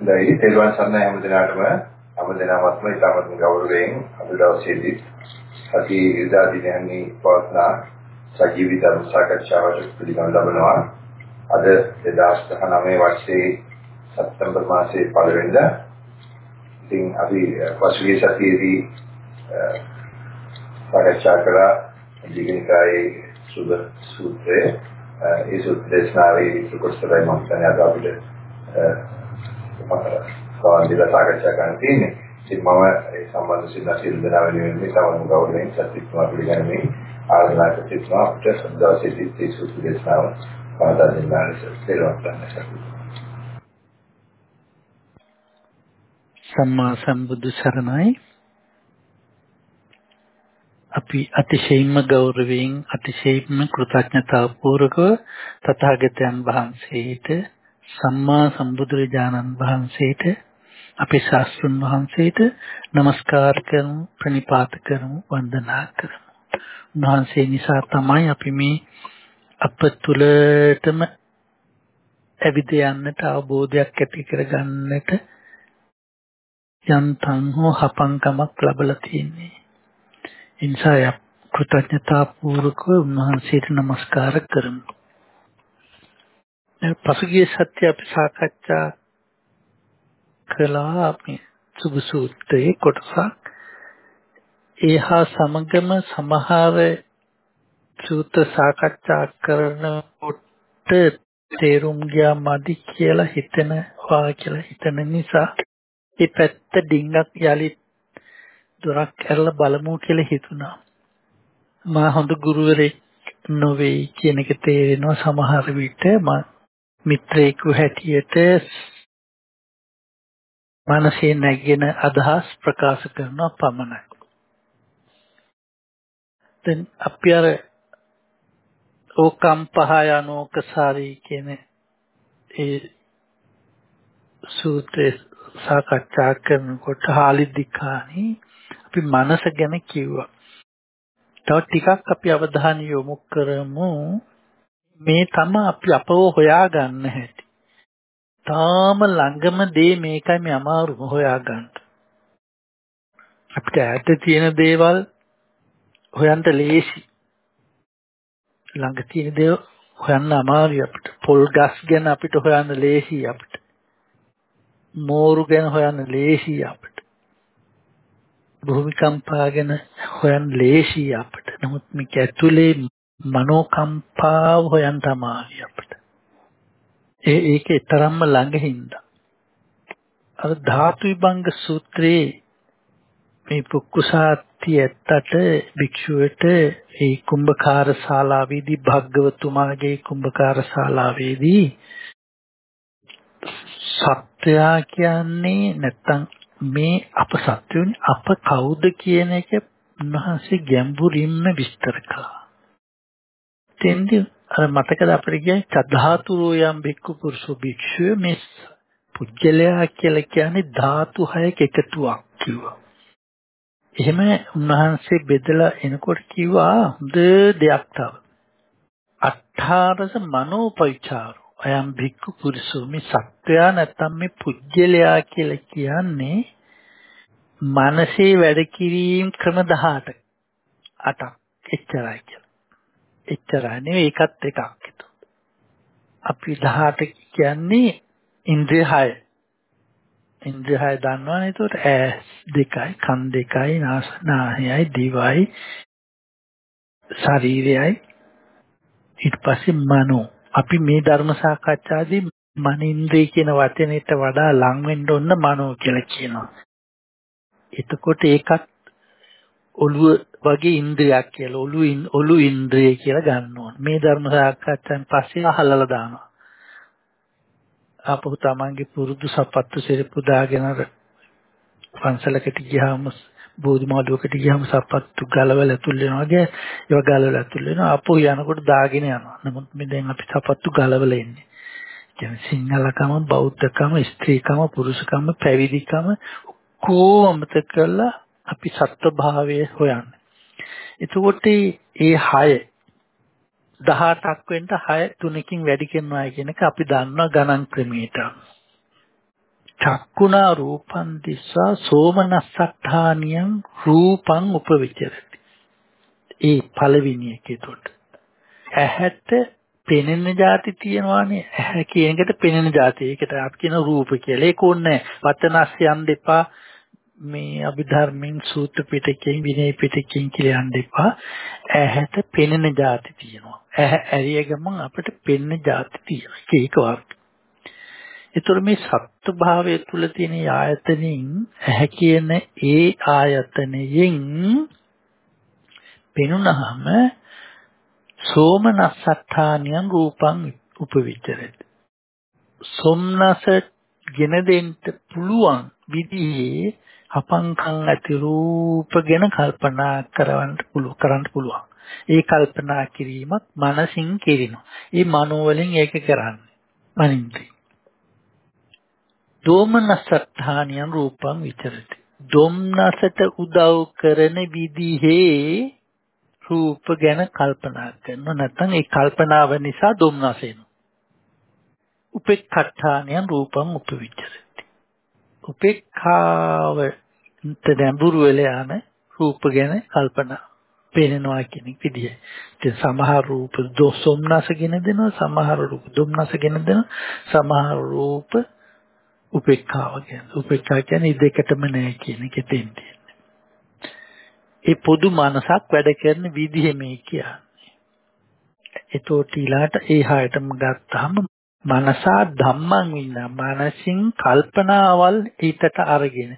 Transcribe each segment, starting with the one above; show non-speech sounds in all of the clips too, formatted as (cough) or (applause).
හොඳයි. තෙරුවන් සරණයි හැම දිනාටම. හැම දිනමත්ම ඉතාමත්ම ගෞරවයෙන් අද දවසේදී අපි ඉරිදා දිනයන්හි පවත්නා සජීවී ධර්ම සාකච්ඡාවට පිළිගනු ලබනවා. අද 2019 වර්ෂයේ සැප්තැම්බර් මාසයේ පළවෙනිදා. ඉතින් අපි පසුගිය සතියේදී සාකච්ඡා කළා දීගනිකායේ සුබ සූත්‍රය. ඒ සූත්‍ර දේශනාවේ විස්තර මම දැන් අද අපිට සාන්දිලා සාකච්ඡා කරන්න තියෙන්නේ. ඉතින් මම ඒ සම්බන්ධ සිද්ධා සිල් දනා වෙනුවෙන් මේ සමන් ගෞරවයෙන් සත්‍යත්වය පිළිගන්නේ. ආරාධනා කරනවා අපිට සද්දාසිතී තේ සුසු දේශනාව පාදා දෙන්නාට සේවාවක් කරන්න සම්මා සම්බුදු සරණයි. අපි අතිශයින්ම ගෞරවයෙන් අතිශයින්ම කෘතඥතාව පූර්වකව තථාගතයන් වහන්සේට සම්මා සම්බුදුරජාණන් වහන්සේට අපේ ශාස්ත්‍රඥ වහන්සේට নমස්කාර කරමු ප්‍රණිපාත කරමු වන්දනා කරමු. උන්වහන්සේ නිසා තමයි අපි මේ අප තුළටම ඇවිද යන්නට අවබෝධයක් ඇති කරගන්නට යන්තම් හෝ හපංකමක් ලැබලා තියෙන්නේ. ඉන්සාය කෘතඥතා පූර්වක උන්වහන්සේට নমස්කාර කරමු. පසුගිය සත්‍ය අපි සාකච්ඡා කළා මේ සුබ සූත්‍රයේ කොටසක් ඒහා සමගම සමහර සූත්‍ර සාකච්ඡා කරනකොට තේරුම් ගියා මදි කියලා හිතෙන වා කියලා හිතන නිසා ඒ පැත්ත ඩිංගක් යලි දොරක් ඇරලා බලමු කියලා හිතුණා. මා හොඳ ගුරුවරයෙක් නොවේ කියන එක තේරෙනවා සමහර විට මා මිත්‍රයෙකු හැටියට මනසේ නැගෙන අදහස් ප්‍රකාශ කරනවා පමණයි. දැන් අපි අර ඕකම් පහය අනෝකසාරී කියන ඒ සූත්‍රය සාකච්ඡා කරනකොට හාලිදිකානි අපි මනස ගැන කිව්වා. තව ටිකක් අපි අවධානය යොමු කරමු මේ තම අපි අපව හොයාගන්න හැටි. තාම ළඟම දේ මේකයි මේ අමාරු හොයාගන්න. අපිට ඈත තියෙන දේවල් හොයන්න ලේසි. ළඟ තියෙන දේ හොයන්න අමාරුයි අපිට. පොල් ගස් ගැන අපිට හොයන්න ලේසි අපිට. මෝරු ගැන හොයන්න ලේසි අපිට. භූමිකම්පා ගැන හොයන්න ලේසි අපිට. නමුත් මේක ඇතුලේ මනෝකම්පාව හොයන්න තමයි අපිට. ඒ ඒකේ තරම්ම ළඟින්ද. අර ධාතු විභංග සූත්‍රයේ මේ පුක්කුසාති ඇත්තට භික්ෂුවට ඒ කුම්භකාර ශාලාවේදී භග්ගවතුමාගේ කුම්භකාර ශාලාවේදී සත්‍යයා කියන්නේ නැත්තම් මේ අප සත්‍යුනි අප කවුද කියන එක උන්වහන්සේ ගැඹුරින්ම විස්තර කළා. තෙන්දී අර මතකද අපිට කියන්නේ චධාතුරෝ යම් බික්කු පුරුෂ භික්ෂුව මේ පුජ්‍යලයා කියලා කියන්නේ ධාතු හයක එකතුවක් කිව්වා. එහෙම උන්වහන්සේ බෙදලා එනකොට කිව්වා හොඳ දෙයක් තව. අට්ඨාරස මනෝපවිචාරෝ අයම් භික්කු පුරුෂෝ මේ සත්වයා නැත්තම් මේ පුජ්‍යලයා කියලා කියන්නේ මනසේ වැඩ කිරීම ක්‍රම 18 8ක් එච්චරයි කියලා. එච්චරයි නෙවෙයි ඒකත් එකක් ඒතකොට. අපි 18 කියන්නේ ඉන්ද්‍රිය 6. ඉන්ද්‍රිය 6 දන්නවනේ ඒතකොට ඇස් දෙකයි කන් දෙකයි නාසයයි දිවයි ශරීරයයි ඊට පස්සේ මනෝ අපි මේ ධර්ම සාකච්ඡාදී මනින්ද්‍රය කියන වචනයට වඩා ලං වෙන්න ඕන මනෝ කියලා කියනවා. එතකොට ඒකත් ඔළුව වගේ ඉන්ද්‍රියක් කියලා ඔළුව ඔළු ඉන්ද්‍රිය කියලා ගන්න ඕන. මේ ධර්ම සාකච්ඡාවෙන් පස්සේ අහලලා දානවා. ආපහු තමන්ගේ පුරුදු සපත්තු සිරපු දාගෙන පන්සලකට ගියාම බෝධිමාළුවකට ගියාම සපත්තු ගලවලා ඇතුල් වෙනවා වගේ ඒවා ගලවලා ඇතුල් වෙනවා ආපහු යනකොට දාගෙන යනවා. නමුත් මේ දැන් අපි සපත්තු ගලවලා ඉන්නේ. කියන්නේ සිංහලකම බෞද්ධකම ස්ත්‍රීකම පුරුෂකම පැවිදිකම කොහොමද කළා අපි සත්ව භාවය හොයන්නේ. එතකොට ඒ 6 18ක් වෙන්න 6 තුනකින් වැඩි කරනවා කියන එක අපි දන්නවා ගණන් ක්‍රමයට. චක්කුණා රූපං දිස්සා සෝමනස්සත්තානියං රූපං උපවිචරති. ඒ පළවෙනි එකේ තොට. ඇහැට පෙනෙන જાති තියෙනවානේ. ඇහැ කියන එකට පෙනෙන જાති. ඒකට අපි කියන රූප කියලා. ඒක ඕනේ වචනස් යන්න එපා. මේ අභිධර්මයෙන් සූත්‍ර පිටකයෙන් විනය පිටකයෙන් කියලා යන්න එපා. ඇහැට පෙනෙන જાති තියෙනවා. ඇහැ ඇරිය ගමන් අපිට පෙනෙන જાති තියෙනවා. ඒක වර්ග. ඒතර මේ සත්ත්ව භාවය තුල තියෙන ආයතනින් ඇහැ කියන ඒ ආයතනයෙන් පෙනුනහම සෝමනස්සත්තානියන් රූපං උපවිචරති. සොම්නස ගෙන දෙන්න පුළුවන් විදිහේ අපංකම් ඇති රූප ගැන කල්පනා කරවන්න පුළුවන් කරන්න පුළුවන්. ඒ කල්පනා කිරීමත් මනසින් කෙරෙනවා. ඒ මනෝ වලින් ඒක කරන්නේ. මනින්ද්‍රි. දෝමනසත්තානියන් රූපං විචරති. දොම්නසට උදව් කරන විදිහේ රූප ගැන කල්පනා කරනවා නැත්නම් ඒ කල්පනාව නිසා දුම්නස එනවා. උපේක්ඛාණයන් රූපං උපවිචරති. උපේක්ඛාව තදඹුරු වෙලා යන රූප ගැන කල්පනා පේනවා කියන විදිය. ඉතින් සමහර රූප දොසොම්නසගෙන දෙනවා සමහර රූප දුම්නසගෙන දෙනවා සමහර රූප උපේක්ඛාව කියන්නේ. උපේක්ඛා කියන්නේ දෙකටම නෑ කියන එක තෙන්දී. ඒ පොදු මනසක් වැඩ කරන විදිහ මේ කියන්නේ. ඒතෝට ඊළාට ඒ හායටම ගත්තාම මනසා ධම්මං විනා මනසින් කල්පනාවල් ඊටට අරගෙන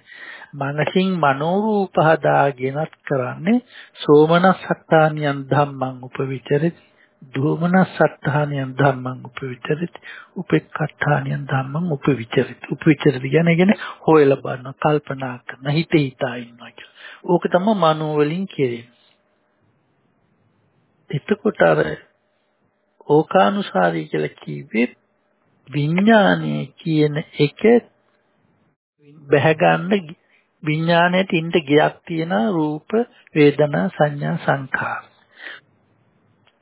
මනසින් මනෝරූප හදාගෙනත් කරන්නේ සෝමනස්සත්තානියන් ධම්මං උපවිචරිත දෝමනස්සත්තානියන් ධම්මං උපවිචරිත උපෙක්ඛත්තානියන් ධම්මං උපවිචරිත උපවිචරිත කියන්නේ හොයලා බලන කල්පනා කරන හිත හිතා ඉන්නවා කියලා ඕක තමයි මනෝ වලින් කෙරෙන්නේ. එතකොට අර ඕකානුසාරී කියලා කිව්වේ විඥානය කියන එක බැහැ ගන්න විඥාණයට ඉන්න ගයක් තියෙන රූප වේදනා සංඥා සංඛාර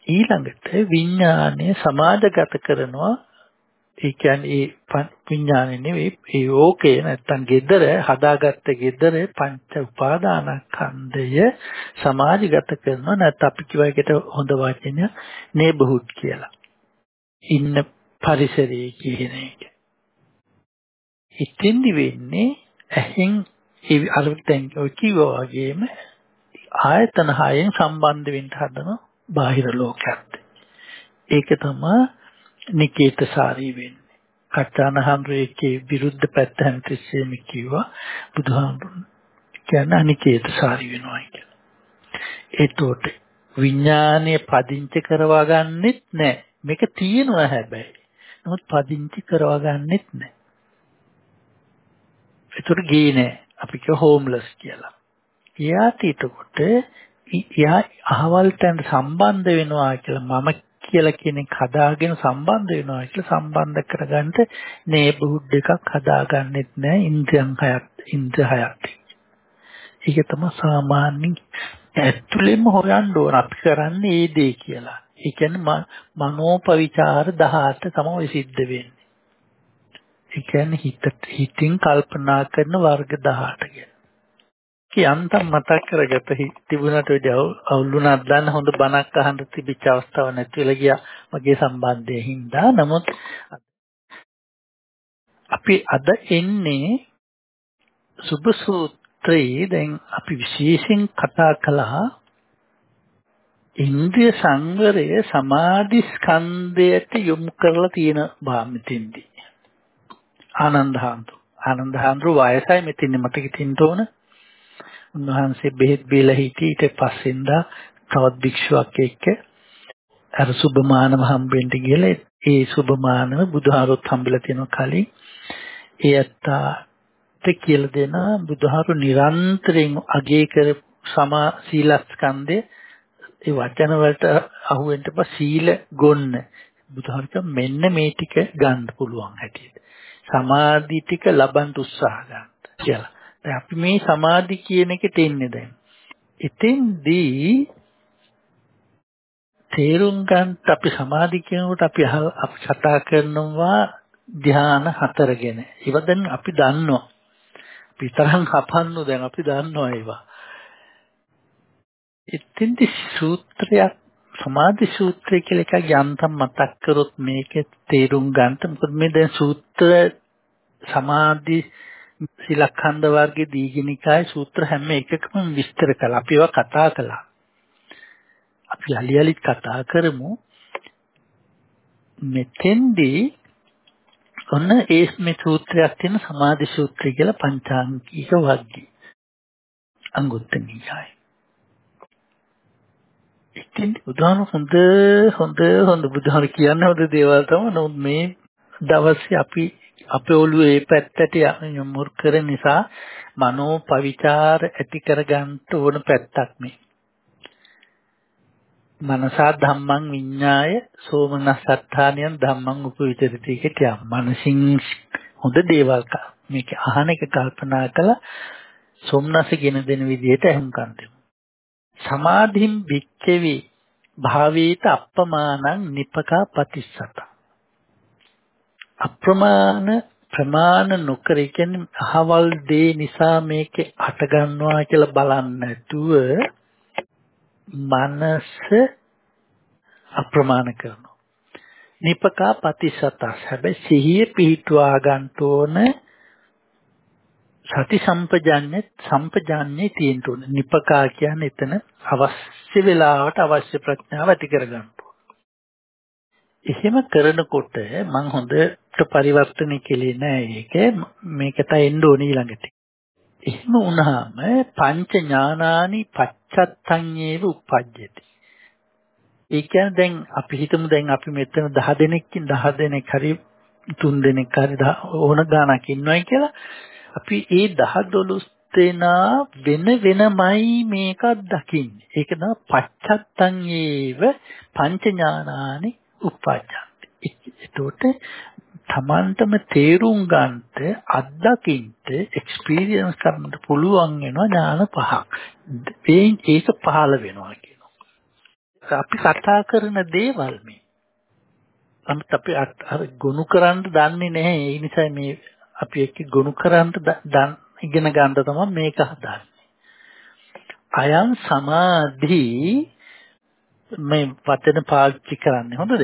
ඊළඟට විඥානය සමාදගත කරනවා. ඒ කියන්නේ ඒ විඥානෙ නෙවෙයි ඒ ඕකේ නැත්තම් gedara හදාගත්ත gedara පංච උපාදානස්කන්ධය සමාජගත කරනවා. නැත්නම් අපි කියව එකට හොඳ වචනය නේබහුඩ් කියලා. ඉන්න පරිසරයේ කියන එක. ඉතින්දි වෙන්නේ ඇහෙන් ඒ අර දැන් ඔය කිව්වා වගේම ආයතන හයෙන් සම්බන්ධ වෙන්න හදන බාහිර ලෝකයක්. ඒක තමයි නිකේතසාරී වෙන්නේ. කච්චානහම්රේකේ විරුද්ධ පැත්ත හැමතිස්සෙම කිව්වා බුදුහාමුදුරන් කියන්නේ අනිකේතසාරී වෙනවා කියලා. ඒතෝට විඥානය පදිංචි කරවා ගන්නෙත් නැහැ. මේක තියෙනවා හැබැයි. නමුත් පදිංචි කරවා ගන්නෙත් නැහැ. ඒතොට ගේ නැහැ. අපි කිය හෝම්ලස් කියලා. එයාට ඊටකොට එයා අහවල් තැනට සම්බන්ධ වෙනවා කියලා මම කියලා කෙනෙක් හදාගෙන සම්බන්ධ වෙනවා කියලා සම්බන්ධ කරගන්න නේබුඩ් එකක් හදාගන්නෙත් නෑ ඉන්ද්‍රයන් හයක් ඉන්ද්‍ර හයක්. ඒක තමයි සාමාන්‍ය ඇතුළෙම හොයන්න ඕන අපි කරන්නේ ඒ දේ කියලා. ඒ කියන්නේ මනෝපවිචාර 18 තමයි සිද්ධ වෙන්නේ. ඒ කියන්නේ හිත හිතින් කල්පනා කරන වර්ග 18 කියලා. කියන්තම් මතක් කරගත තිබුණට වැඩි අවුලුණක් දාන්න හොඳ බණක් අහන්න තිබිච්ච අවස්ථාවක් නැති වෙලා ගියා මගේ සම්බන්ධයෙන් හින්දා නමුත් අපි අද එන්නේ සුබ සූත්‍රයේ දැන් අපි විශේෂයෙන් කතා කළා ඉන්ද්‍රිය සංවරය සමාධි ස්කන්ධයට යොමු කරලා තියෙන භාමිතින්දී. ආනන්ද හාමුදුරුවෝ ආනන්ද හාමුදුරුවෝ වයසයි මෙතින් මතක තින්න ඕන. උන්වහන්සේ බෙහෙත් බීලා හිටියේ ඊට පස්සෙන්දා තවත් භික්ෂුවක් එක්ක අර සුබමානව හම්බෙන්න ගිහලා ඒ සුබමානව බුදුහාරොත් හම්බෙලා තියෙන කලින්. ඒ අත්තාට කියලා දෙන බුදුහාරු නිරන්තරයෙන් අගේ කර සමා සීලස්කන්ධේ ඒ වචන වලට අහුවෙන්න පස්සේ සීල ගොන්න බුදුහාරක මෙන්න මේ ටික ගන්න පුළුවන් හැටියට සමාධි ටික ලබන්න උත්සාහ ගන්න කියලා දැන් අපි මේ සමාධි කියන එකට එන්නේ දැන්. එතෙන්දී තේරුම් ගන්න අපි සමාධි කියනකොට අපි අපි කතා කරනවා ධ්‍යාන හතර ගැන. ඒවා දැන් අපි දන්නවා. පිටරන් හපන්නු දැන් අපි දන්නවා ඒවා. එතෙන්දි සූත්‍රයක් සමාධි සූත්‍රය කියලා එකක් යන්තම් මතක් කරොත් මේකේ තේරුම් ගන්න මොකද මේ දැන් සූත්‍ර සමාධි සිලක්ඛන්ද වර්ගයේ දීඝනිකායේ සූත්‍ර හැම එකකම විස්තර කළා. අපි ඒවා කතා කළා. අපි යලි යලිත් කතා කරමු. මෙතෙන්දී ඔන්න ඒ මේ සූත්‍රයක් තියෙන සමාධි සූත්‍රය කියලා පංචාංගික වර්ගය. අංගුත්තර නිකායේ. ඉතින් බුදුහාම හොඳ හොඳ හොඳ බුදුහාම කියන්න හොඳ දේවල් තමයි. නමුත් මේ දවසේ අපි අපේ ඔළුවේ මේ පැත්තට යොමු කරන නිසා මනෝ පවිචාර ඇති කරගන්න ඕන පැත්තක් මේ. මනසා ධම්මං විඤ්ඤාය සෝමනසත්තානියන් ධම්මං උපවිචරිතී කිය. මනසින් හොඳ දේවල් මේක අහන එක කල්පනා කළා සොම්නස ගෙන දෙන විදිහට අහුම්කම් දෙමු. සමාධිම් වික්කෙවි භාවීත අප්පමානං නිපකා පතිස්සත. අප්‍රමාණ ප්‍රමාණ නොකර කියන්නේ අහවල් දේ නිසා මේකේ හට ගන්නවා කියලා බලන්නේ නැතුව මනස අප්‍රමාණ කරනවා. නිපකා පතිසතස් හැබැයි සිහිය පිහිටුවා ගන්න ඕන සති සම්පජාන්නේ සම්පජාන්නේ තියෙන්න ඕන. නිපකා කියන්නේ එතන අවශ්‍ය වෙලාවට අවශ්‍ය ප්‍රඥාව ඇති කරගන්න එහෙම කරනකොට මම හොඳට පරිවර්තනය කෙලේ නෑ ඒක මේකට එන්න ඕනේ ඊළඟට. එහෙම වුණාම පංච ඥානානි පච්චත්තං ඒව උපජ්ජති. ඒ කියන්නේ දැන් අපි හිතමු දැන් අපි මෙතන 10 දෙනෙක්කින් 10 දෙනෙක් හරි 3 දෙනෙක් හරි ඕන ගානක් ඉන්නවයි කියලා අපි ඒ 10 12 දෙනා වෙන වෙනමයි මේකක් දකින්නේ. ඒක තමයි පච්චත්තං ඒව පංච ඥානානි උපජ්ජන්ති. ඒතකොට තමන්ටම තේරුම් ගන්නට අත්දකින්ට එක්ස්පීරියන්ස් කරන්න පුළුවන් වෙනවා ඥාන පහක්. මේන් ඒක පහළ වෙනවා කියනවා. අපි කතා කරන දේවල් මේ. නමුත් අපි අර ගොනු කරන්න දන්නේ නැහැ. ඒ නිසා මේ අපි එක්ක ගොනු කරන්න ඉගෙන ගන්න තමයි මේක හදාන්නේ. අයං සමාධි මේ වචන පාවිච්චි කරන්නේ හොඳද?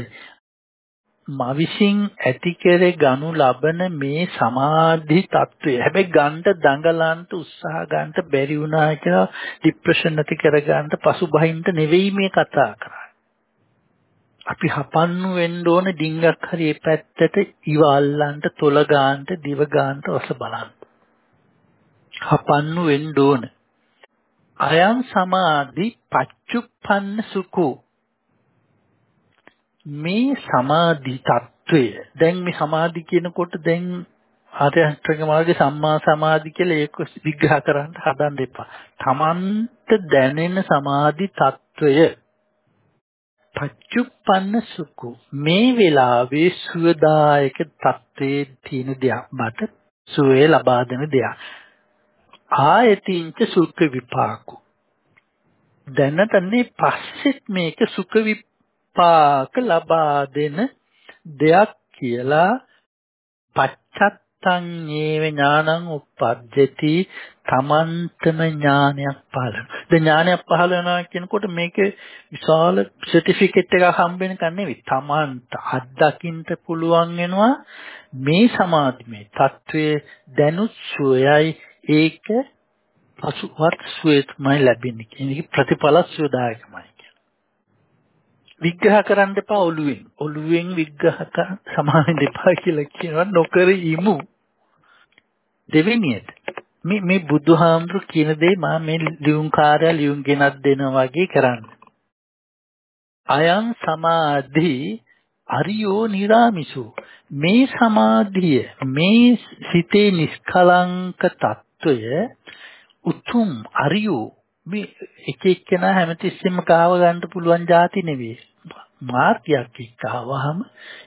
මවිසින් ඇති කෙරේ ගනු ලබන මේ සමාධි తত্ত্বය හැබැයි ගන්න දඟලන්න උත්සාහ ගන්න බැරි වුණා කියලා ડિප්‍රෙෂන් ඇති කරගන්න පසුබහින්න නෙවෙයි මේ කතා කරන්නේ. අපි හපන්නු වෙන්න ඕන ඩිංගක් හරි ඒ පැත්තට ඉවල්ලන්ට තොල ගන්නට දිව ගන්නට ඔස බලන්න. හපන්නු වෙන්න ඕන. අයං සමාධි පච්චුප්පන්න සුකෝ මේ සමාධි తত্ত্বය දැන් මේ සමාධි කියනකොට දැන් ආර්යශ්‍රේක මාර්ගයේ සම්මා සමාධි කියලා ඒක විග්‍රහ කරන්න හදන්න එපා. තමන්ට දැනෙන සමාධි తত্ত্বය පච්චුප්පන්න සුඛු මේ වෙලාවේ සුවදායක తත්වයේ තියෙන දෙයක් මට සුවේ ලබා දෙන දෙයක්. ආයතින්ච සුඛ විපාකු දැනටනේ පස්සෙත් මේක සුඛ විපාක ලබා දෙන දෙයක් කියලා පච්චත්තං ඒව ඥානං උප්පජ්ජති තමන්තම ඥානයක් පහළ වෙනවා. දැන් ඥානයක් පහළ වෙනවා කියනකොට මේකේ විශාල සර්ටිෆිකේට් එකක් හම්බ වෙනකන් නෙවෙයි. තමන්ට අත්දකින්න පුළුවන් වෙනවා මේ සමාධිමේ తත්වයේ දැනුත් සුවයයි ඒක පසුවත් සුවයමයි ලැබෙන්නේ. කියන්නේ ප්‍රතිඵල සුවදායකමයි. විග්‍රහ කරන්න එපා ඔළුවෙන්. ඔළුවෙන් විග්‍රහ කරන්න සමාවෙන්න එපා කියලා කියනවා නොකර ඉමු. දෙවෙනියට මේ මේ බුදුහාමුදුරු කියන දේ මම මේ ලියුම් කාර්යය ලියුම් ගෙනත් දෙනවා වගේ කරන්න. අයං සමාධි අරියෝ නිරාමිසු මේ සමාධිය මේ සිතේ නිෂ්කලංක తত্ত্বය උතුම් අරියෝ මේ එක එක්කෙනා හැමතිස්සෙම කාව ගන්න පුළුවන් જાති නෙවෙයි. මාර්ගයක් එක්කවහම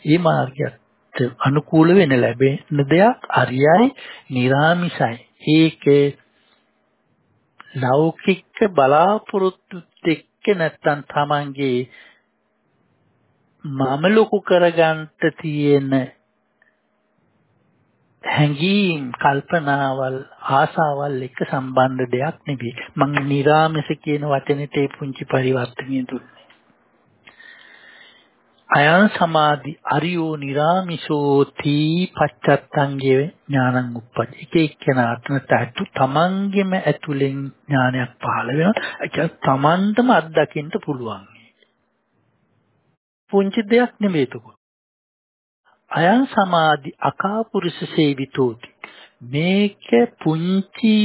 ඒ මාර්ගයට අනුකූල වෙන ලැබෙන දෙයක් අරියයි, නිර්ාමිසයි. ඒකේ ලෞකික බලාපොරොත්තුත් එක්ක නැත්තම් තමන්ගේ මම ලොකු කරගන්න තියෙන හැඟීම් කල්පනාවල් ආසාවල් එක්ක සම්බන්ධ දෙයක් නෙවෙයි. මම නිරාමස කියන වචනෙට ඒ පුංචි පරිවර්තනය දුන්නා. අයං සමාධි අරියෝ නිරාමිසෝති පච්චත්තංගේ ඥානං උප්පජ්ජ. එක එක්කෙනාට නැත්තු තමන්ගෙම ඇතුලෙන් ඥානයක් පහළ වෙනවා. ඒක තමන්ටම අත්දකින්න පුළුවන්. පුංචි දෙයක් නෙමෙයි ඒක. අයං සමාධි අකාපුරුෂ සේවිතෝති. මේක පුංචි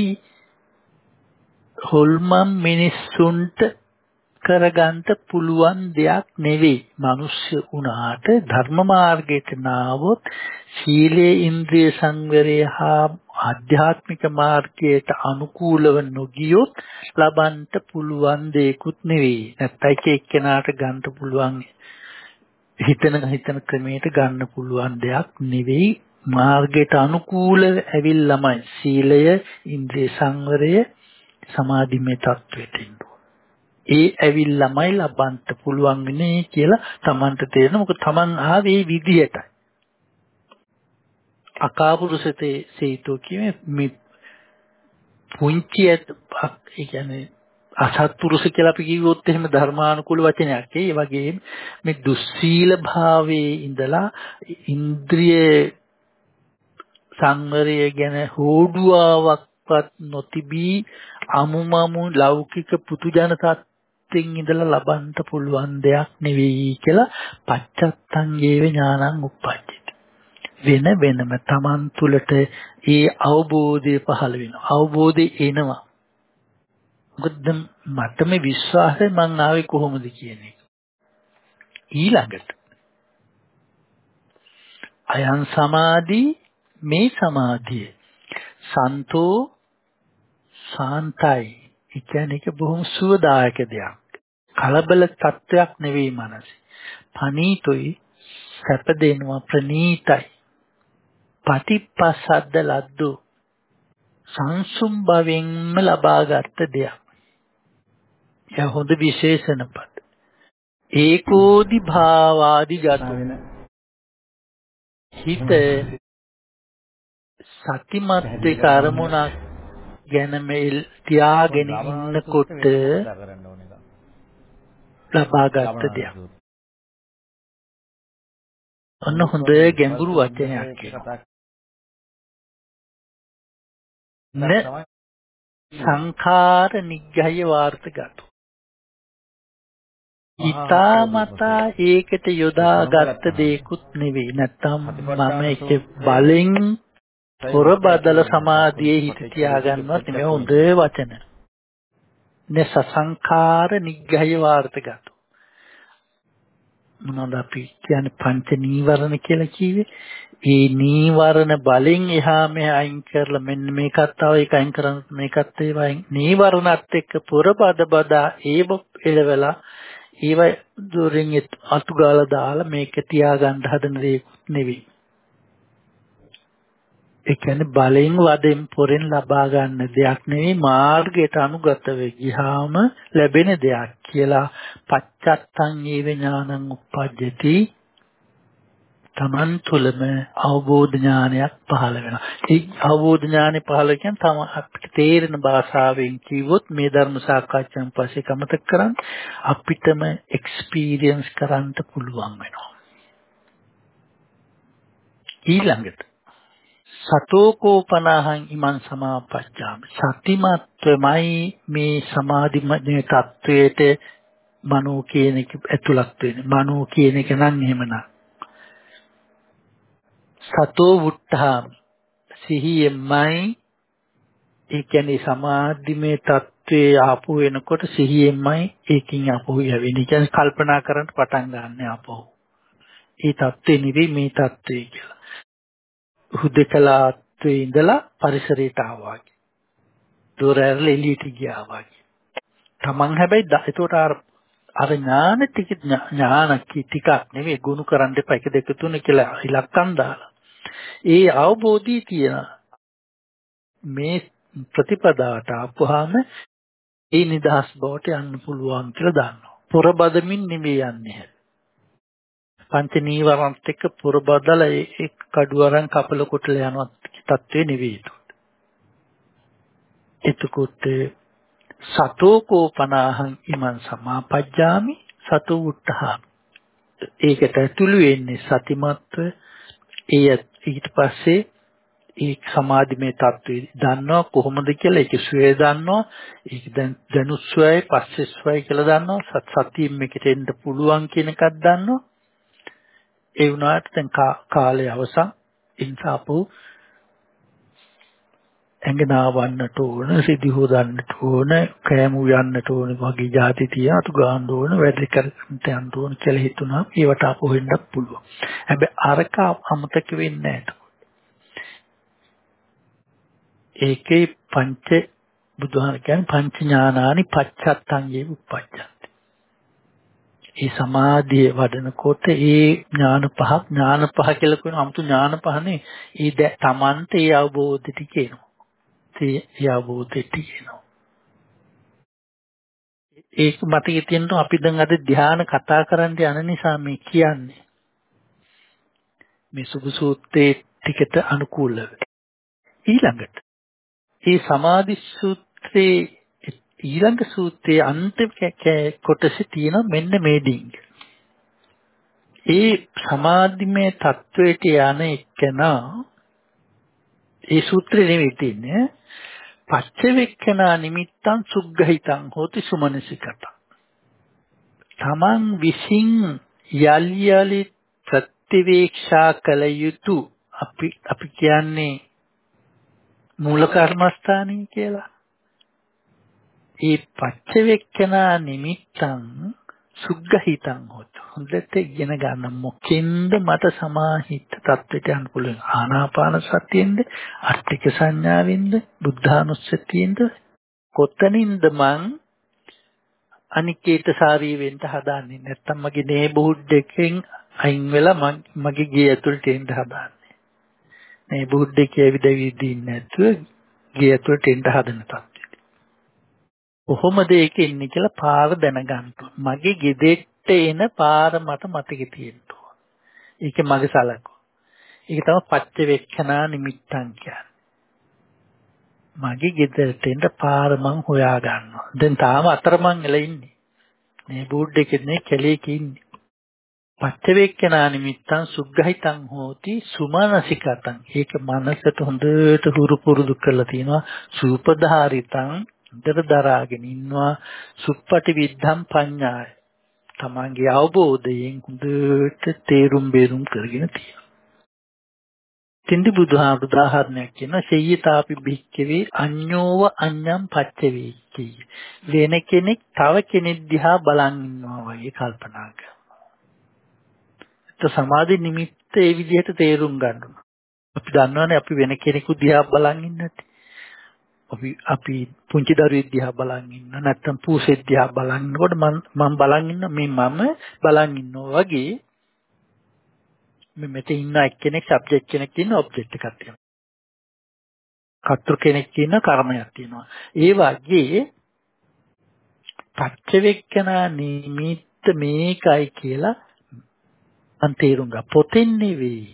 හොල්මන් මිනිස්සුන්ට කරගන්න පුළුවන් දෙයක් නෙවෙයි. මිනිස්සු වුණාට ධර්ම මාර්ගයට නාවොත් සීලේ ඉන්ද්‍රිය සංවරය හා ආධ්‍යාත්මික මාර්ගයට අනුකූලව නොගියොත් ලබන්න පුළුවන් දෙයක්ුත් නෙවෙයි. නැත්නම් එක එක්කෙනාට ගන්න පුළුවන් හිතන හිතන ක්‍රමයට ගන්න පුළුවන් දෙයක් නෙවෙයි. මාර්ගයට අනුකූලව ඇවිල්ලාමයි සීලය, ඉන්ද්‍රිය සංවරය, සමාධිමය තත්වයට එන්නේ. ඒ ඇවිල්ලාමයි ලබන්න පුළුවන් වෙන්නේ කියලා Tamanට තේරෙන මොකද Taman ආවේ විදියටයි. අකාපුරුෂතේ සේතෝ කියන්නේ මේ පුංචි ඒ කියන්නේ අසත්පුරුෂ කියලා අපි කිව්වොත් එහෙම ධර්මානුකූල වචනයක්. ඒ වගේම මේ දුස්සීල භාවයේ ඉඳලා ඉන්ද්‍රිය සංවරය ගැන හෝඩුවාවක්වත් නොතිබී අමුමමු ලෞකික පුතුජන තත්ත්වෙන් ඉඳලා ලබන්න පුළුවන් දෙයක් නෙවෙයි කියලා පච්චත්තං ඒව ඥානං උප්පජ්ජති. වෙන වෙනම Taman තුලට ඒ අවබෝධය පහළ වෙනවා. අවබෝධය එනවා. මොකද මට මේ විශ්වාසය මං ආවේ කොහොමද කියන එක. ඊළඟට අයං සමාධි මේ සමාධිය සන්තෝ සාන්තයි ඒ කියන්නේ ඒක බොහොම සුවදායක දෙයක්. කලබල තත්වයක් නෙවෙයි මනස. පනීතොයි සැප දෙනවා ප්‍රනීතයි. පටිපස්සද්ද ලද්දු සංසුම් භවෙන්ම ලබාගත් දෙයක්. එය හොඳ විශේෂණ පද. ඒකෝදි භාවාදි ගත හිත සතිමත් කරමුණක් ගැන මෙල් තියාගෙන ඉන්නකොට ලබාගත් දෙයක්. ඔන්න හොඳ ගැඹුරු වචනයක් න සංඛාර නිග්ගය වාර්ථගත. ඊතාමතා ඒකට යොදාගත් දෙයක්ුත් නෙවෙයි. නැත්තම් මම ඒක බලෙන් හොර බදල සමාධියේ හිත තියාගන්නවත් නෙමෙයි හොඳ වචන. නස සංඛාර නිග්‍රහය වාර්ථගත. මොනවද අපි කියන්නේ පංච නීවරණ කියලා කිව්වේ? ඒ නීවරණ බලෙන් එහා මෙහා අයින් කරලා මෙන්න මේකත් තව එක අයින් කරන්න මේකත් ඒවා නීවරණත් එක්ක පොරබද බදා ඒව එලවලා ඒව දුරින් අතු ගාලා දාලා මේක තියාගන්න හදන දේ නෙවෙයි. ඒ කියන්නේ බලෙන් වදෙන් පොරෙන් ලබා ගන්න දෙයක් නෙවෙයි මාර්ගයට අනුගත වෙ ගියාම ලැබෙන දෙයක් කියලා පච්චත්තං ඒව ඥානං උප්පජ්ජති තමන් තුළම අවබෝධ ඥානයක් පහළ වෙනවා. ඒ අවබෝධ ඥානෙ පහළ කියන්නේ තම අපිට තේරෙන භාෂාවෙන් කිව්වොත් මේ ධර්ම සාකච්ඡාවෙන් පස්සේ කමතක කරන් අපිටම එක්ස්පීරියන්ස් කරන්න පුළුවන් වෙනවා. ඊළඟට සතෝකෝපනහං ඉමන් සමාපච්ඡාමි සතිමත්වමයි මේ සමාධිමය තත්වයට මනෝ කියන එක ඇතුළත් වෙන්නේ මනෝ කියන එක නම් එහෙමනම් සතෝ වුට්ටහාම සිහියෙන්මයි ඒ කියන්නේ සමාධිමය තත්වයේ ආපු වෙනකොට සිහියෙන්මයි ඒකින් ආපහු යවෙන්නේ. කියන්නේ කල්පනා කරන්න පටන් ගන්න ආපහු. ඒ தත්ත්වේ නෙවෙයි මේ தත්ත්වේ කියලා. හුදකලාත්වේ ඉඳලා පරිසරයට ආවා. දොර ඇරලා එළියට ගියා වගේ. Taman හැබැයි ඒකට අර අර ඥාන ටික ඥාන ටිකක් නෙවෙයි ගුණ කරන්න එපා 1 2 3 කියලා ඉලක්කම් දාලා. ඒ අවබෝධී තියෙන මේ ප්‍රතිපදාවට ආපුවාම ඒ නිදහස් බවට යන්න පුළුවන් කියලා දන්නවා. පොරබදමින් නෙවෙයි යන්නේ. පංච නීවරණත් එක්ක පුරබදලා ඒ කඩුව අරන් කපල කොටල යනවා තත්ත්වේ නෙවෙයි එතකොට සතෝ කෝපනාහං ඉමං සමාපජ්ජාමි සතෝ උත්තහා ඒකට ඇතුළු වෙන්නේ සතිමත්ව. ඒ ඊට පස්සේ ඒ සමාධිමේ தત્ත්වය දන්නවා කොහොමද කියලා ඒක සුවේ දන්නවා. ඒක දැන් දනුස්වයයි පස්සෙස්වයයි කියලා දන්නවා. සත් සතියෙන් මේකට එන්න පුළුවන් කියන එකක් දන්නවා. ඒ වුණාට දැන් කාලය අවසන්. ඉන්සාපු ඇඟනාවන්නට ඕන සිදි හොදන්නට ඕන කෑමු යන්නට ඕන වගේ જાති තියා අතු ගන්න ඕන වැඩ කරන්න යන්න ඕන කියලා හිතුණා. ඒවට අපු වෙන්නත් පුළුවන්. හැබැයි අරක අමතක වෙන්නේ නැහැ ඒකේ පංච බුදුහාම කියන්නේ පංච ඥානානි පච්චත්තංගේ උප්පච්චන්ති ඒ සමාධිය වඩනකොට ඒ ඥාන පහක් ඥාන පහ කියලා කියන 아무තු ඥාන පහනේ ඒ තමන්ට ඒ අවබෝධෙට කියනවා ඒ අවබෝධයට කියනවා. ඒක මතකෙ තියෙනවා අපි දැන් අද ධ්‍යාන කතා කරන්න යන නිසා මේ කියන්නේ. මේ සුභ සූත්‍රයේ ටිකට අනුකූලව. ඊළඟට මේ සමාධි සූත්‍රයේ ඊළඟ සූත්‍රයේ අන්තිම කොටසේ තියෙන මෙන්න මේ ඩිංග. ඒ සමාධිමේ தത്വයට යන එකන ඒ සූත්‍රේ නෙමෙයි තියන්නේ. පච්චවෙක්කනා නිමිත්තං සුග්ගහිතං හෝති සුමනසිකත. තමන් විසින් යලි යලි ප්‍රතිවේක්ෂා කළ යුතු අපි අපි කියන්නේ මූල කර්මස්ථානය කියලා. ඒ පච්චවෙක්කනා නිමිත්තං සුග්ගහිතං හොත. හොඳට ඉගෙන ගන්න මොකෙන්ද මට සමාහිත தත්වෙට යන්න පුළුවන් ආනාපාන සතියෙන්ද අට්ටික සංඥාවෙන්ද බුද්ධානුස්සතියෙන්ද කොතනින්ද මං අනිකේත සාරී වෙන්න හදාන්නේ නැත්තම් මගේ නේබුඩ් එකෙන් අයින් වෙලා මගේ ගේ ඇතුළට එන්න හදාන්නේ නේබුඩ් එකේ ඇවිදවිදී නැතුව ගේ ඇතුළට එන්න හදන තත්ත්වය කොහොමද ඒක එන්නේ කියලා පාර දැනගන්න මගේ ගෙදෙට්ට එන පාර මට මතකෙ තියෙන්න ඕන. ඒක මගේ සලකුව. ඒක තමයි පච්ච වෙක්ඛනා නිමිත්තන් කියන්නේ. මගේ ගෙදරට එන්න පාර මං හොයා ගන්නවා. දැන් තාම අතරමං එලා ඉන්නේ. මේ බෝඩ් එකේ නේ කැලේක ඉන්නේ. පච්චවේක්කනා නිමිත්තං සුග්ගහිතං හෝති සුමනසිකතං ඒක මනසට හොඳට හුරු පුරුදු කරලා තියෙනවා සූපධාරිතං හොඳට දරාගෙන ඉන්නවා සුප්පටි විද්ධම් පඤ්ඤාය. තමන්ගේ අවබෝධයෙන් හොඳට තේරුම් බේරුම් කරගෙන තියෙනවා. තින්දි බුදුහාමුදුරු උදාහරණයක් කියන සෙය්‍යතාපි භික්කවේ අඤ්ඤෝව අඤ්ඤම් පච්චවේකී. වෙන කෙනෙක් තව කෙනෙක් දිහා බලන් ඉන්නවා වගේ කල්පනා කරනවා. ඒත් සමාධි නිමිත්ත ඒ විදිහට තේරුම් ගන්නවා. අපි දන්නවනේ අපි වෙන කෙනෙකු දිහා බලන් ඉන්නත්. අපි අපි පුංචි දරුවෙක් දිහා බලන් ඉන්න නැත්නම් පූසෙක් දිහා බලන් ඉන්නකොට මම මම බලන් ඉන්න මේ මම බලන් ඉන්නවා වගේ මේ මෙතේ ඉන්න එක්කෙනෙක් සබ්ජෙක්ට් කෙනෙක් ඉන්න ඔබ්ජෙක්ට් එකක් තියෙනවා. කර්තෘ කෙනෙක් ඉන්න කර්මයක් තියෙනවා. ඒ වගේ පච්චවෙක්කනා නිමිත්ත මේකයි කියලා මන් තේරුම් ගන්න පොතෙන් නෙවෙයි.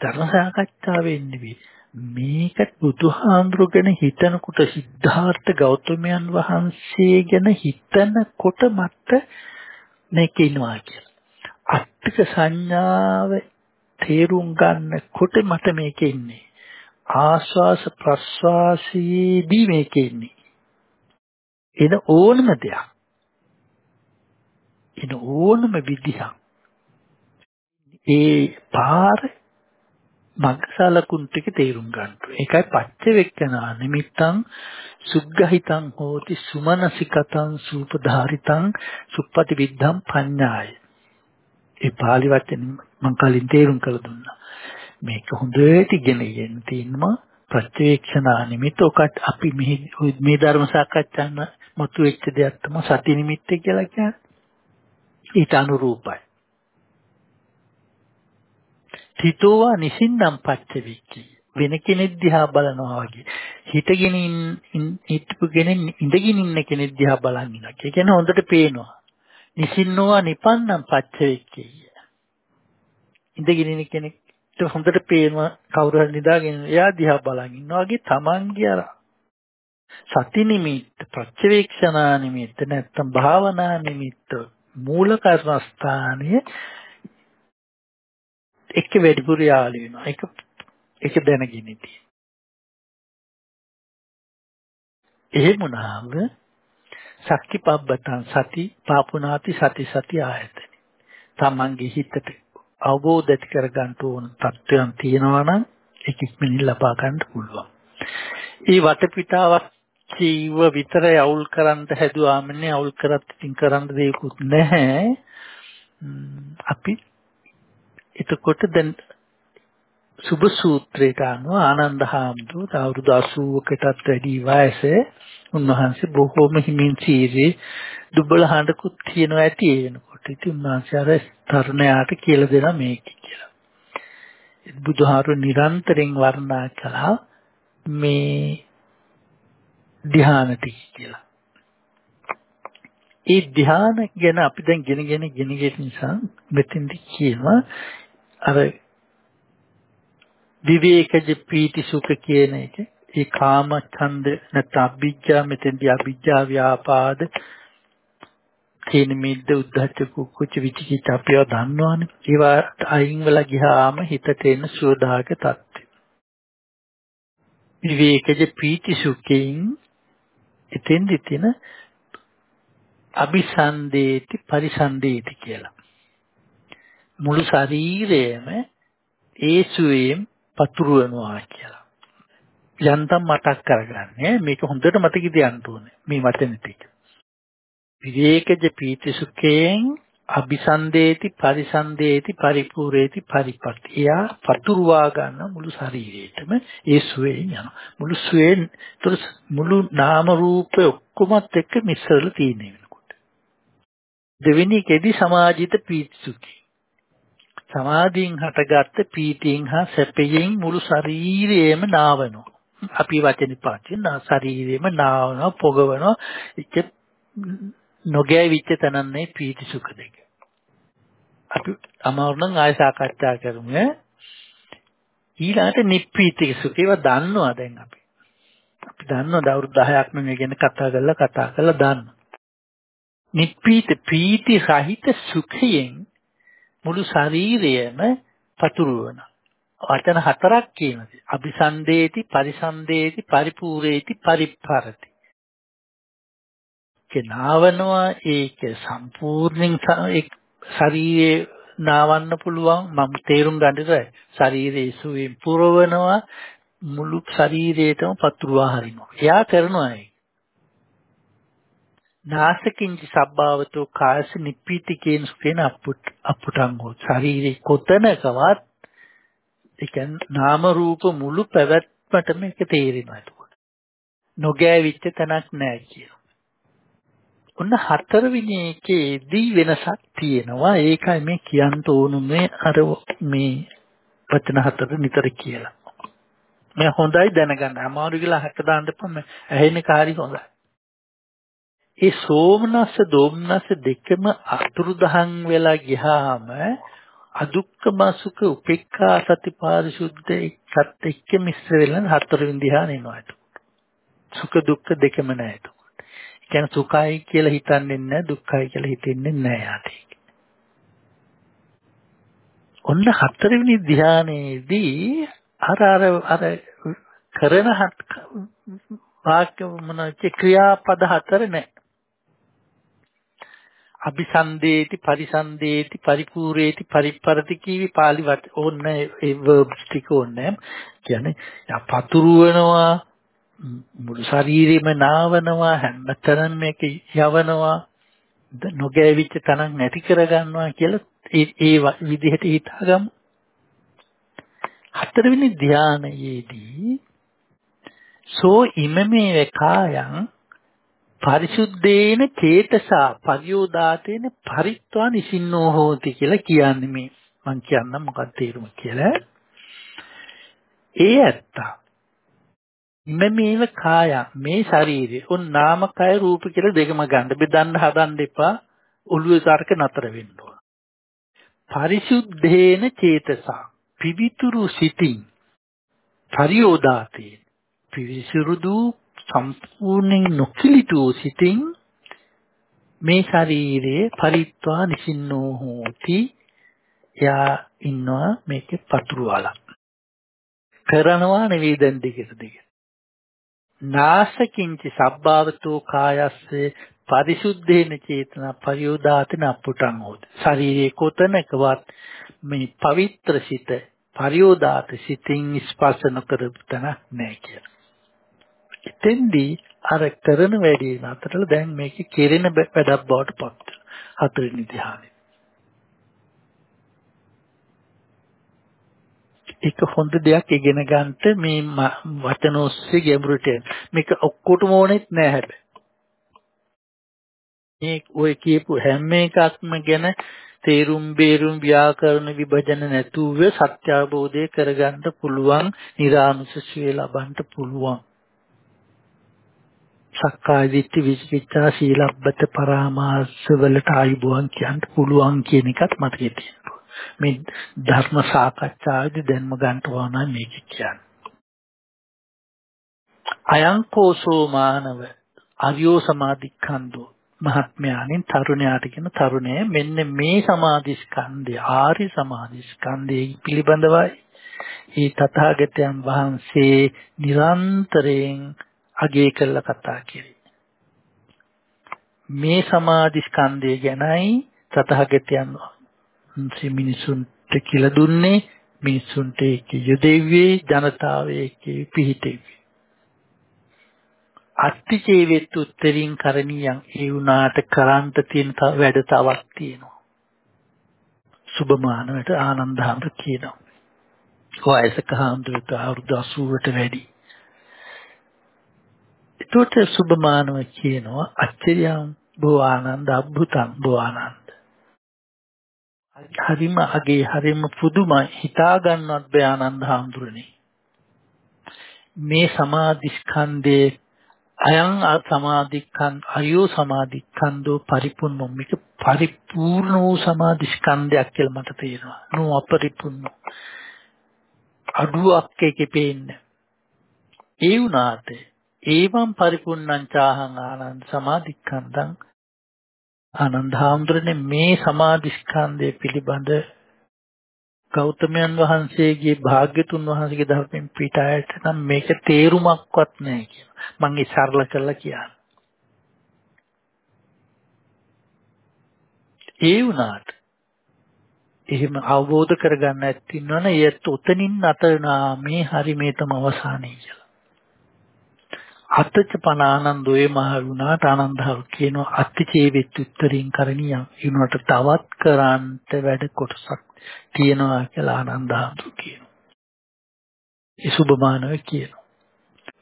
ධර්ම සාකච්ඡාවෙන් නෙවෙයි. මේක බුදුහාඳුරු ගැන හිතනකොට සිද්ධාර්ථ ගෞතමයන් වහන්සේ ගැන හිතනකොට මට මේක ඉනවා කියලා. අට්ටික සංඥාව තේරුම් ගන්නකොට මට මේක ඉන්නේ. ආස්වාස ප්‍රස්වාසයේදී මේක ඉන්නේ. එන ඕනම දෙයක්. එන ඕනම විදිහක්. ඒ පාර මග්ගසලකුන් ටික තේරුම් ගන්න. ඒකයි පච්ච වෙක්කනා නිමිත්තං සුග්ගහිතං හෝති සුමනසිකතං සූපධාරිතං සුප්පති විද්ධම් පඤ්ඤාය. ඒ pāli වචනේ මම කලින් තේරුම් කරලා දුන්නා. මේක හොඳට ඉගෙන ගන්න තියෙනවා ප්‍රත්‍යක්ෂණා නිමිත්ත ඔකට අපි මේ මේ ධර්ම සාකච්ඡාන මතු වෙච්ච දෙයක් තමයි සති නිමිත්ත කියලා කියන්නේ. ඊට අනුරූපයි. හිතෝවා නිසින්නම් පච්චවික්කි වෙන කෙනෙක් දිහා බලනවා වගේ හිතගෙන හිටපු කෙනෙක් ඉඳගෙන ඉන්න කෙනෙක් දිහා බලන් ඉන්නවා. ඒ කියන්නේ හොඳට පේනවා. නිසින්නෝවා නිපන්නම් පච්චවික්කි. ඉඳගෙන ඉන්න කෙනෙක්ට හොඳට පේනවා කවුරු හරි නිදාගෙන එයා දිහා බලන් ඉන්නවා වගේ Tamange අර සති නිමිත්ත ප්‍රත්‍යවේක්ෂණා නිමිත්ත නැත්තම් භාවනා නිමිත්ත මූල කර්මස්ථානයේ එක වැඩිපුර යාළු වෙනවා ඒක ඒක දැනගෙන ඉතියි එහෙම වුණාම සක්කිපබ්බතං සති පාපුනාති සති සති ආයතන තමන්ගේ හිතට අවබෝධ ඇති කර ගන්න ඕන තත්ත්වයන් තියෙනවා නම් ඒක ඉක්මනින් ලබා ගන්න පුළුවන්. ඒ වටපිටාවක් ජීව විතරයි අවුල් කරන්න හැදුවාමනේ අවුල් කරත් ඉතින් කරන්න දෙයක්වත් නැහැ. අපි එතකොට දැන් සුභ සූත්‍රයට අනුව ආනන්ද හාමුදුරුවෝ අවුරුදු 80කටත් වැඩි වයසේ උන්වහන්සේ බොහෝම හිමින් සීරේ දුබල හඬකුත් තියෙනවා ඇති ඒ වෙනකොට. ඉතින් උන්වහන්සේ අර තරුණයාට කියලා දෙනවා මේක කියලා. බුදුහාරු නිරන්තරයෙන් වර්ණනා කළා මේ ධ්‍යානටි කියලා. ඒ ධ්‍යාන ගැන අපි දැන් ගෙනගෙන ගෙනගෙන නිසා මෙතෙන්දි කියනවා අර විවේකජ පීති සුඛ කියන එක ඒ කාම ඡන්ද නැත්නම් අභිජ්ජා මෙතෙන්දී අභිජ්ජා ව්‍යාපාද තේන මිද්ද උද්ධච්ච කුච්ච විචිකිච්ඡා අපිව දන්නවනේ. ඒවා අයින් වෙලා ගියාම හිතට එන සුවදායක තත්ත්වය විවේකජ පීති සුඛයෙන් එතෙන්දි තියෙන අபிසන්දේති පරිසන්දේති කියලා. මුළු ශරීරයම ඒසුවේම් පතුරවනවා කියලා. යන්තම් මතක් කරගන්නේ මේක හොඳට මතක තියන්න ඕනේ මේ වචන ටික. විවේකජ පීතිසුඛයෙන් අபிසන්දේති පරිසන්දේති පරිපූර්ේති පරිපට්ඨ. එයා පතුරවා ගන්න මුළු ශරීරයටම ඒ සුවයෙන් යනවා. මුළු සුවයෙන් මුළු නාම රූප ඔක්කොමත් එක්ක මිශ්‍රලා තියෙන වෙනකොට. දෙවෙනි එකේදී සමාජිත පීතිසුඛය. සමාධියෙන් හටගත්ත පීතියෙන් හා සැපයෙන් මුළු ශරීරයම නාවනවා. අපි වචනේ පාවිච්චි කරන ශරීරයම නාවනවා, පොගවනවා. ඒක නොගෑවිච්ච තනන්නේ පීති සුඛ දෙක. අපි අමාරුනම් ආය සාකච්ඡා කරමු. ඊළඟට නිප්පීති සුඛ ඒවා දන්නවා දැන් අපි. අපි දන්නවා දවුරුදු 10ක් මේ ගැන කතා කරලා කතා කරලා දන්නවා. නිප්පීත පීති සහිත සුඛයෙන් මුළු ශරීරයම පතුරවන. වචන හතරක් කියනවා. අபிසන්දේති, පරිසන්දේති, පරිපූර්ේති, පරිප්පරති. කෙනාවනවා ඒක සම්පූර්ණයෙන් ශරීරයේ නාවන්න පුළුවන් මම තේරුම් ගන්නට ශරීරයේ සුවයෙන් පුරවනවා මුළු ශරීරයටම පතුරවා හරිනවා. එයා කරනවා ඒක. නාසකින්ච සබ්භාවතෝ කායස නිප්පීති කියන සුකේන අපුට අපුටංගෝ ශරීරේ කොතනකවත් ඒ කියන්නේ නාම රූප මුළු පැවැත්මටම ඒක තේරෙනවා එතකොට නොගෑවිච්ච තැනක් නැහැ කියන. ඔන්න හතරවෙනි එකේදී වෙනසක් තියෙනවා ඒකයි මේ කියන්න ඕනුනේ අර මේ වචන හතර නිතර කියලා. මේ හොඳයි දැනගන්න. අමාරු කියලා හක දාන්න එපා. ඇහෙන කාරි හොඳයි. ඒ සෝමනස්ස දෝමනස්ස දෙකම අතුරුදහන් වෙලා ගියාම අදුක්කම සුඛ උපේක්ඛා සති පාරිශුද්ධ එක්කත් එක්ක මිශ්‍ර වෙලා හතරවෙනි ධ්‍යාන එනවා ඒක. සුඛ දුක්ඛ දෙකම නැහැ ඒක. ඒ කියන්නේ සුඛයි කියලා හිතන්නේ නැහැ දුක්ඛයි කියලා හිතෙන්නේ නැහැ යාටි. ඔන්න හතරවෙනි ධ්‍යානයේදී අර අර අර කරන වාක්‍ය මොනවාද ක්‍රියාපද හතර නැහැ. අபிසන්දේති පරිසන්දේති පරිපූර්ේති පරිපරති කීවි පාලි වට ඕන්න ඒ verbs ටික ඕන්නේ කියන්නේ පතුරවනවා මුළු ශරීරෙම නාවනවා හැමතැනම මේක යවනවා නොගෑවිච්ච තනක් නැති කරගන්නවා කියලා ඒ ඒ විදිහට හිතාගමු. හතරවෙනි ධානයේදී සෝ ඉමමේ කායං පරිසුද්ධේන චේතසා පරියෝදාතේන පරිත්වා නිසින්නෝ හෝති කියලා කියන්නේ මේ. මං කියන්නම් මොකක්ද තේරුම කියලා. ඒ ඇත්තා. මෙමෙව කාය. මේ ශරීරය. උන් නාම කය රූප කියලා දෙකම ගන්න. බෙදන්න හදන්න එපා. ඔළුවේ තර්ක නතර වෙන්න ඕන. පරිසුද්ධේන චේතසා. පිවිතුරු සිතින් පරියෝදාතේ පිවිසුරුදු සම්පූර්ණයෙන් නොකිලිටු සිතින් මේ ශරීරයේ පරිත්වා නිසින්නෝ හෝති යා ඉන්නවා මේකේ පතුරුවලා. කරනවා නෙවෙයි දැන් දෙකට දෙක. නාසකින්ච සබ්බාවතෝ කායස්සේ පරිසුද්ධේන චේතන පරියෝදාතන අපුටං හොත. ශරීරයේ කොතනකවත් මේ පවිත්‍ර සිත පරියෝදාත සිතින් ස්පර්ශ නොකරපතන නැහැ කියලා. එතෙන්දී අර කරන වැඩේ අතරල දැන් මේක කෙරෙන වැඩක් බවට පත් හතරෙනි ධ්‍යානෙ. ඒක හොඳ දෙයක් ඉගෙන ගන්නට මේ වචන ඔස්සේ ගැඹුරට මේක ඔක්කොටම ඕනෙත් නෑ හැබැයි. මේ ඔය කියපු හැම එකක්ම ගැන තේරුම් බේරුම් ව්‍යාකරණ විභජන නැතුව සත්‍ය අවබෝධය කරගන්න පුළුවන් නිර්ආනුසසිය ලබන්න පුළුවන්. සක්කාය දිට්ඨි විචිකිච්ඡා සීලබ්බත පරාමාස වලට ආයිබුවන් කියන්න පුළුවන් කියන එකත් මතකේ තියෙනවා. මේ ධර්ම සාකච්ඡාවේදී දැන්ම ගන්න ඕන මේක කියන්නේ. අයං කෝසෝ මානව අරියෝ සමාධික්ඛන්தோ මහත්මයාණන් තරුණයාට කියන තරුණය මෙන්න මේ සමාධි ස්කන්ධය ආරි සමාධි ස්කන්ධය පිළිබඳවයි ඒ තථාගතයන් වහන්සේ නිරන්තරයෙන් අගය කරලා කතා කරේ මේ සමාධි ස්කන්ධය ගැනයි තථාගතයන් වහන්සේ මිනිසුන්ට කියලා දුන්නේ මිනිසුන්ට ඒක යදෙව්වේ ජනතාව ඒකේ පිහිටෙව්වේ අත්තිචේවෙත් උත්තරින් කරණීයන් ඒ වුණාට කරන්ට තියෙන වැඩ තවක් තියෙනවා. සුබමානවට ආනන්ද හාමුදුර කියනවා. වයසක හාමුදුරට අවුරුදු 80ට වැඩි. ඒකට සුබමානව කියනවා අච්චරියම් බෝ ආනන්ද අද්භුතං බෝ ආනන්ද. හරිම අගේ හරිම පුදුමයි හිතා ගන්නවත් බෑ ආනන්ද හාමුදුරනේ. මේ සමාධි ස්කන්ධේ අයං සමාධික්ඛන් අයෝ සමාධික්ඛන්தோ පරිපූර්ණ මේක පරිපූර්ණ වූ සමාධි ස්කන්ධයක් කියලා මට තේරෙනවා. නෝ අපරිපූර්ණ. අඩුවක් එකේ පේන්නේ. ඒ වුණාට ඒවම් පරිපූර්ණං චාහං ආනන්ද සමාධික්ඛන්දං ආනන්ද හාමුදුරනේ මේ සමාධි ස්කන්ධය පිළිබඳ ගෞතමයන් වහන්සේගේ භාග්‍යතුන් වහන්සේගේ ධර්මයෙන් පිටායට නම් මේක තේරුමක්වත් නැහැ කියලා. මම ඒ සරල කරලා කියන්නේ. ඒ වුණාට එහෙම අවබෝධ කරගන්න නැත්නම් ඒත් උතනින් අතනා මේ හරි මේ තම අවසානයේ කියලා. අත්ච පන ආනන්දෝයේ මහ වුණාට ආනන්දහව කියනවා අත්චේ වෙත් උත්තරින් කරණියම් ඊනොට තවත් කරන්ට වැඩ කොටසක් තියෙනවා කියලා ආනන්දහඳු කියනවා. ඒ සුබමානව කියනවා.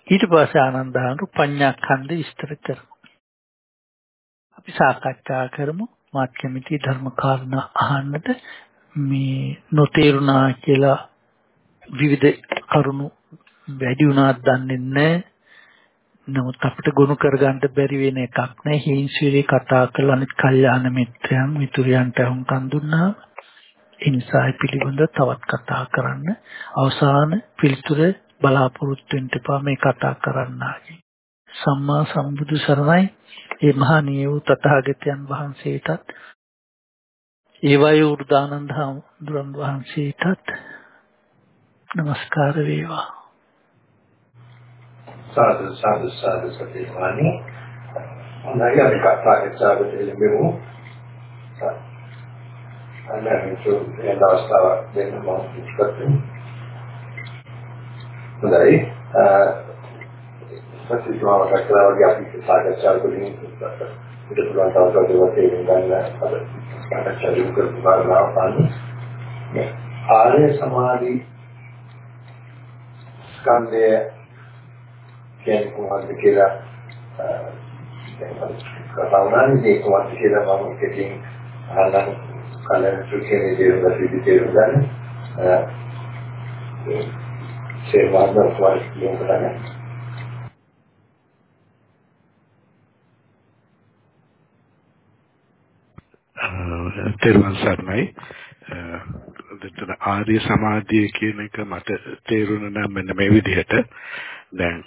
ඊට පස්සේ ආනන්දහඳු පඤ්ඤාඛණ්ඩ විස්තර කරනවා. අපි සාකච්ඡා කරමු මාත් කැමති ධර්ම කාරණා අහන්නට මේ නොතේරුණා කියලා විවිධ කරුණු වැඩි වුණාත් දන්නේ නැහැ. නමුත් අපිට ගොනු කරගන්න බැරි වෙන එකක් නෑ. හිංසිරේ කතා කළ අනිත් කල්යාණ මිත්‍රයන් මිතුරයන්ට හුම්කන් දුන්නා. ඒ නිසා පිළිබඳ තවත් කතා කරන්න අවසාන පිළිතුර බලාපොරොත්තු වෙන්න එපා මේ කතා කරන්නාගේ. සම්මා සම්බුදු සරණයි. ඒ මහා නියු තථාගතයන් වහන්සේටත් ඒ වගේ උර්දානන්ද හඳුරන් වහන්සේටත් নমස්කාර වේවා. සාදු සාදු සාදු සතිවානි හොඳයි අපි කතා කරච්චාවට එළඹෙමු අනන්තු එන අවස්ථාව දෙන්න මම ඉස්කරන්නේ හොඳයි. ප්‍රතිස්වාම කරලා වගේ අපි සාකච්ඡා කරමින් ඉන්න පුළුවන් තවසක් දේවල් තේරුම් ගන්න අද සාකච්ඡා දිනු කරපු කාරණාව තමයි. ආර්ය සමාධි ස්කන්ධය කියන්නේ කොහොමද කියලා කතා වුණානේ ඒක කොහොමද කියලා මම කෙටින් අහන්න කලින් සුඛේ දේවල් පිළිදෙන්න ගන්න. සේවාද වල කියන්න ගන්න තෙරුවන් සරණයි. දෙතන ආර්ය සමාධිය කියන එක මට තේරුණ නම් මෙන්න මේ විදිහට. දැන්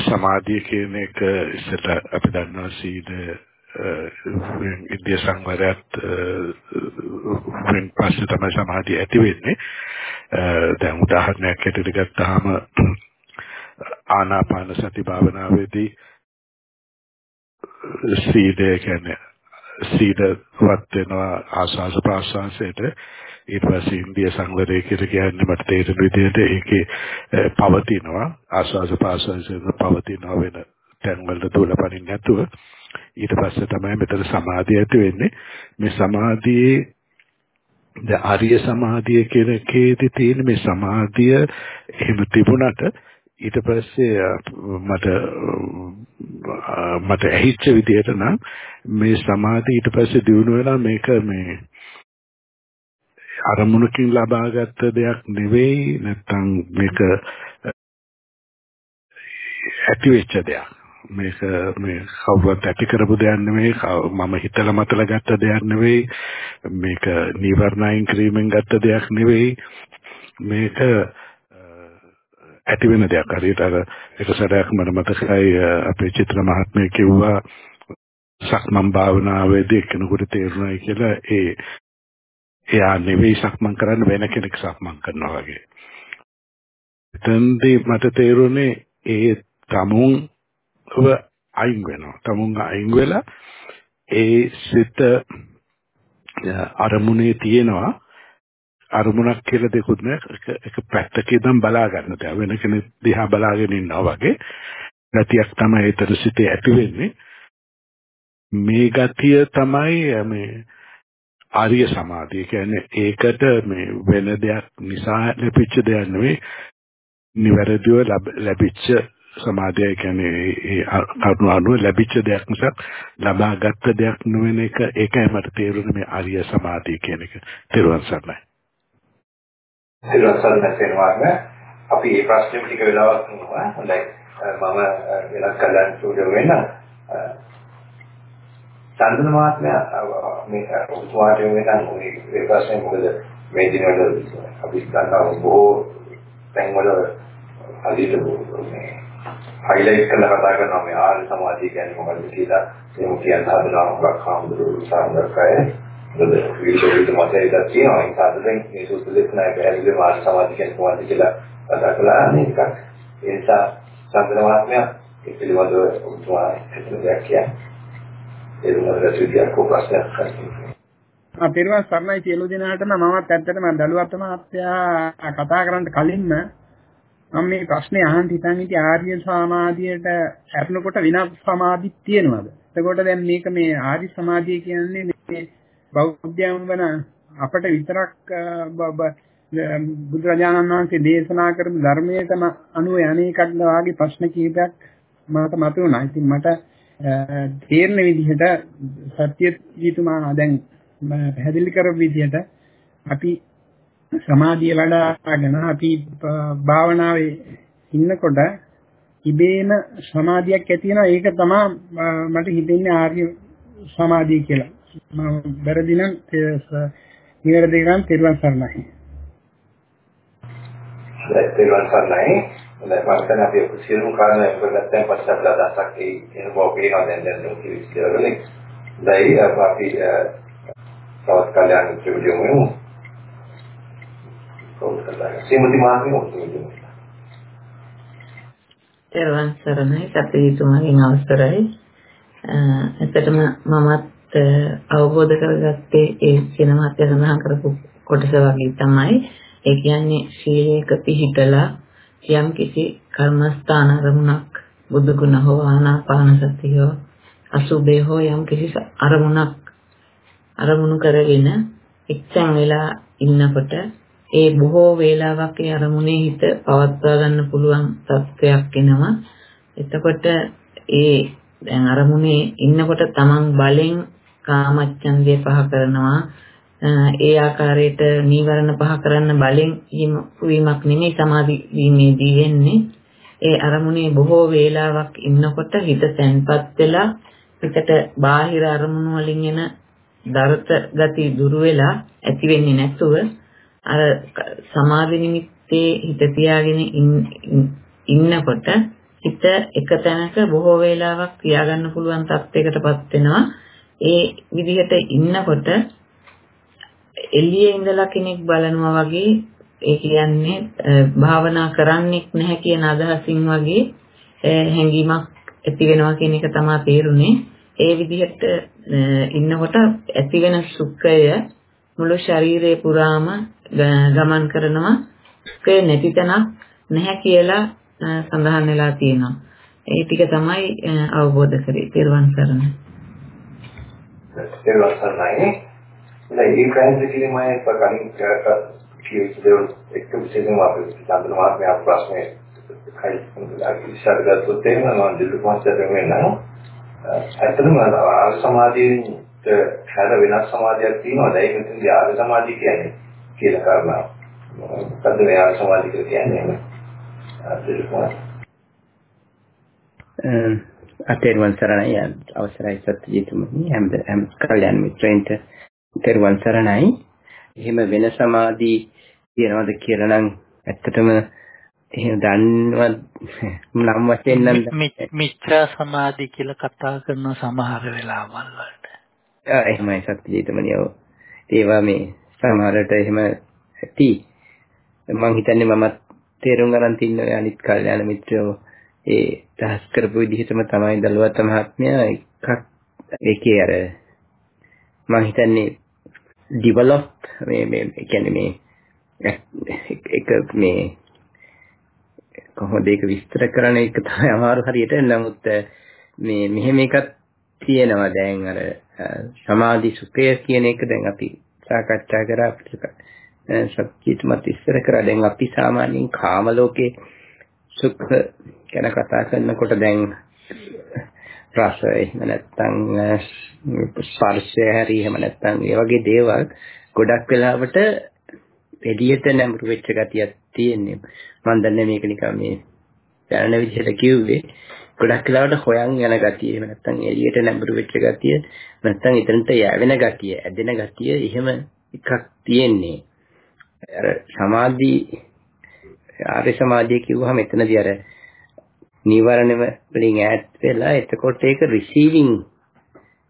සමාධිය කියන එක ඉස්සෙල්ලා අපි දන්නවා සීල ඉන්දිය සංවරයත් වෙන පස්සේ තමයි සමාධිය ඇති වෙන්නේ. දැන් උදාහරණයක් ඇටියට ගත්තාම ආනාපාන සති භාවනාවේදී සීලය කියන්නේ සීලවත් වෙනවා ආස්වාස ප්‍රාස්වාසයට ඊට පස්සේ ඉන්දිය සංවරය කියලා කියන්නේ මට තේරෙන විදිහට ඒකේ පවතිනවා. ආස්වාස ප්‍රාස්වාසයෙන් පවතිනවා වෙන තැන්වල දුලපනින් නැතුව. ඊට පස්සේ තමයි මෙතන සමාධිය ඇති වෙන්නේ. මේ සමාධියේ ද ආර්ය සමාධිය කියන කේදී තියෙන මේ සමාධිය එහෙම තිබුණට ඊට පස්සේ මට මට ඇහිච්ච විදිහට නම් මේ සමාධිය ඊට පස්සේ දිනු වෙලා මේක මේ අරමුණකින් ලබාගත් දෙයක් නෙවෙයි නැත්තම් මේක ඇති වෙච්ච දෙයක්. මේක මේ කවුරුත් ඇති කරපු දෙයක් නෙවෙයි මම හිතලා මතලා ගත්ත දෙයක් නෙවෙයි මේක නිවර්ණයින් ක්‍රීමෙන් ගත්ත දෙයක් නෙවෙයි. මේක ඇති වෙන දෙයක්. හරියට අර එක සැරයක් මට මතකයි අපේ චිත්‍ර මහත්මිය කිව්වා සක්මන් භාවනාවේදී කෙනෙකුට තේරුණායි කියලා. ඒ එයා නෙවෙයි සක්මන් කරන්න වෙන කෙනෙක් සක්මන් කරනවා වගේ. එතෙන්දී මට තේරුනේ ඒ තමුන් ඔබ අයින් වෙනවා. තමුන් අයින් වෙලා ඒ සිත අරමුණේ තියෙනවා. අරමුණක් කියලා දෙකුත් නෑ. එක පැත්තක ඉඳන් බලා ගන්න දෙයක් වෙන කෙනෙක් දිහා බලාගෙන ඉන්නවා වගේ. ගතියක් තමයි ඒතර සිතේ ඇති වෙන්නේ. මේ ගතිය තමයි මේ ආර්ය සමාධිය කියන්නේ ඒකට මේ වෙන දෙයක් නිසා ලැබිච්ච දෙයක් නෙවෙයි නිවැරදිව ලැබිච්ච සමාධිය කියන්නේ ඒ කරුණ අනුව ලැබිච්ච දෙයක් නිසා ලබාගත් දෙයක් නොවන එක ඒකයි මට තේරුනේ මේ ආර්ය සමාධිය කියන එක. තේරුවන් සරණයි. තේරුවන් සරණයි කියනවාම අපි මේ ප්‍රශ්නේ ටික වෙලාවක් නෝවා. හොඳයි. මම වෙනස් කලන් සූඩෝ වෙන චන්දන මහත්මයා මේ උතුමාට වෙන මේ ප්‍රශ්නේ මොකද මේ දිනවල අපි දන්නවා බොහෝ තැන්වල හරියට මේ හයිලයිට් කරලා කතා කරනවා මේ ආර්ය සමාධිය කියන්නේ මොකක්ද කියලා. එහෙම කියන්න හදනවා මොකක් හාමුදුරුවෝ සාන්දර්කය මොකද විශේෂිත මතයක තියෙනවා. ඒ සාධනෙන් මේ සූත්‍ර දේශනාවේ පැහැදිලිව ආර්ය සමාධිය කියන්නේ මොකක්ද කියලා කතා කළා නේද ඒ නිසා සම්බන්ධ මහත්මයා ඒ පිළිබඳව උතුමා හිතන දෙයක් කියන්නේ ඒ වුණාට විද්‍යාව කොපස්යක් කරන්නේ අපේරුවන් සර්ණයි සියලු දෙනාටම මමත් ඇත්තටම දලුවත් මහත්තයා කතා කරන්න කලින්ම මම මේ ප්‍රශ්නේ අහන්න හිතන් ඉති ආර්ය සමාධියට හැරෙනකොට විනාශ සමාධි තියෙනවද? එතකොට දැන් මේක මේ ආර්ය සමාධිය කියන්නේ මේ බෞද්ධයන් වන අපට විතරක් බුදුරජාණන් වහන්සේ දේශනා කරපු ධර්මයටම අනුව යන්නේකක්ද වාගේ ප්‍රශ්න කීපයක් මට මතුවුණා. ඉතින් මට තේරෙන විදිහට සත්‍ය ජීතුමා දැන් පැහැදිලි කරපු විදිහට අපි සමාධිය වඩාගෙන අපි භාවනාවේ ඉන්නකොට ඉබේම සමාධියක් ඇති වෙනවා ඒක තමයි මට හිතෙන්නේ ආර්ය සමාධිය කියලා. මම වැරදි නම් නිවැරදි නම් තෙරුවන් සරණයි. තෙරුවන් සරණයි. දැන් මම හිතන්නේ අපි සියලුම කාරණා එකගත්තන් පස්සේ අපිට අදහසක් ඒ එන බව පේනවා දැන් දැන් දුක් කිවිස්කරන්නේ. දැයි අපි තවත් කල්යාණ මිත්‍රයෝ වෙමු. ශ්‍රීමති මාත්මිය ඔක්කොම තෙරුවන් සරණයි සත්‍යීතුමාගෙන් අවසරයි. ඇත්තටම මමත් අවබෝධ කරගත්තේ ඒ සිනමාත්‍ය සඳහන් කරපු කොටස වගේ තමයි. ඒ කියන්නේ ශීලයක පිහිටලා යම් කිසි කර්මස්ථාන අරමුණක් බුදු ගුණ හෝ ආනාපාන සතිය අසුබේ හෝ යම් කිසි අරමුණක් අරමුණු කරගෙන එක්සන් වෙලා ඉන්නකොට ඒ බොහෝ වේලාවක් ඒ අරමුණේ හිත පවත්වා ගන්න පුළුවන් තත්ත්වයක් එනවා. එතකොට ඒ දැන් අරමුණේ ඉන්නකොට තමන් බලෙන් කාමච්ඡන්දය පහ කරනවා. ඒ ආකාරයට නීවරණ පහ කරන්න බලෙන් වීමක් නෙමෙයි සමාධි වීමේදී වෙන්නේ. ඒ අරමුණේ බොහෝ වේලාවක් ඉන්නකොට හිත තැන්පත් වෙලා හිතට බාහිර අරමුණු වලින් එන දරත ගති දුරු වෙලා ඇති වෙන්නේ නැතුව අර සමාධි නිමිත්තේ හිත තියාගෙන ඉන්නකොට හිත එක තැනක බොහෝ වේලාවක් තියාගන්න පුළුවන් තත්යකටපත් වෙනවා. ඒ විදිහට ඉන්නකොට එළියේ ඉඳලා කෙනෙක් බලනවා වගේ ඒ කියන්නේ භාවනා කරන්නෙක් නැහැ කියන අදහසින් වගේ හැඟීමක් ඇති වෙනවා කියන එක තමයි තේරුනේ. ඒ විදිහට ඉන්නකොට ඇති වෙන සුඛය මුළු ශරීරේ පුරාම ගමන් කරනවා. සුඛය නැති තැනක් නැහැ කියලා සඳහන් වෙලා තියෙනවා. ඒ ටික තමයි අවබෝධ කරේ. තෙරුවන් සරණයි. තෙරුවන් සරණයි. දැන් ඒ කාර්ය කිරීමයි කලින් කියපු දේ එක්ක විශේෂයෙන්ම අපි චන්දන මහත්මයා ප්‍රශ්නේ කයි ඉස්සර ගත්තොත් එහෙම මම දිලු මාස්ටර් වෙනවා. ඇත්තටම ආර්ය සමාධියෙන් හැර වෙනස් සමාධියක් තියෙනවා. ඒක නිසා ආර්ය සමාධිය කියන්නේ කියලා කාරණා. මොකද්ද මේ ආර්ය සමාධිය කියන්නේ? අතේරුවන් සරණයි අවසරයි සත්‍යජීතුමනි හැම හැම කල්යන් මිත්‍රයන්ට තෙරුවන් සරණයි. එහෙම වෙන සමාධි කියනවද කියලා නම් ඇත්තටම එහෙම දන්නවත් නම් වශයෙන් නම් මිත්‍රා සමාධි කියලා කතා කරන සමහර වෙලාවල් වලට. ආ එහෙමයි සත්‍යජීතුමනි ඔව් ඒවා මේ සමහරට එහෙම ඇති. මම හිතන්නේ මමත් තේරුම් ගන්න තින්න අනිත් කල්යාණ මිත්‍රයෝ ඒ දහස් කරපු විදිහටම තමයි දලුවත් මහත්මයා එකක් ඒකේ අර මම හිතන්නේ ඩිවලොප් මේ මේ කියන්නේ මේ එක මේ කොහොමද ඒක විස්තර කරන්න? එක තමයි අමාරු හරියට. නමුත් මේ මෙහෙම එකක් තියෙනවා. දැන් අර සමාධි සුඛය කියන එක දැන් අපි සාකච්ඡා කරා අපිට සත්‍යීත්මත් ඉස්සර කරා. දැන් අපි සාමාන්‍යයෙන් කාම ලෝකේ සුඛ ගැන කතා කරනකොට දැන් රස එහෙම නැත්නම් ස්පර්ශය හරි එහෙම නැත්නම් ඒ වගේ දේවල් ගොඩක් වෙලාවට එළියට නැඹුරු වෙච්ච ගතියක් තියෙන්නේ. මම දන්නේ මේක නිකන් මේ දැනන විදිහට කිව්වේ ගොඩක් වෙලාවට හොයන් යන ගතිය. එහෙම නැත්නම් එළියට නැඹුරු වෙච්ච ගතිය. නැත්නම් එතනට යැවෙන ගතිය ඇදෙන ගතිය එහෙම එකක් තියෙන්නේ. අර සමාධි ආර්ය සමාධිය කිව්වහම එතනදී අර නීවරණ වලින් ඈත් වෙලා එතකොට ඒක රිසීවිං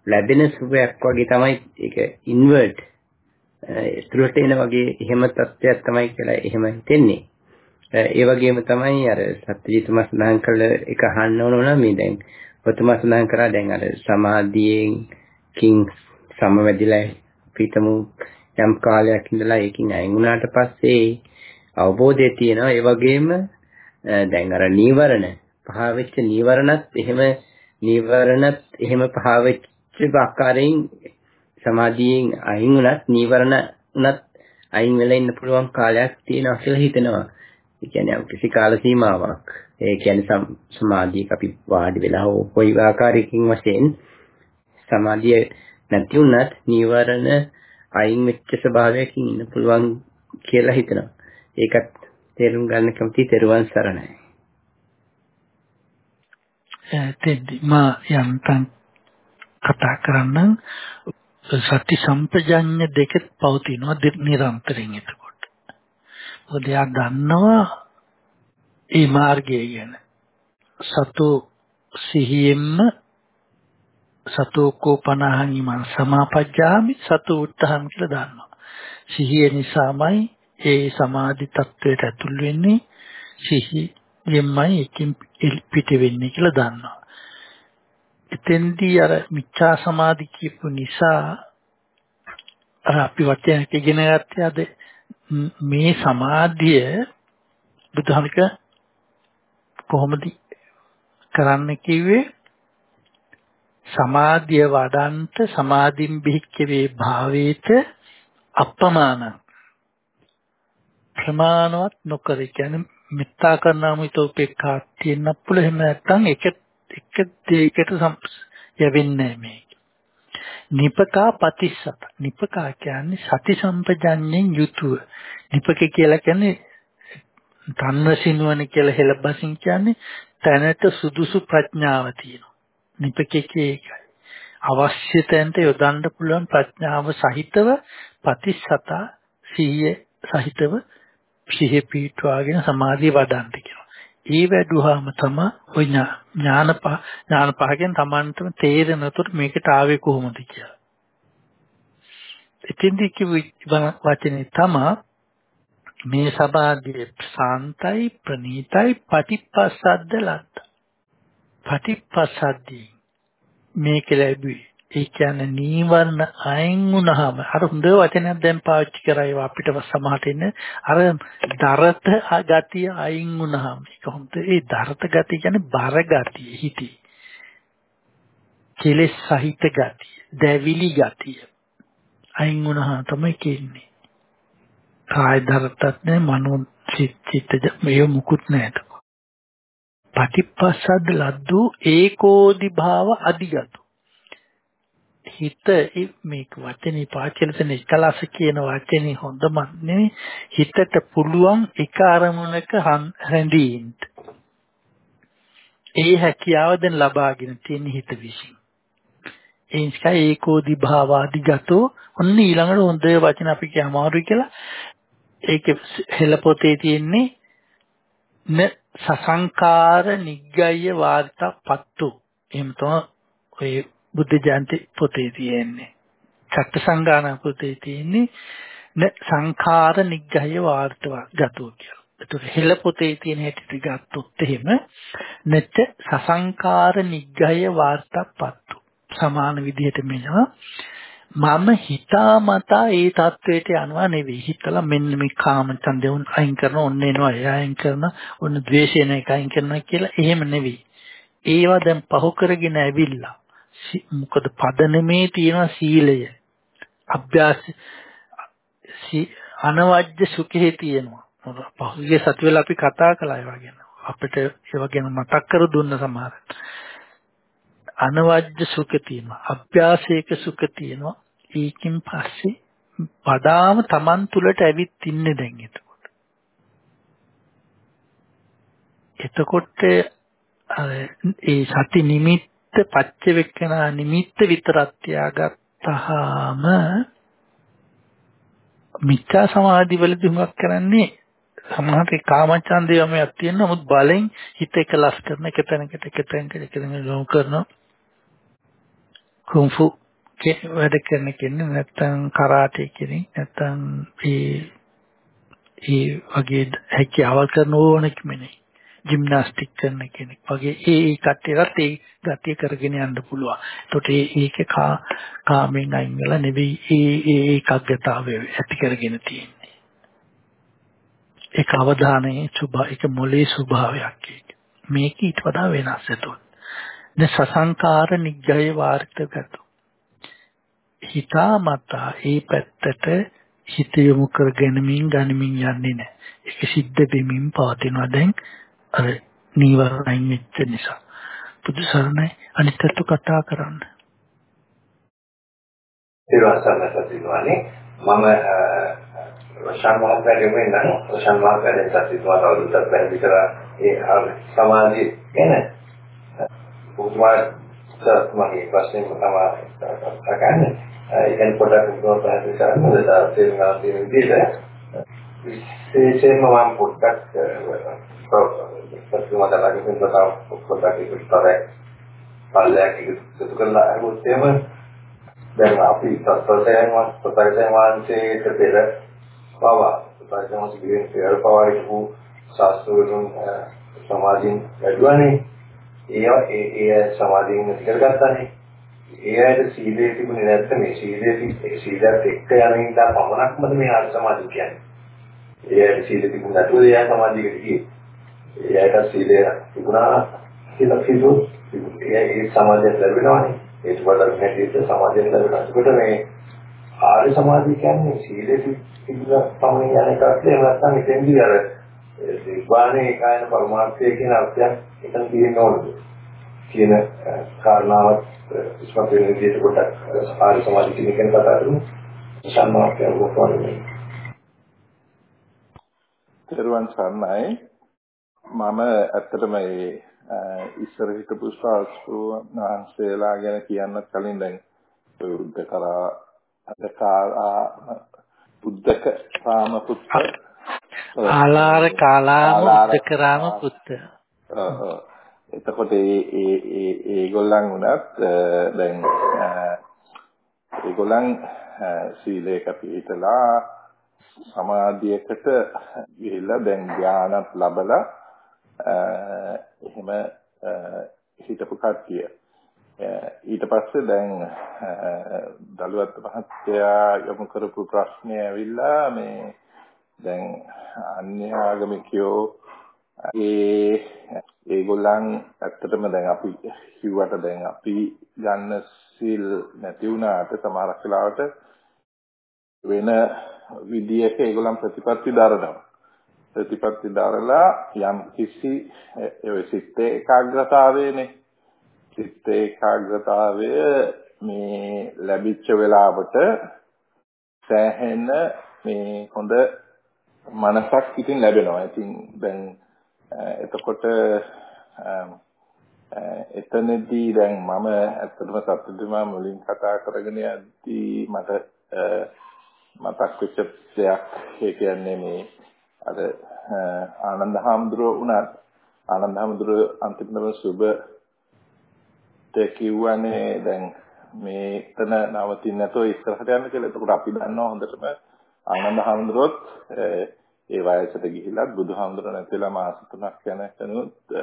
ලැබෙන සුවයක් වගේ තමයි ඒක ඉන්වර්ට් ඉතුරුට එන වගේ එහෙම තත්ත්වයක් තමයි කියලා එහෙම හිතෙන්නේ. ඒ වගේම තමයි අර සත්‍යජිතුමා සඳහන් කළ එක අහන්න ඕන නම් මේ දැන් ඔතුමා සඳහන් කරා දැන් අර සමාධියෙන් කිං සමවැදිලා පිටමු යම් කාලයක් ඉඳලා ඒකින් අයින් වුණාට පස්සේ අවබෝධය තියෙනවා ඒ වගේම දැන් අර නීවරණ පහ වෙච්ච නීවරණත් එහෙම නීවරණත් එහෙම පහ වෙච්ච ආකාරයෙන් සමාධියෙන් අයින් වුණත් නීවරණ උනත් අයින් වෙලා ඉන්න පුළුවන් කාලයක් තියෙනවා කියලා හිතෙනවා. ඒ කියන්නේ කිසි කාල සීමාවක්. ඒ කියන්නේ සමාධියක අපි වාඩි වෙලා හෝ කොයි ආකාරයකින් වශයෙන් සමාධිය නැති වුණත් නීවරණ අයින් වෙච්ච ස්වභාවයකින් ඉන්න පුළුවන් කියලා හිතනවා. ඒකත් තේරුම් ගන්න කැමති තෙරුවන් සරණයි. එතෙන්දි මා යන්තම් කතා කරන්න සති සම්පජඤ්ඤ දෙක පවතිනවා නිරන්තරයෙන් එතකොට. මොකද එයා දන්නවා මේ මාර්ගය ගැන. සතු සිහියෙන්ම සතෝ කෝපනහං ඉමන් සමාපජ්ජාමි සතු උත්තහම් කියලා දන්නවා. සිහිය නිසාමයි ඒ සමාධි තත්වයට ඇතුල් වෙන්නේ සිහියෙන්මයි එකින් පිට වෙන්නේ කියලා දන්නවා. එතෙන්දී අර මිච්ඡා සමාධි කියපු නිසා අර අපි වචනයක් ඉගෙන ගත්තේ අද මේ සමාධිය බුදුහමික කොහොමද කරන්න කිව්වේ සමාධිය වඩන්ත සමාධින් බිහික්කවේ භාවේත අප්‍රමාණ ප්‍රමාණවත් නොකර කියන්නේ මෙත්තා කරනාම හිත උපේක්ඛා තියෙන්න පුළුවන් එහෙම නැත්නම් එක එක දෙයකට යවෙන්නේ මේක. නිපකා පතිස්සත. නිපකා කියන්නේ සති සම්පජඤ්ඤෙන් යුතුව. නිපක කියලා කියන්නේ තන්න සිනුවන කියලා හෙළබසින් කියන්නේ තැනට සුදුසු ප්‍රඥාව තියෙනවා. නිපකේ ඒකයි. අවශ්‍ය තැනට යොදන්න පුළුවන් ප්‍රඥාව සහිතව ප්‍රතිසතා සිහිය සහිතව සිහිය පිටවාගෙන සමාධිය වඩන්න කියනවා. ඒ වැඩුවාම තමයි ඔය ඥාන පහ ඥාන පහකින් Tamanටම තේරෙනතොට මේකට ආවේ කොහොමද කියලා. ඉතින්දි කිව්ව වචනේ තමයි මේ සමාධිය ශාන්තයි ප්‍රණීතයි පටිපස්සද්ද ලද්ද. පටිපස්සද්දී මේක ලැබුවේ ඒ කියන්නේ නීවරණ අයින් වුණාම අර හොඳ වචනයක් දැන් පාවිච්චි කරා ඒවා අපිට සමහරට ඉන්නේ. අර දරත ගතිය අයින් වුණාම ඒක හොඳ. ඒ දරත ගතිය කියන්නේ බර ගතිය හිතේ. කෙලෙස් සහිත ගතිය දැවිලි ගතිය අයින් වුණාම තමයි කියන්නේ කාය දරතත් නෑ මනෝ චිත්තජ මේ මුකුත් නෑ පටිපස්සද්ද ලද්දු ඒකෝදි භාව අධිගතු. හිත මේක වචනේ පාචලතන එකලස කියන වචනේ හොඳම නෙවෙයි හිතට පුළුවන් එක අරමුණක රැඳී ඉන්න. ඒ හැකියාව දැන් ලබාගෙන තියෙන හිත විසින්. ඒ නිසා ඒකෝදි භාවාදි ගතෝ ඔන්න ඊළඟට හොඳ වචන අපි කිය අමාරුයි කියලා ඒක හෙළ පොතේ තියෙන්නේ න සසංකාර නිග්ගය වාර්තා පත්තු එහෙම තමයි ඔය බුද්ධ ජයන්ති පොතේ තියෙන්නේ. චත්ත සංගාන පොතේ තියෙන්නේ න සංඛාර නිග්‍රහය වාර්තවා ගතෝ කියලා. ඒක හෙළ පොතේ තියෙන හැටි ගත්තොත් එහෙම නැත්නම් සසංකාර නිග්‍රහය වාර්තපත්තු සමාන විදිහට මෙනවා මම හිතාමතා ඒ தത്വයට යනවා නෙවෙයි හිතලා මෙන්න මේ කාම ඡන්දය උන් අයින් කරන ඔන්න එනවා අයින් කරන ඔන්න ද්වේෂය නැයි අයින් කරනවා කියලා එහෙම නෙවෙයි ඒවා දැන් පහු කරගෙන ඇවිල්ලා මොකද පදනමේ තියෙන සීලය. අභ්‍යාස අනවජ්‍ය සුඛේ තියෙනවා. පහුගිය සතිවල අපි කතා කළා ඒවා ගැන. අපිට ඒවා ගැන මතක් කර දුන්න සමහර අනවජ්‍ය සුඛ තියෙනවා. අභ්‍යාසයක සුඛ තියෙනවා. ඒකින් පස්සේ පදාම Taman තුලට ඇවිත් ඉන්නේ දැන් එතකොට. එතකොට ඒ සති නිමිත්ත පච්ච වෙක්කනා නිමිත්ත විතරක් තියාගත්තාම මිච්ඡා සමාධි වලදී හුඟක් කරන්නේ සමහරට කාමචන්දයමයක් තියෙන නමුත් බලෙන් හිත එකලස් කරන එක තැනකට එක තැනකට එක තැනකට යොමු කරන කුන්ෆු වැඩ කරන කෙනෙක් නැත්තම් කරාටේ කෙනෙක් නැත්තම් ඒ ඒ වගේ හැකියාවල් කරන ඕනෙක් මෙනේ ජිම්නාස්ටික් කරන කෙනෙක් වගේ ඒ ඒ කට්ටියටත් ඒ ගතිය කරගෙන යන්න පුළුවන්. ඒතකොට ඒ ඒක කා කාමෙන් අයින් වෙලා නෙවෙයි ඒ ඒ ඒකග්ගතාවය ඇති කරගෙන තියෙන්නේ. ඒක අවධානයේ සුභ ඒක මොලේ ස්වභාවයක් ඒක. මේක ඊට වඩා වෙනස් එතකොට. දැන් සසංකාර නිග්‍රය වාර්ථගත. හිතාමතා ඒ පැත්තට හිත යොමු කරගෙනමින් ගනිමින් යන්නේ නැහැ. ඒක සිද්ධ වෙමින් පවතිනවා දැන් අර නීවරණයින් වෙච්ච නිසා. බුදු සරණයි අනිත්‍යත්ව කතා කරන්න. ඊළඟට සිදුවන්නේ මම රෂාන් මහත්මයාගෙන් නම් රෂාන් මහත්මයාගෙන් සිදුවා තවදුරටත් පැහැදිලි කරා ඒ සමාධිය ගැන පුදුමාට මගේ ප්‍රශ්නේ තමයි අහන්නේ. ඒකෙන් පොඩක් උදව් පැහැදිලි කරන්න ඕනේ. තේරුම් ගන්න තියෙන විදිහට විශේෂයෙන්ම මම පොඩ්ඩක් සත්‍යමත ළඟින් කතා පොඩ්ඩක් ඉස්සරහ පල්ලයක් ඉස්සතු කරලා අහුවොත් එහෙම දැන් අපි සත්‍යයෙන් වත් සත්‍යයෙන් වාන්සේ පෙර පව සත්‍යයෙන් වාන්සේ කියන පෙර පව හිටපු ශාස්ත්‍රවලුන් සමාධින් වැඩුවානේ. ඒ ඒ සමාධියෙන් නැති කරගත්තානේ. ඒ ඇයිද සීලයේ තිබුණේ නැත්නම් මේ සීලයේ සීලයත් එක්ක යන ඉඳලා පමණක්මද මේ ආර්ය සමාධිය කියන්නේ? ඒ ඇයි සීලෙ තිබුණ නැතුව ඒ සමාධියකට ගියේ. ඒ ඇයිට සීලය තිබුණා කියලා කිව්වොත් ඒ ඒ සමාධිය ලැබෙනවානේ ඒක වලට නැතිව සමාධිය ලැබෙනවා ඒකට මේ ආර්ය සමාධිය කියන්නේ සීලෙ තිබුණ පමණ යන එකක් එහෙම නැත්නම් එතෙන්දී අර දිවානේ කායන පරමාර්ථය කියන අර්ථයක් එතන තියෙන්න ඕනද කියන කාරණාවත් ඉස්මතු වෙන විදිහට පොඩ්ඩක් ආර්ය සමාධිය කියන එක කතා කරමු. සම්මාර්ථය වුණානේ. තෙරුවන් සරණයි. මම ඇත්තටම මේ ඉස්සර හිටපු ශාස්ත්‍රඥාන්සේලා ගැන කියන්නත් කලින් දැන් බුද්ධ කරා අදකාරා බුද්ධක රාම පුත්ත. ආලාර කාලාම බුද්ධක රාම පුත්ත. එතකොට ඒ ඒ ඒ ඒගොල්ලන් උනත් දැන් ඒගොල්ලන් සීලයක පිළිතලා සමාධියකට ගිහිල්ලා දැන් ධානත් ලැබලා එහෙම හිටපු කට්ටිය. ඊට පස්සේ දැන් දලුවත් මහත්තයා යොමු කරපු ප්‍රශ්නේ ඇවිල්ලා මේ දැන් අන්‍ය ආගමිකයෝ ඒ ඒගොල්ලන් ඇත්තටම දැන් අපි කිව්වට දැන් අපි ගන්න සීල් නැති වුණාට සමහරක් වෙලාවට වෙන විදියක ඒගොල්ලන් ප්‍රතිපත්ති දරනවා. ප්‍රතිපත්ති දරලා යම් කිසි ඒ සිත් ඒකාග්‍රතාවයනේ සිත් ඒකාග්‍රතාවය මේ ලැබිච්ච වෙලාවට සෑහෙන මේ හොඳ මනසක් ඉතින් ලැබෙනවා. ඉතින් දැන් එතකොට එතනදී දැන් මම ඇත්තටම සත්‍යදිමා මුලින් කතා කරගෙන යද්දී මට මතක් වෙච්ච දෙයක් ඒ කියන්නේ මේ අර ආනන්ද හාමුදුරුවෝ උනත් ආනන්ද හාමුදුරුවෝ අන්තිමටම සුබ කිව්වනේ දැන් මේතන නවතින්න නැතෝ ඉස්සරහට යන්න කියලා. එතකොට අපි දන්නවා හොඳටම ආනන්ද හාමුදුරුවෝත් ඒ වයසට ගිහිල්ලා බුදුහාමුදුරුවෝ නැතිලා මාස 3ක් යනකනුත්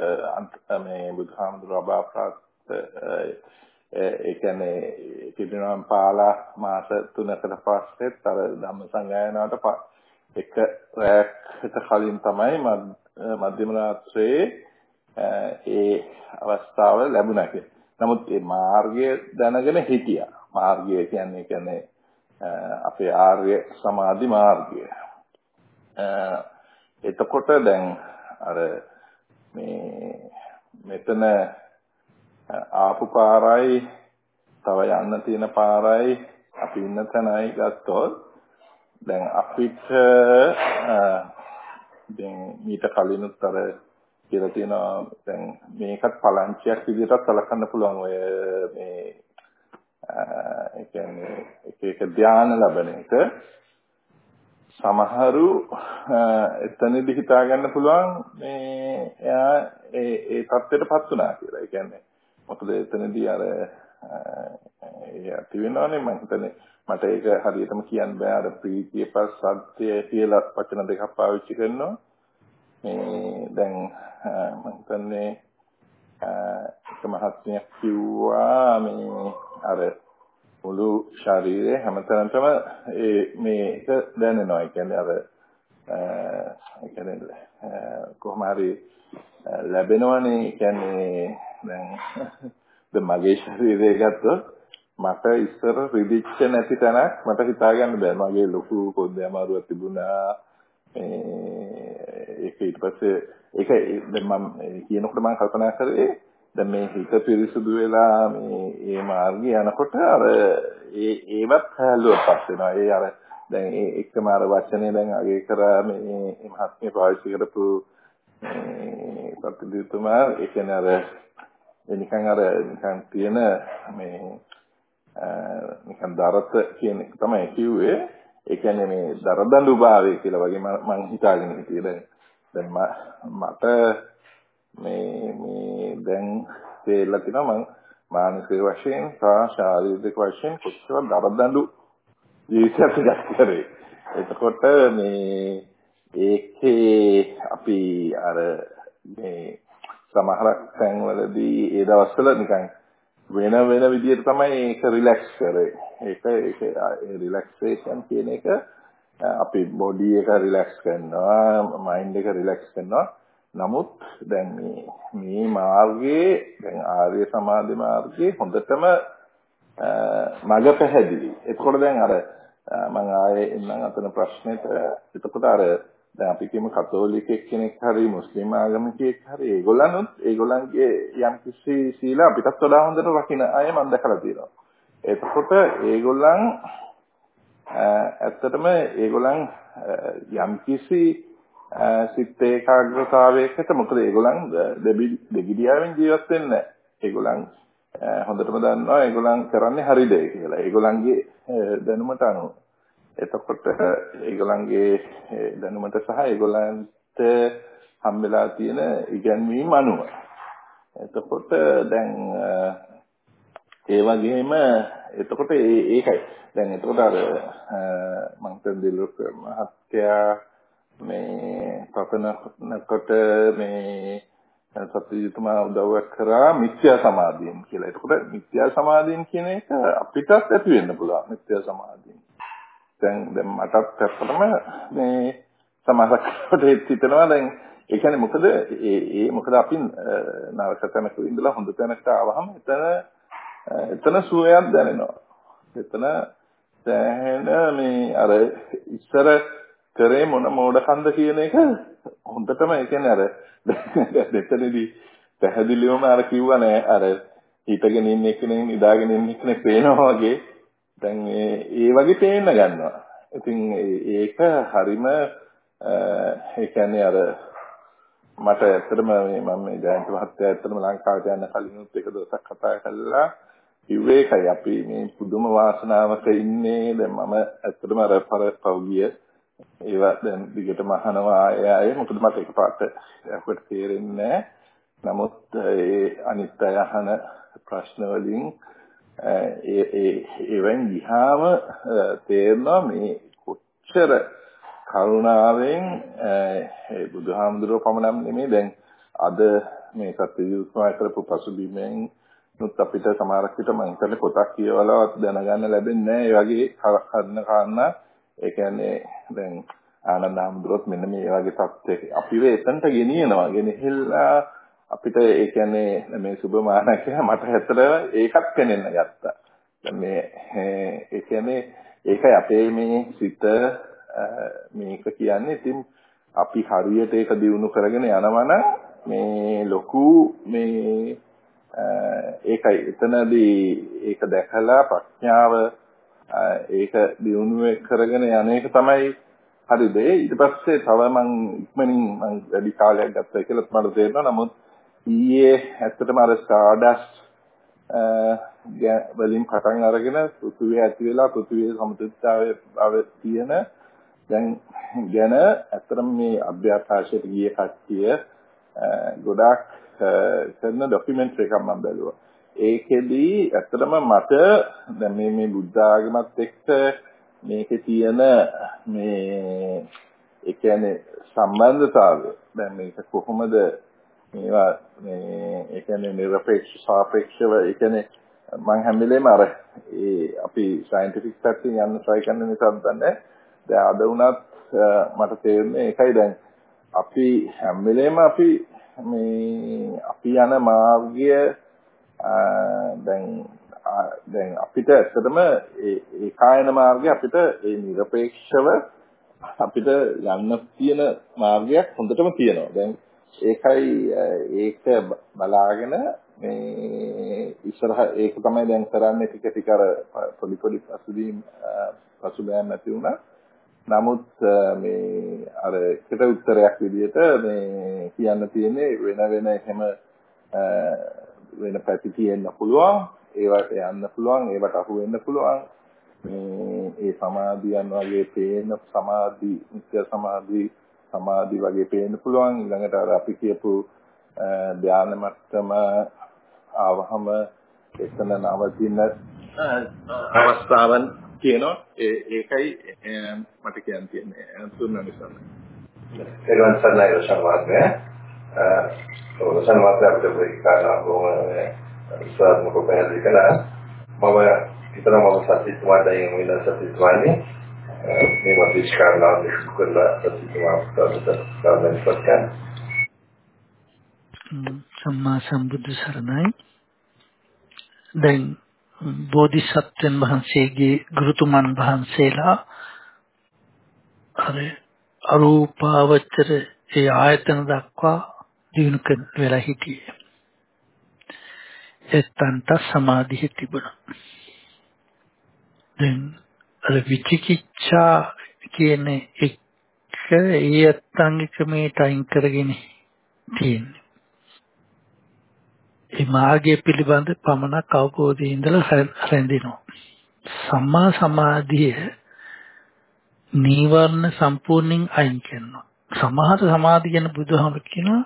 මේ බුදුහාමුදුරුවෝ අභාප්‍රාප්ත ඒ කියන්නේ පිරිනවම් පාලා මාස 3කට පස්සෙත් අර ධම්ම සංගායනාවට එක රැයකට කලින් තමයි මධ්‍යම රාත්‍රියේ ඒ අවස්ථාව ලැබුණා කියලා. නමුත් මේ මාර්ගය දැනගෙන හිටියා. මාර්ගය කියන්නේ කියන්නේ අපේ ආර්ය සමාධි මාර්ගය. එතකොට දැන් අර මේ මෙතන ආපු පාරයි තව යන්න තියෙන පාරයි අපි ඉන්න තැනයි ගත්තොත් දැන් අපිට දැන් මීට කලිනුත් අර කියලා තියෙනවා දැන් මේකත් පලංචියක් විදිහට සලකන්න පුළුවන්. ඔය මේ ඒ කියන්නේ එක එක ධානය ලැබෙන එක. සමහරු එතනදි හිතා ගන්න පුළුවන් මේ එයා ඒ ඒ தත්ත්වයටපත් වුණා කියලා. ඒ කියන්නේ මොකද එතනදී අර ඒ ඇති වෙනවනේ මම හිතන්නේ. මට ඒක හරියටම කියන්න බෑ අර ප්‍රීතිය පස් සත්‍ය කියලා වචන දෙකක් පාවිච්චි කරනවා. මේ දැන් මම හිතන්නේ එක මහත්මයක් කිව්වා මේ අර මුළු ශරීරයේ හැමතැනටම ඒ මේක දැනෙනවා. ඒ කියන්නේ අර ඒ කියන්නේ කොහොම හරි ලැබෙනවනේ. ඒ කියන්නේ දැන් දැන් (laughs) මගේ ශරීරය ගත්තොත් මට ඉස්සර රිදිච්ච නැති තැනක් මට හිතා ගන්න බෑ. මගේ ලොකු පොඩ්ඩ අමාරුවක් තිබුණා. ඒක ඊට පස්සේ ඒක දැන් මම කියනකොට මම කල්පනා කරේ දැන් මේ හිත පිරිසුදු වෙලා මේ මේ මාර්ගය යනකොට අර ඒ ඒවත් හැලුවපත් වෙනවා. ඒ අර දැන් ඒ එක්කම අර වචනේ දැන් අගේ කරා මේ මහත්මිය පාවිච්චි කරපු මේ ප්‍රතිදිතුමා ඒ කියන්නේ අර නිකන් අර නිකන් තියෙන මේ නිකන් දරත කියන එක තමයි කිව්වේ. ඒ කියන්නේ මේ දරදඬු භාවය කියලා වගේ මම හිතාගෙන හිටියේ දැන් දැන් මට මේ මේ දැන් තේරලා තිනවා මම මානසික වශයෙන් සහ ශාරීරික වශයෙන් කොච්චර දරදඬු ජීවිතයක් ගත කරේ. එතකොට මේ ඒකේ අපි අර මේ සමහර තැන්වලදී ඒ දවස්වල නිකන් වෙන වෙන විදිහට තමයි ඒක රිලැක්ස් කරේ. ඒක ඒක රිලැක්සේෂන් කියන එක අපි බොඩි එක රිලැක්ස් කරනවා, මයින්ඩ් එක රිලැක්ස් කරනවා. නමුත් දැන් මේ මේ මාර්ගයේ දැන් ආර්ය සමාධි මාර්ගයේ හොඳටම මඟ පැහැදිලි. එතකොට දැන් අර මම ආයේ එන්නම් අතන ප්‍රශ්නෙට එතකොට අර දැන් අපි කියමු කතෝලිකෙක් කෙනෙක් හරි මුස්ලිම් ආගමිකයෙක් හරි ඒගොල්ලන්ුත් ඒගොල්ලන්ගේ යම් කිසි සීල අපිටත් වඩා හොඳට රකින්න අය මම දැකලා තියෙනවා. එතකොට ඒගොල්ලන් ඇත්තටම ඒගොල්ලන් යම් කිසි සිත් ඒකාග්‍රතාවයකට මොකද ඒගොල්ලන් දෙගිඩියාවෙන් ජීවත් වෙන්නේ නැහැ. ඒගොල්ලන් හොඳටම දන්නවා ඒගොල්ලන් කරන්නේ හරි දේ කියලා. ඒගොල්ලන්ගේ දැනුමට අනුව. එතකොට (laughs) ඒගොල්ලන්ගේ දැනුමට සහ ඒගොල්ලන්ට හම්බෙලා තියෙන ඉගැන්වීම් අනුව. එතකොට දැන් ඒ වගේම එතකොට ඒකයි. දැන් එතකොට අර මම හිතන දිලුක් මහත්තයා මේ පතනකොට මේ සත්‍යජිතුමා උදව්වක් කරා මිත්‍යා සමාධියෙන් කියලා. එතකොට මිත්‍යා සමාධියෙන් කියන එක අපිටත් ඇති වෙන්න පුළුවන් මිත්‍යා සමාධියෙන්. දැන් දැන් මටත් ඇත්තටම මේ සමාසකට හිතනවා දැන් ඒ කියන්නේ මොකද? ඒ ඒ මොකද අපි නරක තැනක ඉඳලා හොඳ තැනකට ආවහම එතන එතන සුවයක් දැනෙනවා. එතන සෑහෙන මේ අර ඉස්සර කරේ මොන මෝඩකන්ද කියන එක හොඳටම ඒ කියන්නේ අර (laughs) දෙතනදී පැහැදිලිවම අර කිව්වා නෑ. අර හිතගෙන ඉන්න කෙනෙක් නිදාගෙන ඉන්න කෙනෙක් පේනවා වගේ. දැන් ඒ වගේ පේන්න ගන්නවා. ඉතින් ඒක හරිම ඒ කියන්නේ අර මට ඇත්තටම මේ මම මේ ජයන්ත මහත්තයා ඇත්තටම ලංකාවට යන්න කලිනුත් එක දවසක් කතා කළා. කිව්වේ ඒකයි අපි මේ පුදුම වාසනාවක ඉන්නේ. දැන් මම ඇත්තටම අර පරපෞගිය ඒවා දැන් දිගටම අහනවා ආය ආය. මොකද මට එකපාරට අපිට තේරෙන්නේ නමුත් ඒ අනිත් අය අහන ප්‍රශ්න වලින් ඒ ඒ එවෙන් ගියාම තේරෙනවා මේ කොච්චර කරුණාවෙන් ඒ බුදුහාමුදුරුව පමණක් නෙමෙයි දැන් අද මේ සත්‍ය යුක්තව කරපු පසුබිමෙන් නුත් අපිට සමහරක් විට මම හිතන්නේ පොතක් කියවලවත් දැනගන්න ලැබෙන්නේ නැහැ. ඒ වගේ කරන කාරණා ඒ කියන්නේ දැන් ආනන්ද හඳුරොත් මෙන්න මේ වගේ තත්ත්වයක අපිව එතනට ගෙනියනවා. ගෙනහිල්ලා අපිට ඒ කියන්නේ මේ සුබ මානකය මට ඇත්තට ඒකත් පෙනෙන්න ගත්තා. දැන් මේ ඒ කියන්නේ ඒකයි අපේ මේ සිත මේක කියන්නේ ඉතින් අපි හරියට ඒක දිනු කරගෙන යනවනම් මේ ලොකු මේ ඒකයි. එතනදී ඒක දැකලා ප්‍රඥාව ඒක දියුණුව කරගෙන යන එක තමයි හරිද ඊට පස්සේ තව මං ඉක්මනින් මං වැඩි කාලයක් ගත්තා කියලා මට තේරෙනවා. නමුත් ඊයේ ඇත්තටම අර ස්ටාර්ඩස් වලින් පටන් අරගෙන පෘථිවිය ඇති වෙලා පෘථිවියේ සමතුලිතතාවය තියෙන දැන් ගැන ඇත්තටම මේ අභ්‍යාකාශයට ගිය කට්ටිය ගොඩාක් කරන ડોකියුමන්ටරි එකක් මම බැලුවා. ඒකෙදි ඇත්තටම මට දැන් මේ මේ බුද්ධ ආගමත් එක්ක මේකේ තියෙන මේ ඒ කියන්නේ සම්බන්ධතාවය දැන් මේක කොහොමද මේවා මේ ඒ කියන්නේ නිර්පේක්ෂ සාපේක්ෂව ඒ කියන්නේ මම හැම වෙලේම අර ඒ අපි සයන්ටිෆික් පැත්තෙන් යන්න try කරන නිසා දන්නේ දැන් අද වුණත් මට තේරෙන්නේ ඒකයි දැන් අපි හැම වෙලේම අපි මේ අපි යන මාර්ගය දැන් දැන් අපිට ඇත්තටම ඒ ඒකායන මාර්ගය අපිට ඒ নিরপেক্ষව අපිට යන්න තියෙන මාර්ගයක් හොඳටම තියෙනවා. දැන් ඒකයි ඒක බලාගෙන මේ ඉස්සරහ ඒක තමයි දැන් කරන්නේ ටික ටික අර පොඩි පොඩි පසුබිම් පසුබෑම් නැති වුණා. නමුත් මේ අර එකට උත්තරයක් විදිහට මේ කියන්න තියෙන්නේ වෙන වෙන එහෙම වෙන පැති තියෙන්න පුළුවන් ඒවට යන්න පුළුවන් ඒවට අහු වෙන්න පුළුවන් මේ ඒ සමාධියන් වගේ පේන සමාධි නිත්‍ය සමාධි සමාධි වගේ පේන්න පුළුවන්. ඊළඟට අර අපි කියපු ධානය මට්ටම ආවහම එතන නවතින අවස්ථාවන් කියනවා. ඒ ඒකයි මට කියන්න තියෙන්නේ. තුන්වෙනි සරණ. ඒකෙන් සරණයි රොෂන් මාත්‍රය. රොෂන් මාත්‍රය අපිට වෙයි කාරණා කොහොම ඉස්සරහම කොහොමද කළා. මම හිතනවා මම සත්‍යතුමාට දැන් වෙන සත්‍යතුමානේ. මේ වදිස් කාරණා විශ්ු කරලා සත්‍යතුමා ප්‍රාර්ථනා කරන්න. සම්මා සම්බුදු සරණයි දැන් බෝධිසත්වයන් වහන්සේගේ ගුරුතුමන් වහන්සේලා අර අරූපාවචර ඒ ආයතන දක්වා දිනු වෙලා හිටියේ. එතන්ට සමාධිය තිබුණා. දැන් අර විචිකිච්ඡා කියන ඒ අත්ංගික මේ ටයිම් කරගෙන තියෙන්නේ. ඒ මාර්ගය පිළිබඳ පමණක් අවබෝධයෙන් ඉඳලා රැඳෙනවා. සම්මා සමාධිය නීවරණ සම්පූර්ණයෙන් අයින් කරනවා. සමහර සමාධිය ගැන බුදුහාම කියනවා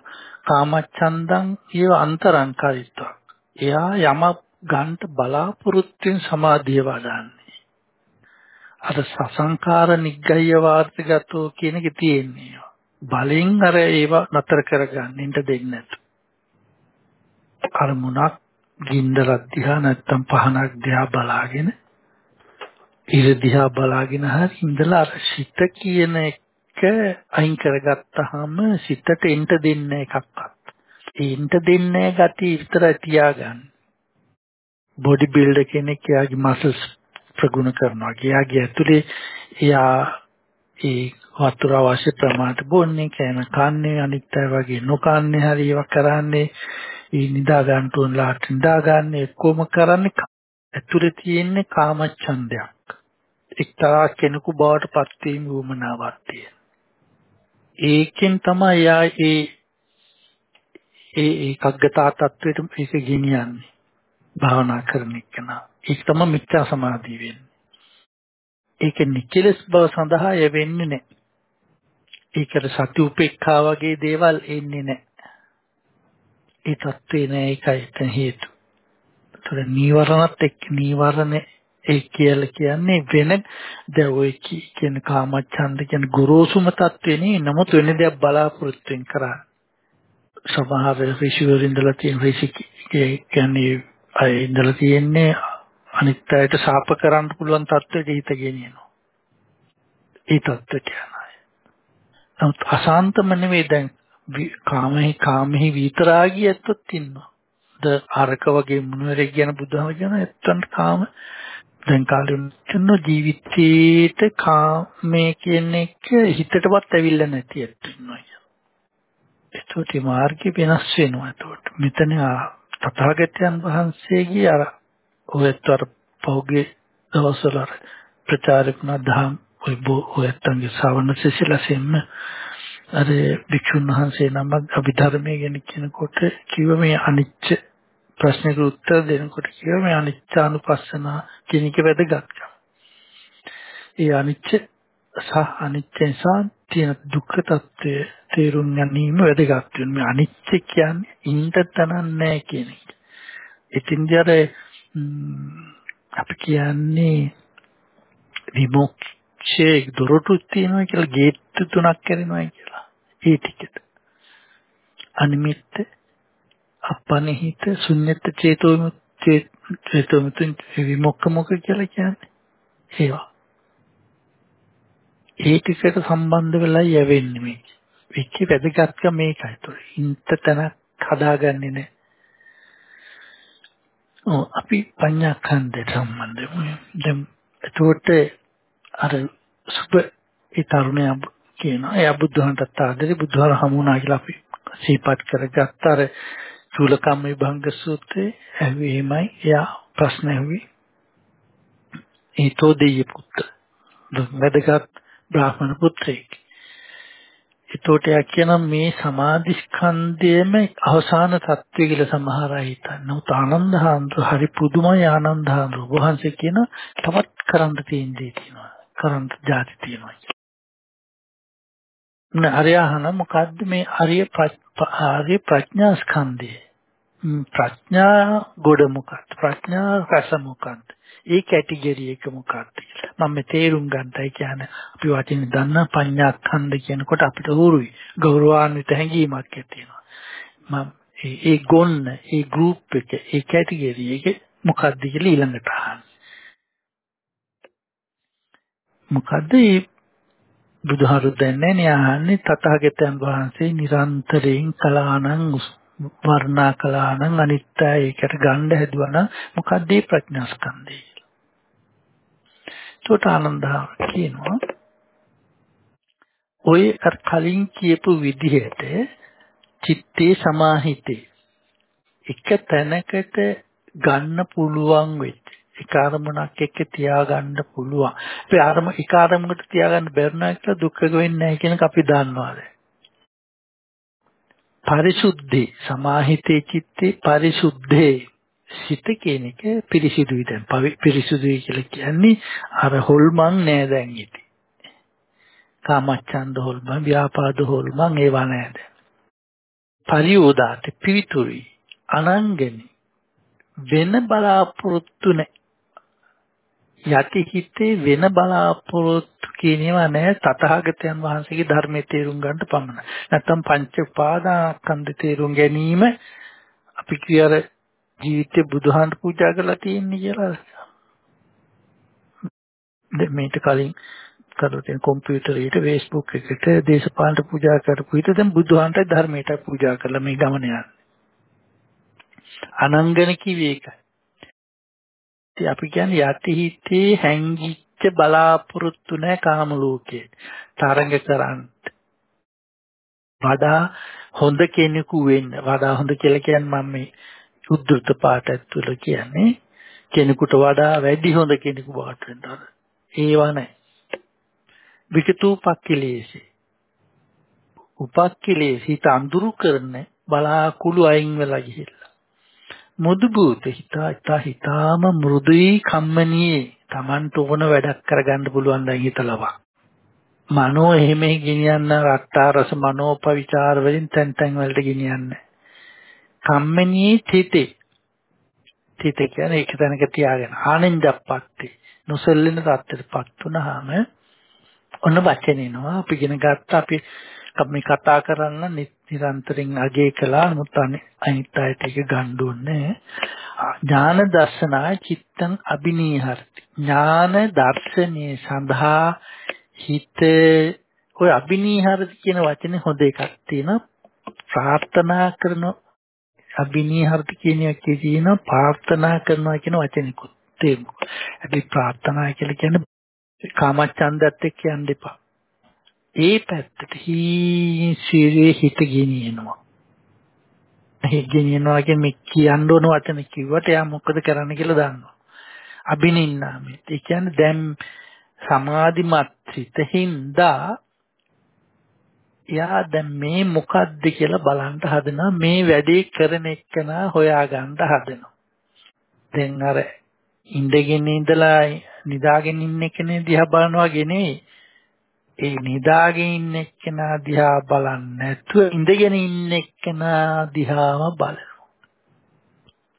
කාමච්ඡන්දං ඒව අන්තරං කරිත්වා. එයා යමක් ගන්නට බලාපොරොත්තුෙන් සමාධිය වඩන්නේ. අර සසංකාර නිග්ගය වාර්ථගතෝ කියන එක තියෙන්නේ. බලෙන් අර ඒව නතර කරගන්න ඉන්න දෙන්නේ නැතු. කර්මුණක් ගින්දරක් දිහා නැත්තම් පහනක් දිහා බලාගෙන ඉර දිහා බලාගෙන හරි ඉඳලා අර සිත කියන එක අයින් කරගත්තාම සිතට එන්න දෙන්නේ එකක්වත්. එන්න දෙන්නේ ගතිය විතරයි තියාගන්න. බොඩි බිල්ඩර් කෙනෙක් එයාගේ මසල්ස් ප්‍රගුණ කරනවා. එයාගේ ඇතුලේ එයා ඒ වතුර අවශ්‍ය ප්‍රමාණයට බොන්නේ කෑම කන්නේ අනිත් අය වගේ නොකන්නේ හරි ඒවා කරන්නේ ඒ නිදා ගන්න උන්ලාට නිදා ගන්න එක්කම කරන්නේ ඇතුලේ තියෙන්නේ කාමච්ඡන්දයක්. එක්තරා කෙනෙකු බවට පත් වීම වුමනාවක් තියෙන. ඒකෙන් තමයි යා ඒ ඒ ඒකග්ගතා තත්වයට ඒක ගෙනියන්නේ. භාවනා කරන එකන. ඒක තමයි මිත්‍යා සමාධිය වෙන්නේ. ඒක නිකලස් බව සඳහා ය වෙන්නේ නැහැ. ඒකට සති උපේක්ඛා වගේ දේවල් එන්නේ නැහැ. ඒ තත්ත්වේ නෑ ඒකයි හේතු. ඒතර නීවරණත් එක්ක නීවරණ ඒ කියලා කියන්නේ වෙන දැන් ඔය කියන කාමච්ඡන්ද කියන ගොරෝසුම තත්ත්වේ නේ නමුත් වෙන දෙයක් බලාපොරොත්තුෙන් කරා සමහර ඍෂිවරු ඉඳලා තියෙන ඍෂි කියන්නේ අය ඉඳලා තියෙන්නේ අනිත් අයට ශාප කරන්න පුළුවන් තත්ත්වයක හිත ගෙනියනවා ඒ තත්ත්ව කියනයි නමුත් අසාන්තම නෙවෙයි දැන් කාමෙහි කාමෙහි විතරාගියත්වත් ඉන්නවා ද අරක වගේ මොනවරේ කියන බුදුහාම කියන එත්තන්ට කාම දැන් කාලෙන්න ජීවිතේට කාමයේ කියන එක හිතටවත් ඇවිල්ලා නැති ඇත්තනවා. ඒකට මාර්ගය වෙනස් වෙනවා. ඒකට මෙතන තථාගතයන් වහන්සේගේ අර ඔයතර පෞගේ දවස්වල ප්‍රචාරකන දහම් ඔය ඔයත්තන්ගේ ශ්‍රවණ සිසිලසෙන්න අර භික්ෂුන් වහන්සේ නමක් අභිධර්මයේ ගැන කියනකොට කිව්ව මේ අනිච්ච ප්‍රශ්නෙට උත්තර දෙනකොට කියව මේ අනිච්චානුපස්සනා කියන එක වැදගත්කම. ඒ අනිච්ච සහ අනිච්ච නිසා තියෙන දුක්ඛ తත්වය තේරුම් ගැනීම වැදගත් වෙන මේ අනිච්ච කියන්නේ ඉන්න තනන්නේ කියන එක. ඉතින්දී අර අපි කියන්නේ විමුක්තියේ දොරටු තියෙනවා කියලා ගේට්ටු තුනක් කරනවා කියලා. ඒ ටිකට. අනිමිත්ත අපනිහිත ශුන්්‍යත චේතෝ චේතෝ මුතුන් විමුක්ඛ මොක කියලා කියන්නේ. ඒවා. ඒ ටිකට සම්බන්ධ වෙලා යවෙන්නේ මේ විකි වැදගත්කම මේකයි. તો ඉන්ත තන හදාගන්නේ නැහැ. ඔව් අපි පඤ්ඤාඛණ්ඩයට සම්බන්ධ වෙමු. දැන් එතකොට අර සුබ ඒ තරුණයා කියනවා එයා බුදුහන්ටත් ආදරේ බුදුහාර හමුණා කියලා අපි සිහිපත් කරගත්ත අර චූලකම් විභංග සූත්‍රයේ ඇහුවේ එහෙමයි. එයා ප්‍රශ්න ඇහුවේ ඊතෝ දෙය පුත්‍ර? වැදගත් බ්‍රාහ්මණ පුත්‍රයෙක්. ඒතෝට එයා කියන මේ සමාධි ස්කන්ධයේම අවසාන තත්වය කියලා සමහර අය හිතන්නේ. නමුත් ආනන්ද හාමුදුර හරි පුදුමයි ආනන්ද හාමුදුර. වහන්සේ කියන තවත් කරන්න තියෙන දේ තියෙනවා. කරන්න જાති තියෙනවා. නේ අරයහන මොකද්ද මේ ආර්ය ආර්ය ප්‍රඥා ස්කන්ධය? ප්‍රඥා ගොඩ මොකක්ද ප්‍රඥා රස මොකක්ද ඒ කැටගරි එක මොකක්ද මම මේ තේරුම් ගන්නයි කියන්නේ. අපි වචනේ දන්න පඤ්ඤාඛණ්ඩ කියනකොට අපිට උරුයි ගෞරවාන්විත හැඟීමක් ඇති වෙනවා. මම ඒ ගොන්න ඒ ගෲප් එක ඒ කැටගරි එක මොකක්ද කියලා ඊළඟට අහන්න. මොකද්ද ඒ බුදුහරු දැන්නේ නේ අහන්නේ? තථාගතයන් වහන්සේ නිරන්තරයෙන් කලාණං වර්ණා කළා නම් අනිත්‍ය ඒකට ගන්න හැදුවා නම් මොකක්ද මේ ප්‍රඥා ස්කන්ධය කියලා. ඒකට ආනන්දහාම කියනවා ඔය අර කලින් කියපු විදිහට චිත්තේ සමාහිතේ එක තැනකට ගන්න පුළුවන් වෙච්ච එක අරමුණක් එක්ක තියාගන්න පුළුවන්. ඒ අරම එක අරමුණකට තියාගන්න බැරි නම් කියලා දුක්ඛ වෙන්නේ නැහැ කියන එක අපි දන්නවා දැන්. පරිසුද්ධි සමාහිතේ චිත්තේ පරිසුද්ධේ සිත කියන එක පිරිසිදුයි දැන් පිරිසිදුයි කියලා කියන්නේ අර හොල්මන් නෑ දැන් ඉති. කාමච්ඡන්ද හොල්මන් ව්‍යාපාද හොල්මන් ඒවා නෑ දැන්. පරියෝදාත පිවිතුරුයි අනංගනි වෙන බලාපොරොත්තු නෑ. යටි හිතේ වෙන බලාපොරොත්තු කියනවා නෑ තථාගතයන් වහන්සේගේ ධර්මයේ තේරුම් ගන්නට පමණ. නැත්තම් පංච උපාදානස්කන්ධ තේරුම් ගැනීම අපි කියර ජීවිතේ බුදුහාන්ට පූජා කරලා තියෙන්නේ කියලා. දැන් මේට කලින් කරලා කම්පියුටරේට Facebook එකට දේශපාලනට පූජා කරපු විට දැන් බුදුහාන්ට ධර්මයට පූජා කරලා මේ ගමන යන්නේ. අනංගන කිව්වේ ඒකයි. ඉතින් අපි කියන්නේ යටි හිතේ හැංගිච්ච බලාපොරොත්තු නැහැ කාම ලෝකේ. තරංග කරන්න. වඩා හොඳ කෙනෙකු වෙන්න. වඩා හොඳ කියලා කියන්නේ මම මේ උද්දෘත පාඨය තුළ කියන්නේ කෙනෙකුට වඩා වැඩි හොඳ කෙනෙකු බවට වෙනවා. ඒවා නැහැ. විකතූපක්ඛිලේසි. උපක්ඛිලේසි හිත අඳුරු කරන බලාකුළු අයින් වෙලා ගිහිල්ලා. මුදු භූත හිතා හිතාම මෘදුයි කම්මනියේ Tamanට ඕන වැඩක් කරගන්න පුළුවන් දැන් හිතලවා. මනෝ එහෙම ගෙනියන්න රක්තාරස මනෝපවිචාර වලින් තැන් තැන් වලට ගෙනියන්නේ. කම්මනී තිතේ. තිත කියන්නේ ඒක තැනක තියාගෙන ආනෙන්ජප්පත්ති නොසෙල්ලෙන තත්ත්වයටපත් වුනහම ඔන්න වචන එනවා. අපි ඉගෙන ගත්ත අපි මේ කතා කරන්න නිරන්තරයෙන් අගය කළා. නමුත් අනිත් අයට ඒක ගන්න ඕනේ ඥාන දර්ශනා චිත්තං අබිනීහර්ති ඥාන දර්ශනයේ සඳහා හිත ඔය අබිනීහර්ති කියන වචනේ හොඳ එකක් තියෙනවා. ප්‍රාර්ථනා කරන අභිනීහර්ථ කියන එකේ තියෙන ප්‍රාර්ථනා කරනවා කියන වචනිකුත් තේමු. අපි ප්‍රාර්ථනා කියලා කියන්නේ කාමච්ඡන්දත් එක්ක යන්න එපා. ඒ පැත්තට හීසිරේ හිත ගෙනියනවා. ඒ ගෙනියනවා කියන්නේ මේ කියන්න ඕන වචන කිව්වට එයා මොකද කරන්න කියලා දන්නවා. අභිනින්නාමේ. ඒ කියන්නේ දැන් සමාධිමත් සිතින්දා එයා දැන් මේ මොකද්ද කියලා බලන්න හදනවා. මේ වැඩේ කරන එක්කනා හොයාගන්න හදනවා. දැන් අර ඉඳගෙන ඉඳලා නිදාගෙන ඉන්න කෙනේ දිහා බලනවා නෙවෙයි. ඒ නිදාගෙන ඉන්න එක්කනා දිහා බලන්නේ නැතුව ඉඳගෙන ඉන්න එක්කනා දිහාම බලනවා.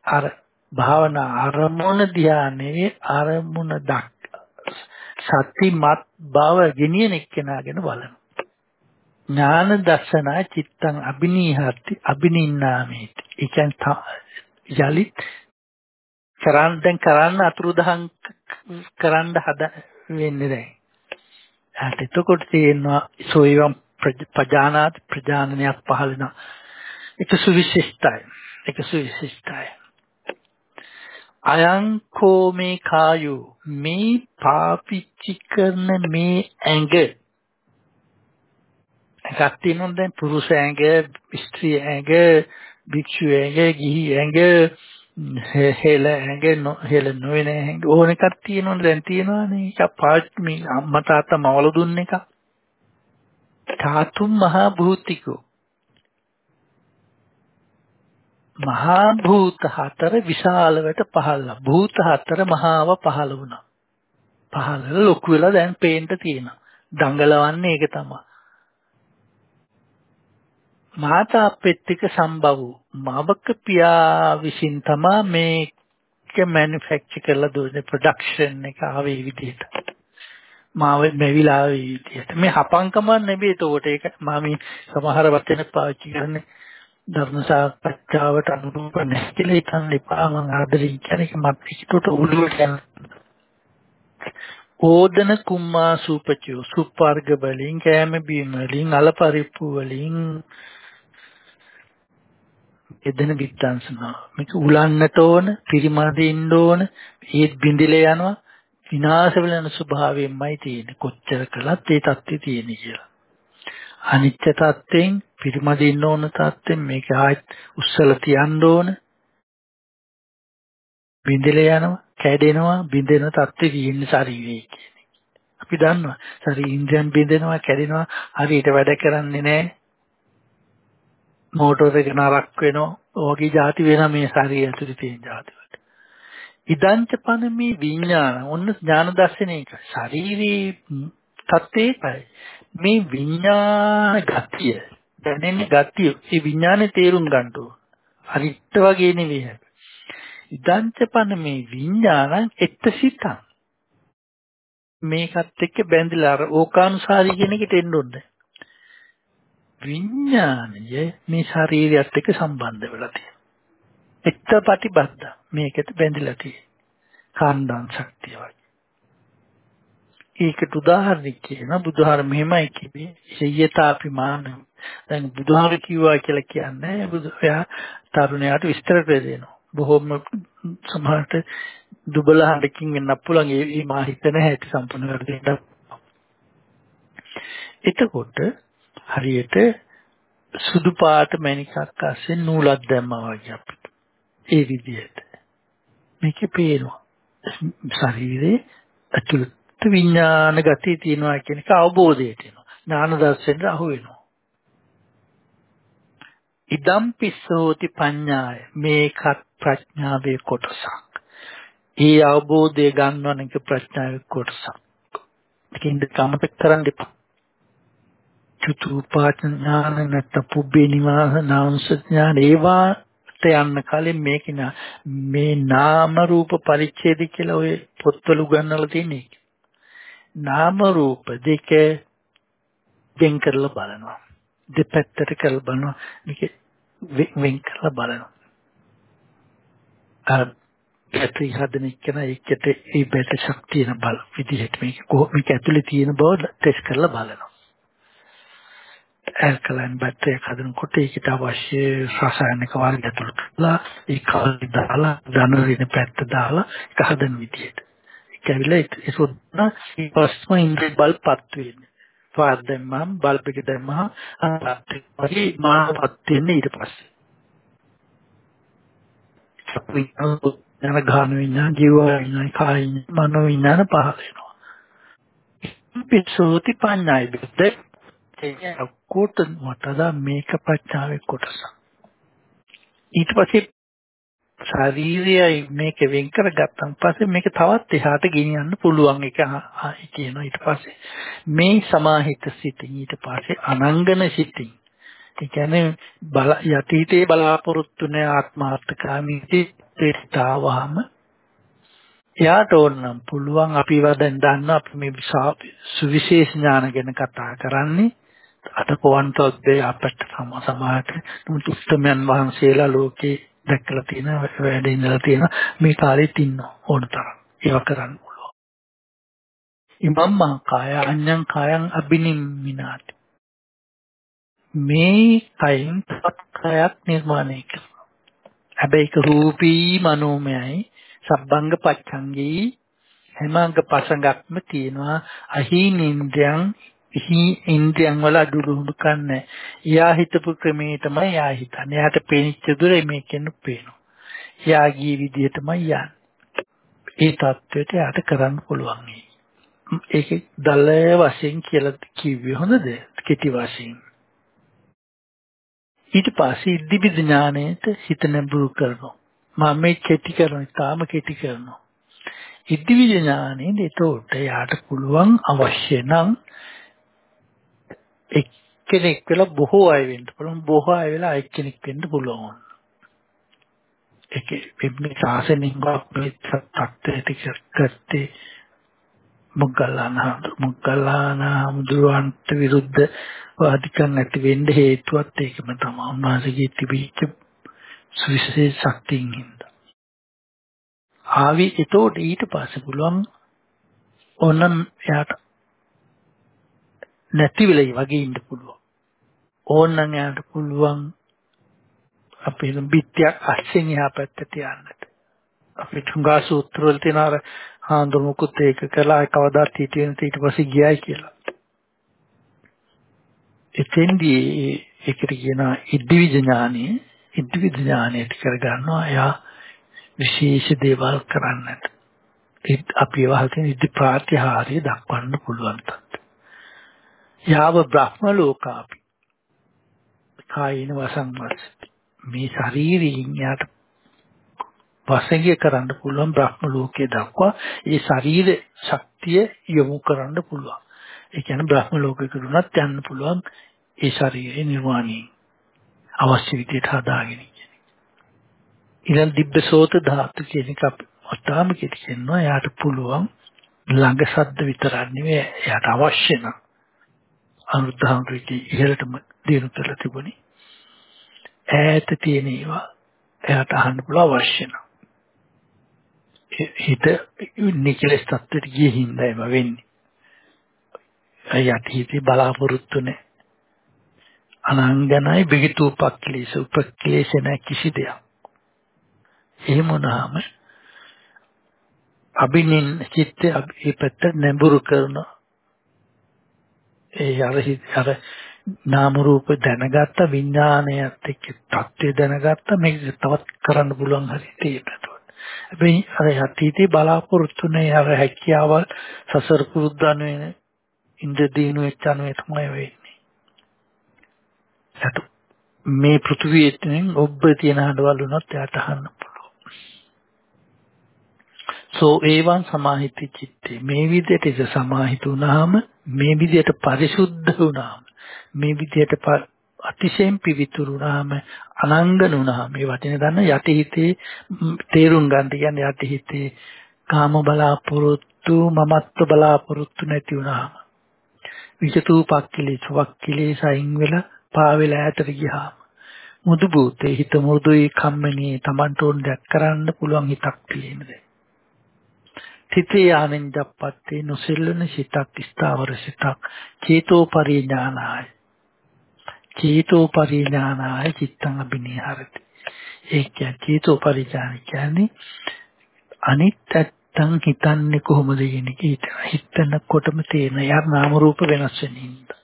අර භාවනා අරමුණ දිහා නෙවෙයි අරමුණ දක් සතිමත් බව ගෙනියන එක්කනා ගැන බලනවා. ඥාන දර්ශනා චිත්තං අබිනීහති අබිනින්නාමේති. ඒ කියන්නේ යලිත් කරන් දැන් කරන්න අතුරුදහන් කරන්න හද වෙන්නේ නැහැ. හරි එතකොට තියෙනවා සෝයම් ප්‍රජානාත් ප්‍රජානනයක් පහළ වෙනවා. ඒක සුවිශිෂ්ටයි. ඒක සුවිශිෂ්ටයි. අයං කෝ මේ කායු මේ පාපිච්චි කරන මේ ඇඟ එකක් තියෙනවා දැන් පුරුෂ ඇඟ, ස්ත්‍රී ඇඟ, භික්ෂු ඇඟ, ගිහි ඇඟ, හෙල ඇඟ, හෙල නොවන ඇඟ ඕන එකක් තියෙනවනේ දැන් තියෙනවානේ. ඒක පාත් මේ අම්මා තාත්තා මවල දුන්න එක. ධාතුම් මහා භූතිකෝ. මහා භූත හතර විශාලවට පහළලා භූත හතර මහාව පහළ වුණා. පහළ ලොකු වෙලා දැන් පේන්න තියෙනවා. දඟලවන්නේ ඒක තමයි. මාතා පෙත්තික සම්භව මවක පියා විසින් තමා මේක මැනුෆැක්චර් කරලා දුන්නේ ප්‍රොඩක්ෂන් එක ආවේ විදිහට. මාව මෙවිලා ආවේ විදිහට. මේ හපංකම නෙවෙයි ඒකට ඒක මම සමහර වචන පාවිච්චි කරන්නේ ධර්ම සාකච්ඡාවට අනුරූප නැහැ කියලා හිතන්න එපා. මම ආදරෙන් කියන එක මත් පිටුට උළුවට යන ඕදන කුම්මා සූපචෝ සුපර්ග වලින් කෑම බීම වලින් අලපරිප්පු වලින් එදෙන විද්වංශනවා. මේක උලන්නට ඕන, පරිමදින්න ඕන, ඒත් බිඳිලා යනවා. විනාශ වෙන ස්වභාවයෙන්මයි තියෙන්නේ. කොච්චර කළත් ඒ தත්ත්වය තියෙන්නේ කියලා. අනිත්‍ය தත්ත්වෙන්, පරිමදින්න ඕන தත්ත්වෙන් මේක ආයෙත් උස්සලා තියන්න ඕන. බිඳිලා යනවා, කැඩෙනවා, බිඳෙන தත්ත්වෙ තියෙන්නේ ශරීරයේ කියන්නේ. අපි දන්නවා. ශරීර ඉන්ද්‍රයන් බිඳෙනවා, කැඩෙනවා, හරියට වැඩ කරන්නේ නැහැ. මෝටර් එක නරක් වෙනවා. ඔයගේ જાති වෙන මේ ශරීරය ඇතුලේ තියෙන જાති වලට. ඉදංච පන මේ විඥාන ඔන්න ඥාන දර්ශනයක ශරීරී තත්ත්වයකයි මේ විඥාන ගතිය දැනෙන ගතිය ඒ විඥානේ තේරුම් ගන්න ඕන. හරිට වගේ නෙවෙයි. ඉදංච පන මේ විඥානං එත්තසිතං මේකත් එක්ක බැඳිලා අර ඕකානුසාරී කියන එකට එන්න ඕනේ. විඥානය මේ ශරීරයත් එක්ක සම්බන්ධ වෙලා තියෙනවා. එක්තපටිබද්ධ මේකට බැඳිලා තියෙන්නේ. කාණ්ඩං ශක්තිය වගේ. ඒකට උදාහරණයක් කියන බුදුහාර මෙහෙමයි කිව්වේ සියයතාපි මාන දැන් බුදුහාර කිව්වා කියලා කියන්නේ බුදු එයා තරුණයාට විස්තර දෙනවා බොහොම සමහරට දුබල හඬකින් වෙන්න පුළුවන් ඒ මා හිතන හැටි සම්පූර්ණ කර දෙන්න එතකොට හරියට සුදු පාට මණිකක් අස්සේ නූලක් දැම්මා වගේ අපිට ඒ විදිහට මේකේ පේනවා ශරීරේ ඇතුළත විඥාන ගතිය තියෙනවා කියන එක අවබෝධයට එනවා. ඥාන දර්ශනෙට අහු වෙනවා. ඉදම් පිස්සෝති පඤ්ඤාය මේකත් ප්‍රඥාවේ කොටසක්. ඒ අවබෝධය ගන්නවන එක ප්‍රඥාවේ කොටසක්. ඒකින්ද කමපෙක් කරන්න එපා. චුතුපාච ඥාන නැත්නම් පුබ්බේ නිවාස නාංශ ඥාන ඒවාට යන්න කලින් මේක මේ නාම රූප පරිච්ඡේද කියලා ඔය පොත්වල උගන්වලා තියෙන්නේ. නාම රූප දෙක වෙන් කරලා බලනවා. දෙපැත්තට කරලා බලනවා. මේක වෙන් කරලා බලනවා. අර බැටරි හදන එකන එකට ඒ බැටරි ශක්තිය බල විදිහට මේක කොහොම මේක ඇතුලේ තියෙන බව ටෙස්ට් කරලා බලනවා. ඇල්කලයින් බැටරි එක හදනකොට ඒකට අවශ්‍ය රසායනික වර්ග ඇතුළු කරලා ඒ කල්ලි දාලා ධන ඍණ පැත්ත දාලා ඒක හදන විදිහට. කැවිලා ඒක සොද්න ඊපස්ම ඉන්ද්‍රිය බල්පත් වෙන්නේ. පාද දැම්මම බල්බ් එක දැම්මම අත් වගේ මාපත් වෙන්නේ ඊට පස්සේ. විඥාන ගාන විඥාන ජීව විඥාන කාය මනෝ විඥාන පහල වෙනවා. පිසෝති පඤ්ඤාය බෙද ඒ කොට වටදා මේක පච්චාවේ කොටස. ඊට පස්සේ ශාරීරියයි මේක වෙන් කරගත්තන් පස්සේ මේක තවත් එහාට ගෙනියන්න පුළුවන් එක කියනවා ඊට පස්සේ මේ සමාහිත සිතින් ඊට පස්සේ අනංගන සිතින් ඒ කියන්නේ බල යටිහිතේ බලාපොරොත්තු නැ ආත්මාර්ථකාමී සිතාවහම එයාට ඕනනම් පුළුවන් අපි වදෙන් දන්න අපි මේ සුවිශේෂ ඥාන ගැන කතා කරන්නේ අද කොවන්තොත්දේ අපට සමාජයට උත්තමයන් වහන්සේලා ලෝකේ දැක්කලා තියෙන වැඩ ඉඳලා තියෙන මේ කාලෙත් ඉන්න ඕන තරම් ඒවා කරන්න පුළුවන්. ඉමම්මා කාය අඤ්ඤං කායං අබිනිම්මිනාති. මේ කයින් කයක් නිර්මාණය කරනවා. හැබැයි ඒක රූපී මනෝමයයි සබ්බංග පච්ඡංගී හැමංග පසඟක්ම තියෙනවා අහීනින්ද්‍රයන් හි ඉන්ද්‍රියන් වල අඩුරුඩු කන්නේ. එයා හිතපු ක්‍රමේ තමයි එයා හිතන්නේ. එයාට පේනිච්ච දුර මේකෙන් පේනවා. එයා ගිය විදියටමයි යන්නේ. ඒ தത്വෙට එයාට කරන්න පුළුවන්. ඒක දල වශයෙන් කියලා කිව්වේ හොඳද? කෙටි වශයෙන්. ඊට පස්සේ ඉදිබි ඥාණයට හිත නැඹුරු කරනවා. මම මේ කෙටි කරනවා. තාම කෙටි කරනවා. ඉදිවි ඥාණයෙන් එතකොට එයාට පුළුවන් අවශ්‍ය නම් එක්කෙනෙක් වෙලා බොහෝ අය වෙන්න පුළුවන් බොහෝ අය වෙලා එක්කෙනෙක් වෙන්න පුළුවන්. ඒක වෙන්නේ සාසනින් අපේ තත්ත්වයට කරත්තේ මොග්ගල්ලාන මොග්ගල්ලාන හමුදුරන්ට විරුද්ධ වාදිකම් නැති වෙන්න හේතුවත් ඒකම තමයි. උන්වහන්සේගේ තිබිච්ච සුවිශේෂ ශක්තියින් හින්දා. ආවි එතකොට ඊට පස්සේ පුළුවන් ඕනම් එයාට නැති වෙලයි වගේ ඉන්න පුළුවන්. ඕනනම් එයාට පුළුවන් අපේ බිත්තියක් අස්සෙන් එහා පැත්තට යන්නට. අපි තුංගා සූත්‍ර වල තියෙන අර හාඳුමුකුත් ඒක කළා කවදාත් හිටියේ නැති ඊට පස්සේ ගියයි කියලා. එතෙන්දී ඒකට කියන ඉද්දිවිජ ඥානෙ ඉද්දිවිජ ඥානෙට කරගන්නවා එයා විශේෂ දේවල් කරන්නට. අපි වහගෙන ඉදි ප්‍රාතිහාර්ය දක්වන්න පුළුවන් තත්. යාව බ්‍රහ්ම ලෝකාපි. කායින වසංවස්සති. මේ ශරීරයෙන් යාට වසඟය කරන්න පුළුවන් බ්‍රහ්ම ලෝකයේ දක්වා ඒ ශරීර ශක්තිය යොමු කරන්න පුළුවන්. ඒ කියන්නේ බ්‍රහ්ම ලෝකයකට උනත් යන්න පුළුවන් ඒ ශරීරේ නිර්වාණය අවශ්‍ය විදිහට හදාගෙන කියන්නේ. ඊළඟ දිබ්බසෝත ධාතු කියන එක අටාම කියනවා යාට පුළුවන් ළඟ සද්ද විතරක් නෙවෙයි යාට අවශ්‍ය නම් අනුද්ධාමෘති ඉහළටම දිනු කරලා තිබුණේ ඈත තියෙන ඒවා එයාට අහන්න පුළුවන් අවශ්‍ය නම් හිත නිකලස් තත්ත්වයට ගිය හින්දා ඒව වෙන්නේ. අයත් හිතේ බලාපොරොත්තු නැහැ. අනංගනයි බිගිතු උපක්ලේශ උපක්ලේශ නැ කිසි දෙයක්. එහෙම වුණාම අබිනින් චිත්ත ඒ පැත්ත නැඹුරු කරන ඒ අර අර නාම රූප දැනගත්ත විඥානයත් එක්ක தත්ත්වය දැනගත්ත මේක තවත් කරන්න පුළුවන් හරි තියෙනවා. හැබැයි අර අතීතේ බලාපොරොත්තු නේ අර හැකියාවල් සසර පුරුද්දන වෙන ඉන්ද්‍ර දිනු එච්චනුවේ තමයි වෙන්නේ. සතු මේ පෘථුවියෙන් ඔබ තියෙන හඬවල් උනත් එයාට අහන්න පුළුවන්. සෝ ඒවන් සමාහිත චිත්තේ. මේ විදිහට ඉත සමාහිත වුණාම මේ විදිහට පරිසුද්ධ වුණාම මේ විදිහට අතිශයින් පිවිතුරුනාම අනංගන වුණාම මේ වචනේ දන්න යටිහිතේ තේරුම් ගන්න කියන්නේ යටිහිතේ කාම බලාපොරොත්තු මමත්ව බලාපොරොත්තු නැති වුණාම. විචතූපක්ඛිලේ සවක්ඛිලේ සයින් වෙලා පාවෙලා ඈතට ගියාම. මුදු භූතේ හිත මුදුයි කම්මනේ Tamanට ඕන දැක් කරන්න පුළුවන් හිතක් තියෙනද තිතේ ආනෙන් ජප්පත්තේ නොසෙල්ලන සිතක් ස්ථාවර සිතක් චේතෝ පරිඥානාය චේතෝ පරිඥානාය චිත්තං අබිනිහරති. ඒ කියන්නේ චේතෝ පරිඥාන කියන්නේ අනිත්‍යත්තං හිතන්නේ කොහොමද කියන එක හිතනකොටම තේරෙන යාර නාම රූප වෙනස් වෙන හින්දා.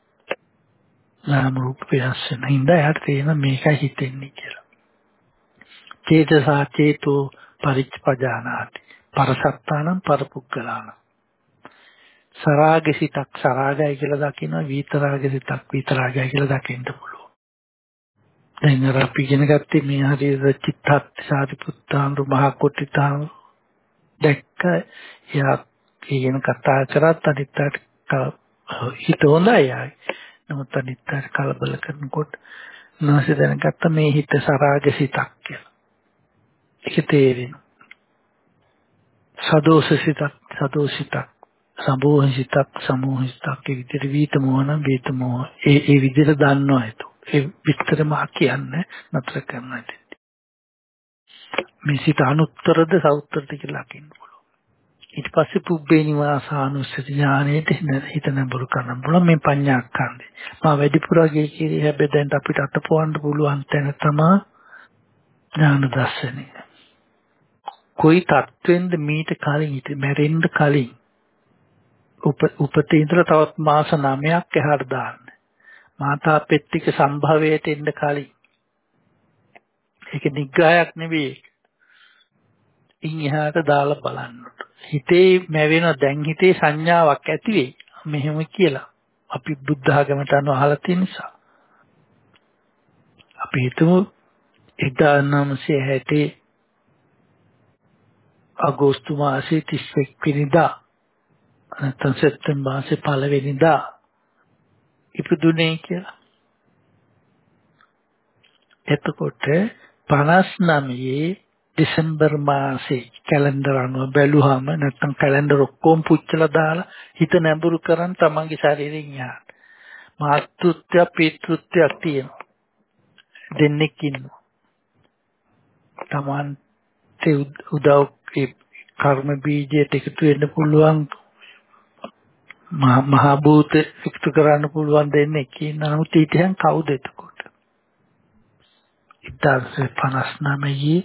නාම රූප වෙනස් වෙන හින්දා යාට තේරෙන මේකයි හිතෙන්නේ කියලා. චේතසා චේතෝ පරිච්ඡපජානාති. පරසත්තානම් පරපුක්කලානම් සරාගසිතක් සරාගය කියලා දකිනවා විතරාගසිතක් විතරාගය කියලා දකින්න පුළුවන්. දැන් අර අපි ඉගෙන ගත්තේ මේ හරියට චිත්තත් සාරිපුත්තාඳු මහ කොටිතාන් දැක්ක යා කියන කතා කරත් අනිත්ට හිත හොඳයි ආයි. නමුත් අනිත්ට කලබල කරනකොට නැසෙ දැනගත්ත මේ හිත සරාගසිතක් කියලා. ඒක තේරෙනවා. සදෝසසිතක් සදෝසිතක් සමෝහිතක් සමෝහිතක් ඒ විදිහට වීත මොහන වීත මොහ ඒ ඒ විදිහට දන්නවා ඒක. ඒ විස්තර මා කියන්නේ නතර කරන්න මේ සිත අනුත්තරද සවුත්තරද කියලා අකින්න පුළුවන්. ඊට පස්සේ පුබ්බේ නිවාසානුස්සති ඥානයේට හිත නඹුරු කරන්න පුළුවන් මේ පඤ්ඤාක්ඛන්දේ. මා වැඩිපුරගේ කිරි හැබැයි දැන් අපිට අතපොවන්න පුළුවන් තැන තමයි ඥාන දර්ශනය. කොයි තත්වෙන්ද මීට කලින් ඉත මැරෙන්න කලින් උපතේ ඉඳලා තවත් මාස 9ක් එහාට දාන්න. මාතා පෙට්ටික සම්භවයට එන්න කලින්. ඒක නිග්‍රහයක් නෙවෙයි. ඉන් එහාට දාලා බලන්න. හිතේ මැවෙන දැන් හිතේ සංඥාවක් ඇති වෙයි. මෙහෙම කියලා. අපි බුද්ධ ආගමට අනුව අහලා තියෙන නිසා. අපි හිතමු 1960 අගෝස්තු මාසයේ 31 වෙනිදා නැත්නම් සෙප්තැම්බර් මාසේ පළවෙනිදා ඉපදුනේ කියලා. එතකොට 59 දෙසැම්බර් මාසේ කැලෙන්ඩර් අනුව බැලුවාම නැත්නම් කැලෙන්ඩර් ඔක්කොම පුච්චලා දාලා හිත නැඹුරු කරන් තමන්ගේ ශරීරයෙන් යහට. මාතෘත්‍ය පිතෘත්‍යක් තියෙනවා. දෙන්නෙක් ඉන්නවා. තමන්ට උදව් කර්ම බීජයට එකතු වෙන්න පුළුවන් මහා භූත එකතු කරන්න පුළුවන් දෙන්නේ කියන නමුත් ඊටයන් කවුද එතකොට? 1959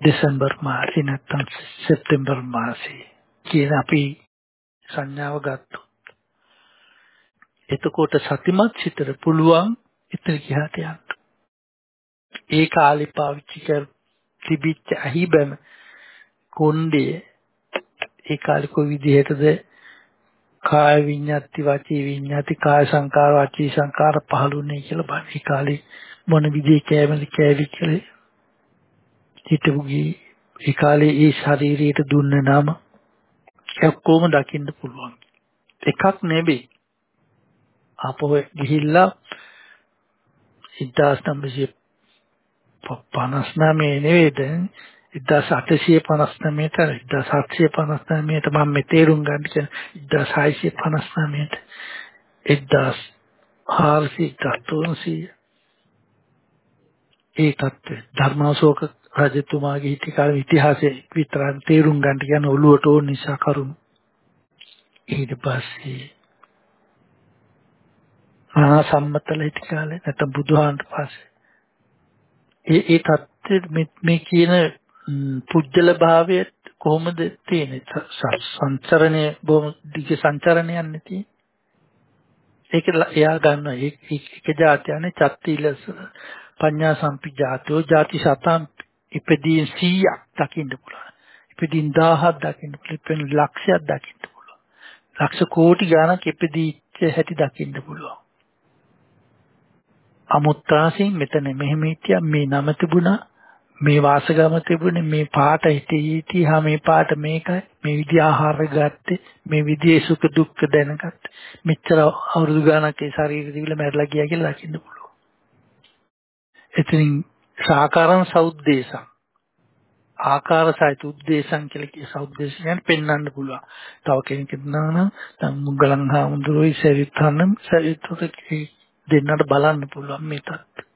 දෙසැම්බර් මාසේ නැත්නම් සෙප්තැම්බර් මාසේ කියන අපි සංඥාව ගත්තොත්. එතකොට සතිමත් සිතට පුළුවන් ඉතින් ගියාට යන්න ඒ කාලේ පාවිච්චි කර තිබිච්ච අහිබැම කොණ්ඩේ ඒ කාලේ කොයි විදිහටද කාය විඤ්ඤාති වාචී විඤ්ඤාති කාය සංකාර වාචී සංකාර පහළුනේ කියලා බලන්න. ඒ කාලේ මොන විදිහේ කෑමද කෑවි කියලා හිතමුගේ ඒ කාලේ ඒ ශරීරයට දුන්න නම ඔක්කොම දකින්න පුළුවන්. එකක් නෙවෙයි. ආපහු ගිහිල්ලා 1959 නෙවෙයිද 1859ට 1759ට මම මේ තේරුම් ගන්න කියන 1659ට 1400 ඒ තත්ත්වය ධර්මාශෝක රජතුමාගේ හිටි කාලේ ඉතිහාසයේ විතරක් තේරුම් ගන්න කියන ඔළුවට ඕන නිසා කරුණු. ඊට පස්සේ මහා සම්මතල හිටි කාලේ නැත්නම් බුදුහාන්ට පස්සේ. ඒ ඒ தත්ත්වෙ මේ කියන පුජ්‍යල භාවය කොහොමද තියෙන්නේ? සංචරණය බොහොම දිග සංචරණයක් නැති. ඒක එයා ගන්න ඒක જાතියනේ චත්තිලස පඤ්ඤා සම්පිජාතෝ ಜಾති සතම් ඉපදීන් 100ක් දකින්න පුළුවන්. ඉපදීන් 1000ක් දකින්න පුළුවන්. ඉපෙන් ලක්ෂයක් දකින්න පුළුවන්. ලක්ෂ කෝටි ගණනක් ඉපදීච්ච හැටි දකින්න පුළුවන්. අමුත්‍රාසින් මෙතන මෙහෙම හිටියා. මේ නම තිබුණා. මේ වාසගම තිබුණේ මේ පාට හිටියේ හා මේ පාට මේකයි මේ විදිහ ආහාර ගත්තේ මේ විදිහේ සුඛ දුක්ඛ දැනගත්තේ මෙච්චර අවුරුදු ගානක් ඒ ශරීරය තිබිලා මැරලා ගියා කියලා දකින්න පුළුවන් එතනින් සාකාරං සෞද්දේශං ආකාර සහිත උද්දේශං කියලා කිය සෞද්දේශ කියන්නේ පෙන්වන්න පුළුවන්. තව කෙනෙක් ඉන්නවා නම් දැන් මුගලන් හාමුදුරුවෝ ඉසවිත්නම් සවිත්තුට දෙන්නට බලන්න පුළුවන් මේ තත්.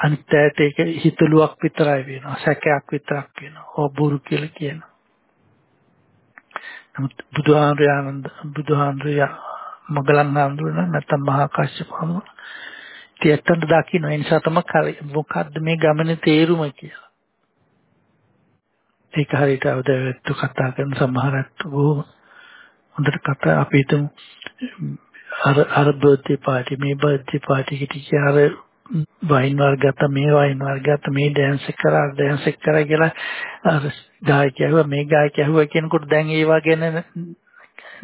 අනිත් ඇයට ඒක හිතලුවක් විතරයි වෙනවා. සැකයක් විතරක් වෙනවා. ඔබුරු කියලා කියනවා. නමුත් බුදුහාමුදුරයන්ද බුදුහාමුදුරයා මගලන් හාමුදුරුවෝ නැත්නම් මහා කශ්‍යප හාමුදුරුවෝ තියත්තන්ට දකින්න ඒ නිසා තමයි මොකද්ද මේ ගමනේ තේරුම කියලා. ඒක හරියට අවදවැත්තු කතා කරන සමහරක් බොහොම හොඳට කතා අපි හිතමු අර අර බර්ත්ඩේ පාටි මේ බර්ත්ඩේ පාටි කිටි අර වයින් වර්ගත මේ වයින් වර්ගත මේ ඩෑන්ස් එක කරා ඩෑන්ස් එක කරා කියලා අර ගායකයව මේ ගායකයව කියනකොට දැන් ඒවා ගැන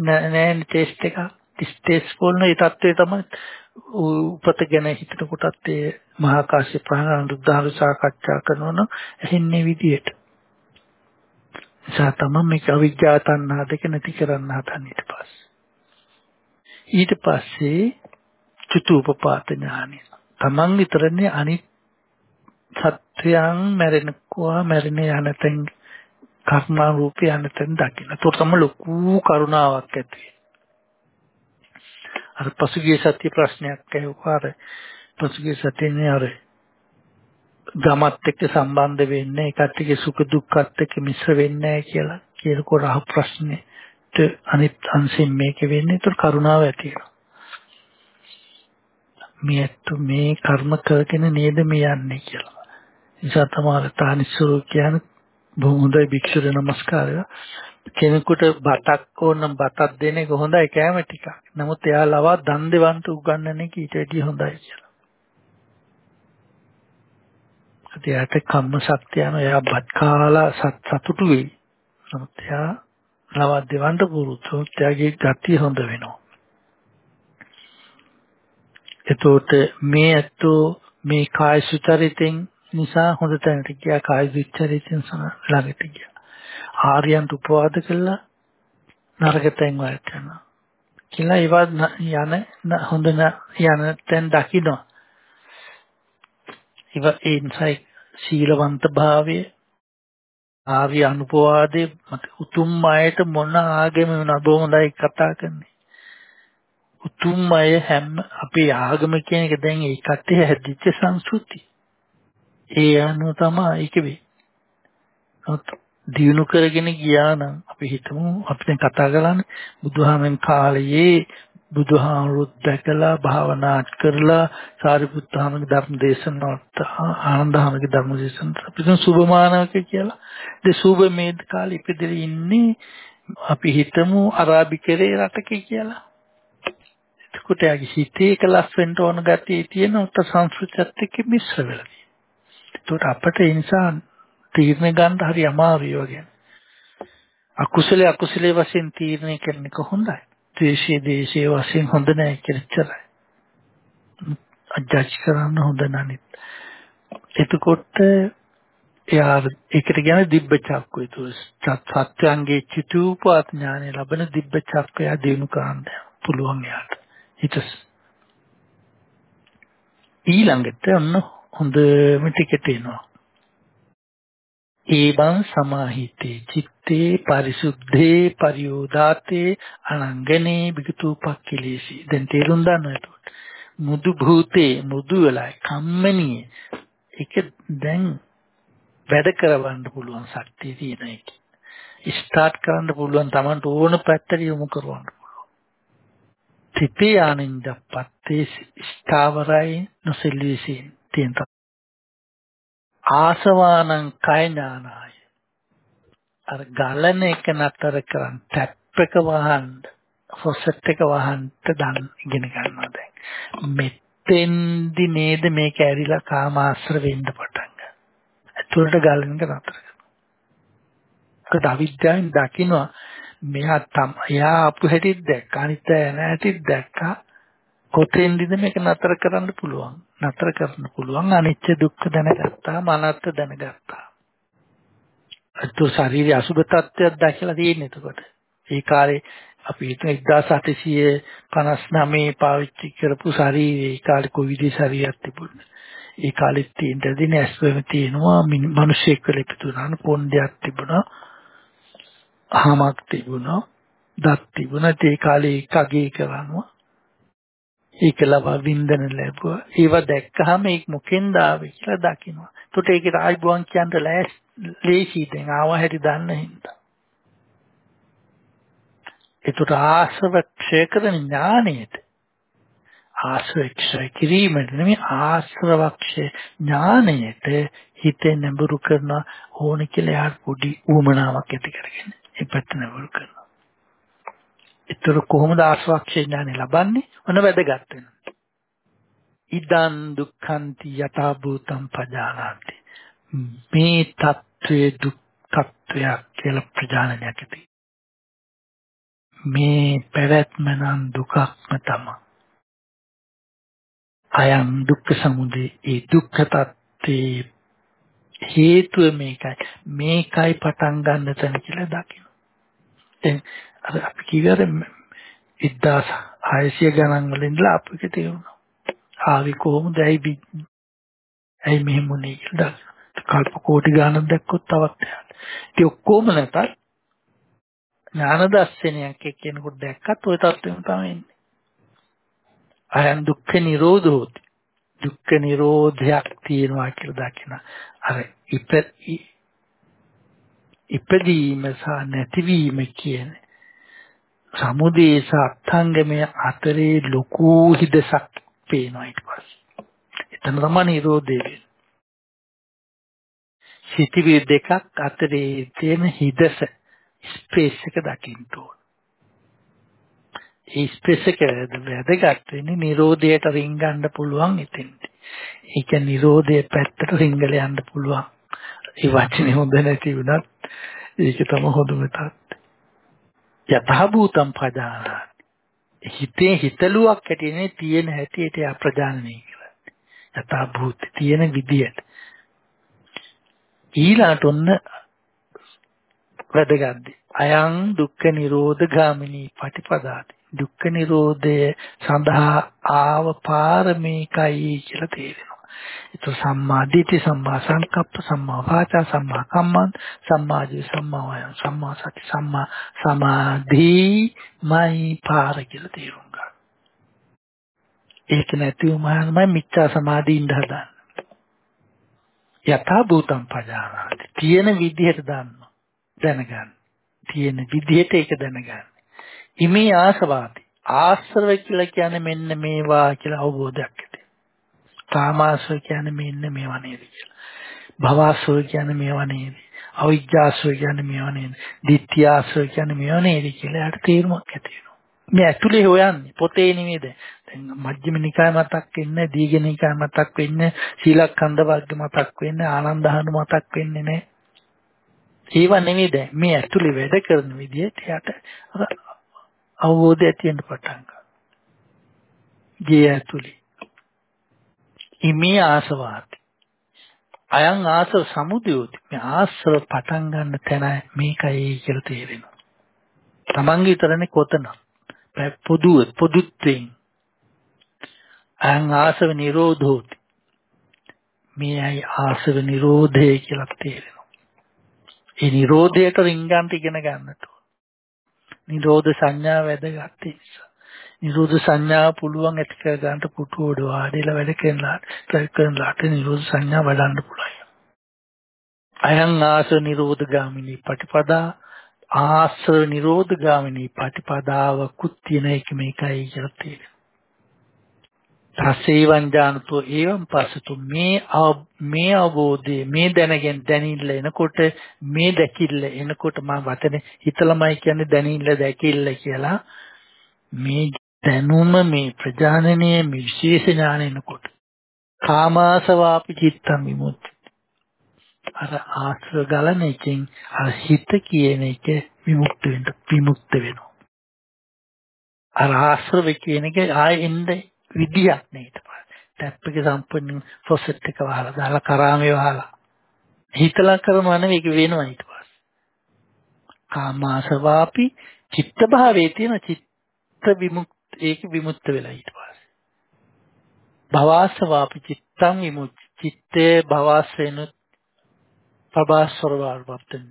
නෑ ටෙස්ට් එක ටෙස්ට් වල ඒ தත්ත්වය තමයි උපත ගැන හිතනකොටත් ඒ මහා කාශ්‍යප ප්‍රාණරුද්ධාරු සාකච්ඡා කරනවන ඇහෙන්නේ විදියට. නිසා තමයි මේක අවිජ්ජා තණ්හා දෙක නැති කරන්න හදන්නේ ඊට පස්සේ. ඊට පස්සේ චුතුපපාත ඥානෙ. තමන් විතරනේ අනිත් සත්‍යයන් මැරෙනකවා මැරෙන යනතෙන් කර්මා රූපේ යනතෙන් දකින්න. ඒකට තමයි ලොකු කරුණාවක් ඇති වෙන්නේ. අර පසුගිය සත්‍ය ප්‍රශ්නයක් ඇහුවා අර පසුගිය සත්‍යනේ අර ගමත් එක්ක සම්බන්ධ වෙන්නේ ඒකත් එක්ක සුඛ දුක්ඛත් එක්ක මිශ්‍ර වෙන්නේ නැහැ කියලා කියනකොට අහ ප්‍රශ්නේට අනිත් අංශෙන් මේක වෙන්නේ ඒතර කරුණාව ඇති මේත් මේ කර්ම කරගෙන නේද මේ යන්නේ කියලා. නිසා තමයි තානිස්සරු කියන්නේ බොහොම හොඳයි භික්ෂුර නමස්කාරය. කෙනෙකුට බතක් ඕන නම් බතක් දෙන එක හොඳයි කෑම ටිකක්. නමුත් එයා ලවා දන් දෙවන්ට උගන්නන එක ඊට වැඩිය හොඳයි කියලා. එයාට කම්ම ශක්තිය යන එයා බත් කාලා සතුටු වෙයි. නමුත් එයා ලවා දෙවන්ට පුරුදු එයාගේ ගතිය හොඳ වෙනවා. එතකොට මේ ඇත්තෝ මේ කාය සුචරිතෙන් නිසා හොඳ තැනට ගියා කාය විචරිතෙන් ළඟට ගියා. ආර්යයන්ට උපවාද කළා නරක තැන් වලට යනවා. කියලා ඒවා යන හොඳ යන තැන් දකින්න. ඒව ඒ නිසා සීලවන්ත භාවය ආර්ය අනුපවාදයේ උතුම් අයට මොන ආගම වෙනවද බොහොම හොඳයි කතා කරන්නේ. උතුම් අය හැම අපේ ආගම කියන එක දැන් ඒකත් හැදිච්ච සංස්කෘතිය. ඒ අනුව තමයි ඒක වෙන්නේ. දිනු කරගෙන ගියා නම් අපි හිතමු අපි දැන් කතා කරන්නේ බුදුහාමෙන් කාලයේ බුදුහාමුදුරුත් දැකලා භාවනා කරලා සාරිපුත්තාමගේ ධර්ම දේශනාවට ආනන්දහාමගේ ධර්ම දේශනාවට අපි දැන් සුභමානවක කියලා. ඒ සුභ මේද කාලේ ඉපදෙලා ඉන්නේ අපි හිතමු අරාබිකරේ රටක කියලා. එතකොට යාගේ හිතේ කලස් වෙන්න ඕන ගැතිය තියෙන උත් සංස්කෘතියත් එක්ක මිශ්‍ර වෙලා තියෙනවා. ඒකට අපිට ඒ නිසා තීරණ ගන්න හරි අමාරුයි වගේ. අකුසලයේ අකුසලයේ වශයෙන් තීරණය කරන එක හොඳයි. ද්වේෂයේ දේශයේ වශයෙන් හොඳ නැහැ කියලා ජජ් කරන්න හොඳ නැනිත්. එතකොට එයා ඒකට කියන්නේ දිබ්බ චක්කු. ඒක සත්‍යංගේ චිතුපාත ඥානය ලබන දිබ්බ චක්කය දිනු කරන්න පුළුවන් යාට. හිතස්. ඊළඟට ඔන්න හොඳම ටිකට එනවා. ඒවං සමාහිතේ චිත්තේ පරිසුද්ධේ පරියෝදාතේ අනංගනේ විගතූපක්ඛලේසි දැන් තේරුම් ගන්න එතකොට. මුදු භූතේ මුදු වෙලයි කම්මනිය. ඒක දැන් වැඩ කරවන්න පුළුවන් ශක්තිය තියෙන එක. ස්ටාර්ට් කරන්න පුළුවන් Tamanට ඕන පැත්තට යොමු කරවන්න. පුළුවන්. තිතේ ආනින්ද පත්තේ ස්ථාවරයි නොසෙල්විසින් තියෙන ආසවානං කය ඥානාය අර ගලන එක නතර කරන් ටැප් එක වහන්න ෆොසෙට් එක වහන්න දන් ඉගෙන ගන්නවා දැන් මෙතෙන්දි නේද මේක ඇරිලා කාමාශ්‍ර වෙන්න පටන් ගන්න. ඇතුළට ගලන එක නතර කරනවා. ඒක අවිද්‍යාවෙන් දකින්නවා මෙහා තම එයා අපු හැටිත් දැක්කා අනිත් අය නැහැටිත් දැක්කා. කොතෙන්දිද මේක නතර කරන්න පුළුවන්? නතර කරන්න පුළුවන් අනිච්ච දුක්ඛ දැනගත්තා මනත්ත දැනගත්තා. අතු ශරීරය අසුබ තත්ත්වයක් දැකලා තියෙන්නේ එතකොට. ඒ කාලේ අපි හිතන 1859 පාවිච්චි කරපු ශරීරය ඒ කාලේ කොවිඩ් ශරීරයක් තිබුණා. ඒ කාලෙත් තියෙන දින ඇස්වැම තියෙනවා මිනිස්සෙක් වෙලා ඉපදුනාන පොණ්ඩයක් තිබුණා. හාමක් තිබුණා දත් තිබුණා ඒ කාලේ ඒක අගේ කරනවා ඒක ලබා වින්දන ලැබුවා. ඒව දැක්කහම ඒක මොකෙන්ද ආවේ කියලා දකිනවා. එතකොට ඒකේ රාජ්බුවන් කියන්න ලේසි දැන් ආවා හැටි දන්න හින්දා. එතකොට ආශ්‍රව ක්ෂය කරන ඥාණයට ආශ්‍රව ක්ෂය කිරීමට නෙමෙයි ආශ්‍රව ක්ෂය ඥාණයට හිතේ නැඹුරු කරන ඕන කියලා යාට පොඩි උවමනාවක් ඇති කරගෙන ඒ පැත්ත නැවුල් කරනවා. ඒතර කොහොමද ආස්වාක්ෂේ ඥානෙ ලබන්නේ? මොන වැදගත් වෙනවා. ඉදං දුක්ඛන්ති යථා භූතං පජානාති. මේ తත්වයේ දුක් తත්වයක් කියලා ප්‍රඥානයක් ඇති. මේ පැවැත්ම නම් දුකක්ම තමයි. අයම් දුක්ඛ සමුදය ඒ දුක්ඛ තත්ත්වේ හේතුව මේකයි මේකයි පටන් ගන්න තැන කියලා දකින්න. දැන් අර අපි කිව්වර 1600 ගණන් වල ඉඳලා අපිට තේරුණා. ආවි කොහොමද ඇයි ඇයි මෙහෙම වුනේ කියලා. කල්ප කෝටි ගණන් දැක්කොත් තවත් යනවා. ඒ ඔක්කොම නැතත් ඥාන දර්ශනයක් එක්කෙනෙකුට දැක්කත් ওই තත්ත්වෙම තමයි එන්නේ. අයන් දුක්ඛ නිරෝධෝති. දුක්ඛ නිරෝධයක් තියෙනවා කියලා දකින. අර ඉප ඉපදීම සහ නැතිවීම කියන්නේ සමුදේ සහ අත්ංගමය අතරේ ලොකු හිදසක් පේනවා ඊට පස්සේ. එතන තමයි නිරෝධය වෙන්නේ. සිටිවි දෙකක් අතරේ තියෙන හිදස ස්පේස් එක දකින්න ඕන. ඒ ස්පේස් එක වැදගත් වෙන්නේ නිරෝධයට රින්ගන්න පුළුවන් ඉතින්ද. ඒක නිරෝධයේ පැත්තට රින්ගල යන්න පුළුවන්. ඒ වචනේ හොඳ නැති වුණත් ඒක තමයි හොඳම තත්ත්වය. යථාභූතම් පදානාති. හිතේ හිතලුවක් ඇටිනේ තියෙන හැටියට අප්‍රජානනය කරන්නේ. යථාභූත තියෙන විදියට. ඊළාට ඔන්න වැදගත්ද. අයං දුක්ඛ නිරෝධ ගාමිනී පටිපදාති. දුක්ඛ නිරෝධය සඳහා ආව පාරමීකයි කියලා තේරෙනවා. Itu සම්මා දිට්ඨි සම්මා සංකප්ප සම්මා වාචා සම්මා කම්මන්ත සම්මා ජී සම්මා වායම් සම්මා සති සම්මා සමාධි මයි පාර කියලා තේරුම් ගන්න. ඒක නැතිවම මිච්ඡා සමාධි ඉඳ හදන්න. යථා භූතම් පජානාති. තියෙන විදිහට දන්න. දැනගන්න. තියෙන විදිහට ඒක දැනගන්න. ඉමේ ආසවාති. ආශ්‍රව කියලා කියන්නේ මෙන්න මේවා කියලා අවබෝධයක් ඇති. කාමාශ්‍රව කියන්නේ මෙන්න මේවා නේද කියලා. භවශ්‍රව කියන්නේ මේවා නේද. අවිජ්ජාශ්‍රව කියන්නේ මේවා නේද. ditthyaශ්‍රව කියන්නේ මේවා නේද කියලා යාට තේරුමක් ඇති වෙනවා. මේ ඇතුලේ හොයන්නේ පොතේ නෙමෙයිද. දැන් මජ්ක්‍ධිම නිකාය මතක් වෙන්නේ, දීඝ නිකාය මතක් වෙන්නේ, සීලකන්ද වර්ග මතක් වෙන්නේ, ආනන්දහන මතක් වෙන්නේ නැහැ. ඒව නෙවෙයි දැන් මේ ඇතුලේ වැඩ කරන විදිහට එයාට අර අවබෝධය ඇති වෙන්න පටන් ගන්නවා. ගේ ඇතුලේ. ඉමේ ආසවාති. අයං ආසව සමුදයෝති. මේ ආශ්‍රව පටන් ගන්න තැන මේකයි කියලා තේරෙනවා. Tamange විතරනේ කොතන? පොදුව පොදුත්වෙන් අයං ආසව නිරෝධෝති. මේයි ආසව නිරෝධය කියලා තේරෙනවා. ඒ නිරෝධයට රින්ගන්ට ඉගෙන ගන්නට ඕන. නිරෝධ සංඥා වැදගත් නිසා. නිරෝධ සංඥාව පුළුවන් ඇති කර ගන්නට පුටුවඩ වාඩිලා වැඩ කරනලාට කරනලාට නිරෝධ සංඥා වඩන්න පුළුවන්. අයං ආස නිරෝධ ගාමිනී පටිපදා ආශ්‍රව නිරෝධ ගාමිනී පටිපදාවකුත් තියෙන එක මේකයි කියලා තියෙනවා. රසේවං ඥානතෝ එවං පසතු මේ මේ අවබෝධය මේ දැනගෙන දැනින්න එනකොට මේ දැකිල්ල එනකොට මම වචනේ හිතලමයි කියන්නේ දැනින්න දැකිල්ල කියලා මේ දැනුම මේ ප්‍රජානනයේ මේ විශේෂ ඥාන එනකොට කාමාසවාපි චිත්තම් විමුක්ති අර ආශ්‍ර ගලන එකෙන් අර හිත කියන එක විමුක්ත වෙන්න විමුක්ත වෙනවා අර ආශ්‍රව කියන එක ආයෙ එන්නේ විදියක් නේ ඊට පස්සේ. ටැප් එක සම්පූර්ණ ෆොසෙට් එක වහලා දාලා කරාමේ වහලා. හිතලා කරනවා නෙවෙයි ඒක වෙනවා ඊට පස්සේ. කාමාසවාපි චිත්ත භාවයේ තියෙන චිත්ත විමුක්ත ඒක විමුක්ත වෙලා ඊට පස්සේ. භවසවාපි චිත්තං විමුක්ති චිත්තේ භවසෙන ප්‍රභාස්වර වර්තන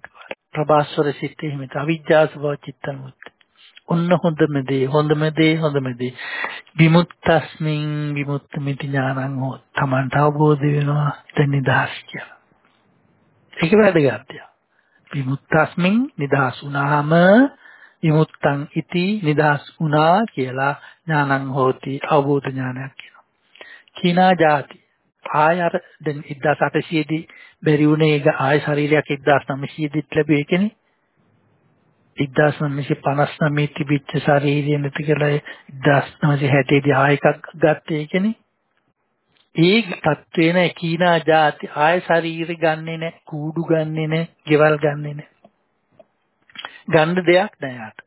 ප්‍රභාස්වර සිත්තේ හිමිත අවිජ්ජාසව චිත්තං මුක්ති ඔන්න හොඳම දේ හොඳම දේ හොඳම දේ විමුක්තස්මින් විමුක්ත මිති ඥානං හෝ තමන්ට අවබෝධ වෙනවා දැන් නිදහස් කියලා. ඒක වැදගත්. විමුක්තස්මින් නිදහස් වුණාම විමුක්තං ඉති නිදහස් වුණා කියලා ඥානං හෝති අවබෝධ ඥානයක් කියනවා. කීනා ಜಾති ආය අර දැන් 1800 දී බැරි වුණේ ඒක ආය ශරීරයක් 1900 දිත් ලැබුවේ ඒකනේ. 1959 තිබිච්ච ශරීරය නැති කියලා 1960 දී ආය එකක් ගත්තේ ඒකනේ. ඒ තත්වේ නැ කීනා જાති ආය ශරීර ගන්නෙ නැ කූඩු ගන්නෙ නැ ගෙවල් ගන්නෙ නැ ගන්න දෙයක් නෑ යාට.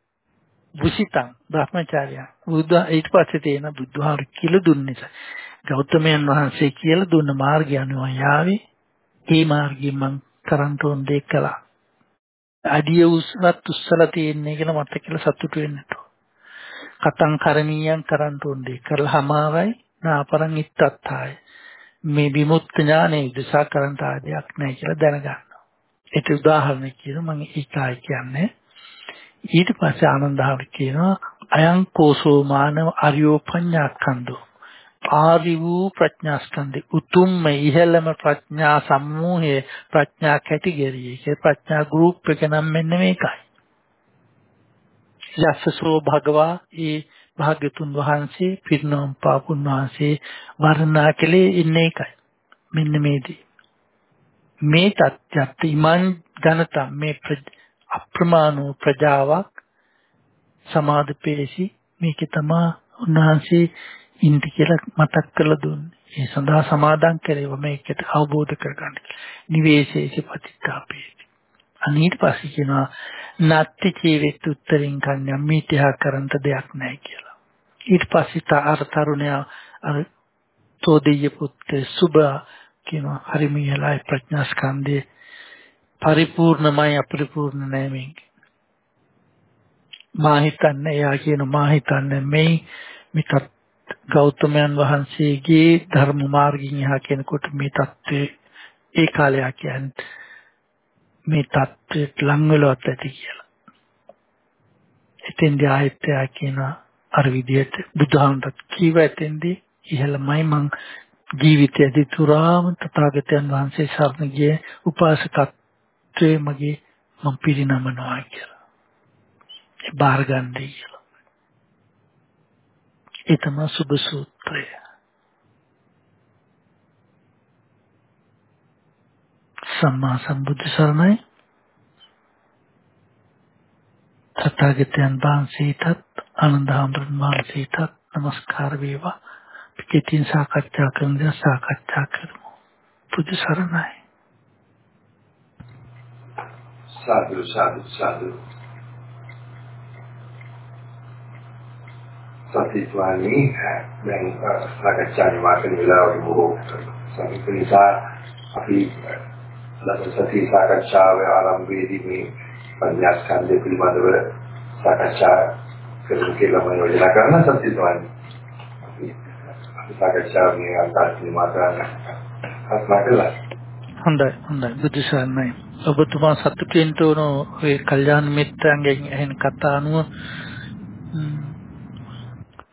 බුසිතං බ්‍රහ්මචාර්ය බුද්ධ ඊට පස්සේ තියෙන බුදුහාර කියලා දුන්න නිසා. ගෞතමයන් වහන්සේ කියලා දුන්න මාර්ගය අනුව යාවේ. ඒ මාර්ගයෙන් මං කරන්න ඕන දේ කළා. අඩිය උස්වත් උස්සලා තියෙන්නේ කියලා මට කියලා සතුටු වෙන්නට කතං කරණීයන් කරන්න ඕන දේ කරලාමාවයි නාපරං ඉත්තත්තාය. මේ විමුක්ත ඥානෙ උදෙසා කරන්න ආදයක් නැහැ කියලා දැනගන්නවා. ඒක උදාහරණයක් කියන මම ඒකයි කියන්නේ. ඊට පස්සේ ආනන්දහාර කියනවා අයං කෝසෝ මානව අරියෝ පඤ්ඤාස්කන්ධෝ ආදි වූ ප්‍රඥාස්කන්ධේ උතුම්ම ඉහළම ප්‍රඥා සමූහයේ ප්‍රඥා කැටගරිය ඒ ප්‍රඥා ගෲප් එක නම් මෙන්න මේකයි. යස්සසෝ භගවා ඒ භාග්‍යතුන් වහන්සේ පිරිනොම් පාපුන් වහන්සේ වර්ණනා කළේ ඉන්නේ එකයි. මෙන්න මේදී. මේ තත්ත්‍යත් ඉමන් ඝනත මේ අප්‍රමාණ ප්‍රජාවක් සමාදපේසි මේක තමයි උන්වහන්සේ ඉන්ටි කියලා මතක් කරලා දුන්නේ. ඒ සඳහා සමාදන් කෙරේව මේකට අවබෝධ කරගන්න. නිවේශේසි පතිත්තාපේ. අනීට පස්සේ කියනවා නත්ති ජීවිත උත්තරින් කන්‍යම් මීත්‍යා කරන්ට දෙයක් නැහැ කියලා. ඊට පස්සේ තාර තරුණයා අර තෝදෙය පුත්‍ර සුබ කියනවා හරි මියලයි ප්‍රඥා ස්කන්ධේ පරිපූර්ණමයි අපරිපූර්ණ නැහැ මේක. මා හිතන්නේ එයා කියන මා හිතන්නේ මේ මිතත් ගෞතමයන් වහන්සේගේ ධර්ම මාර්ගයෙන් එහා කෙනෙකුට මේ தත්ත්වය ඒ කාලයක් කියන්නේ මේ தත්ත්වයට ලං වෙලවත් ඇති කියලා. එතෙන්දී ආයත්‍ය කියනවා අර විදිහට බුදුහාමුදුරුවෝ කීව ඇතෙන්දී ඉහළමයි මං ජීවිතයේදී තුරාම තථාගතයන් වහන්සේ සරණ ගිය උපාසකත්වයේ මගේ මම පිරිනමනවා කියලා. ඒ බාර ගන්නයි කියලා. ඒ තමයි සුබ සූත්‍රය. සම්මා සම්බුද්ධ සරණයි තථාගතයන් වහන්සේටත් ආනන්ද හාමුදුරන් වහන්සේටත් নমස්කාර වේවා. පිටින් සාකච්ඡා කරන දේ සාකච්ඡා කරමු. බුදු සරණයි. සාදු සාදු සාදු. සතිස්වාමී දැන් සාකච්ඡා නිවාසන වෙලාවට බොහෝ සමිත නිසා අපි ලබන සති සාකච්ඡාවේ ආරම්භයේදී මේ පඤ්ඤාස්කන්ධය පිළිබඳව සාකච්ඡා කරමු කියලා මම යෝජනා කරන සතිස්වාමී අපි සාකච්ඡාව මේ අන්තර්ජාල මාතෘකාවක් අස්මා කළා. හොඳයි හොඳයි. බුදු සරණයි ඔබතුමා සතුටින් තෝන ඔය කල්යාණ මිත්‍රයන්ගෙන් ඇහෙන කතා අනුව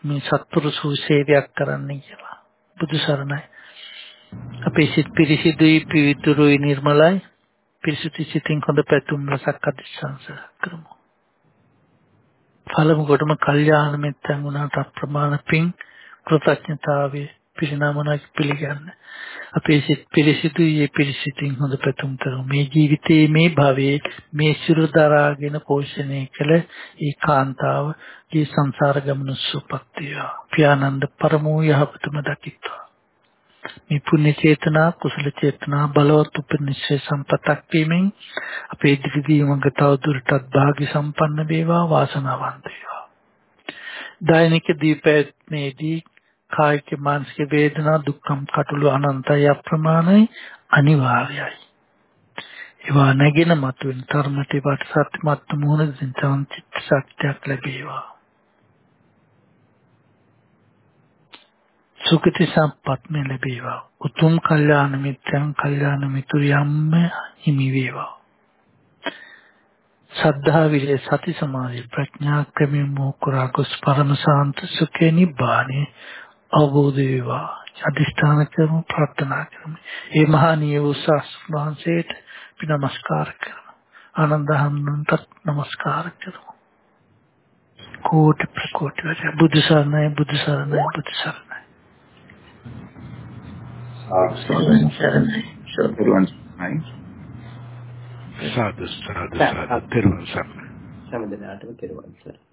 මේ සත්පුරු සුසේවයක් කරන්න කියලා. බුදු සරණයි. අපේ සිත් පිරිසිදුයි පිවිතුරුයි නිර්මලයි. පිරිසිදු සිතින් හොඳ පැතුම් රසක් අධිශංස කරමු. පළමු කොටම කල්යාණ මිත්‍රයන් වුණාට අප්‍රමාණ පිං කෘතඥතාවයේ පිරිනමනක් පිළිගන්න. අපේ සිත් පිරිසිදුයි ඒ පිරිසිතින් හොඳ පැතුම් කරමු. මේ ජීවිතයේ මේ භවයේ මේ සිරු දරාගෙන පෝෂණය කළ ඒ කාන්තාවගේ සංසාර ගමන සුපත්තිය පියානන්ද පරමෝ යහපතම දකිත්වා. මේ පුණ්‍ය චේතනා කුසල චේතනා බලවත් උපනිශ්‍රේ සම්පතක් වීමෙන් අපේ ඉදිරිදී මඟ තව දුරටත් භාග්‍ය සම්පන්න වේවා වාසනාවන්ත වේවා. දෛනික දීපේත්මේදී කායික මානසික වේදනා දුක්ඛම් කටළු අනන්තය අප්‍රමාණයි අනිවාර්යයි. ඒවා නැගෙන මතුවෙන ධර්මයට වට සත්‍යමත් මුහුණ දෙන චිත්ත ශක්තියක් ලැබේවා. සුඛිත සම්පත්ම ලැබේවා. උතුම් කල්යාණ මිත්‍රයන් කල්යාණ මිතුරියම්ම හිමි වේවා. සද්ධා විරේ සති සමාධි ප්‍රඥා ක්‍රමෙන් මොකුරා කුස් පරම සාන්ත සුඛේ නිබ්බානේ අවබෝධ වේවා අධිෂ්ඨාන කරමු ප්‍රාර්ථනා කරමු. මේ මහණීය වූ ශාස්ත්‍රඥ වහන්සේට අපි নমස්කාර කරමු. ආනන්ද හම්නන්ට নমස්කාර කරමු. කෝටි ප්‍රකෝටි වශයෙන් බුදු සරණයි බුදු සරණයි බුදු සරණයි. සාදුසරණයි සරණයි සරුවන් සරණයි. සාදු සාදු සාදු පෙරවන් සරණයි. සමදනාටම පෙරවන් සරණයි.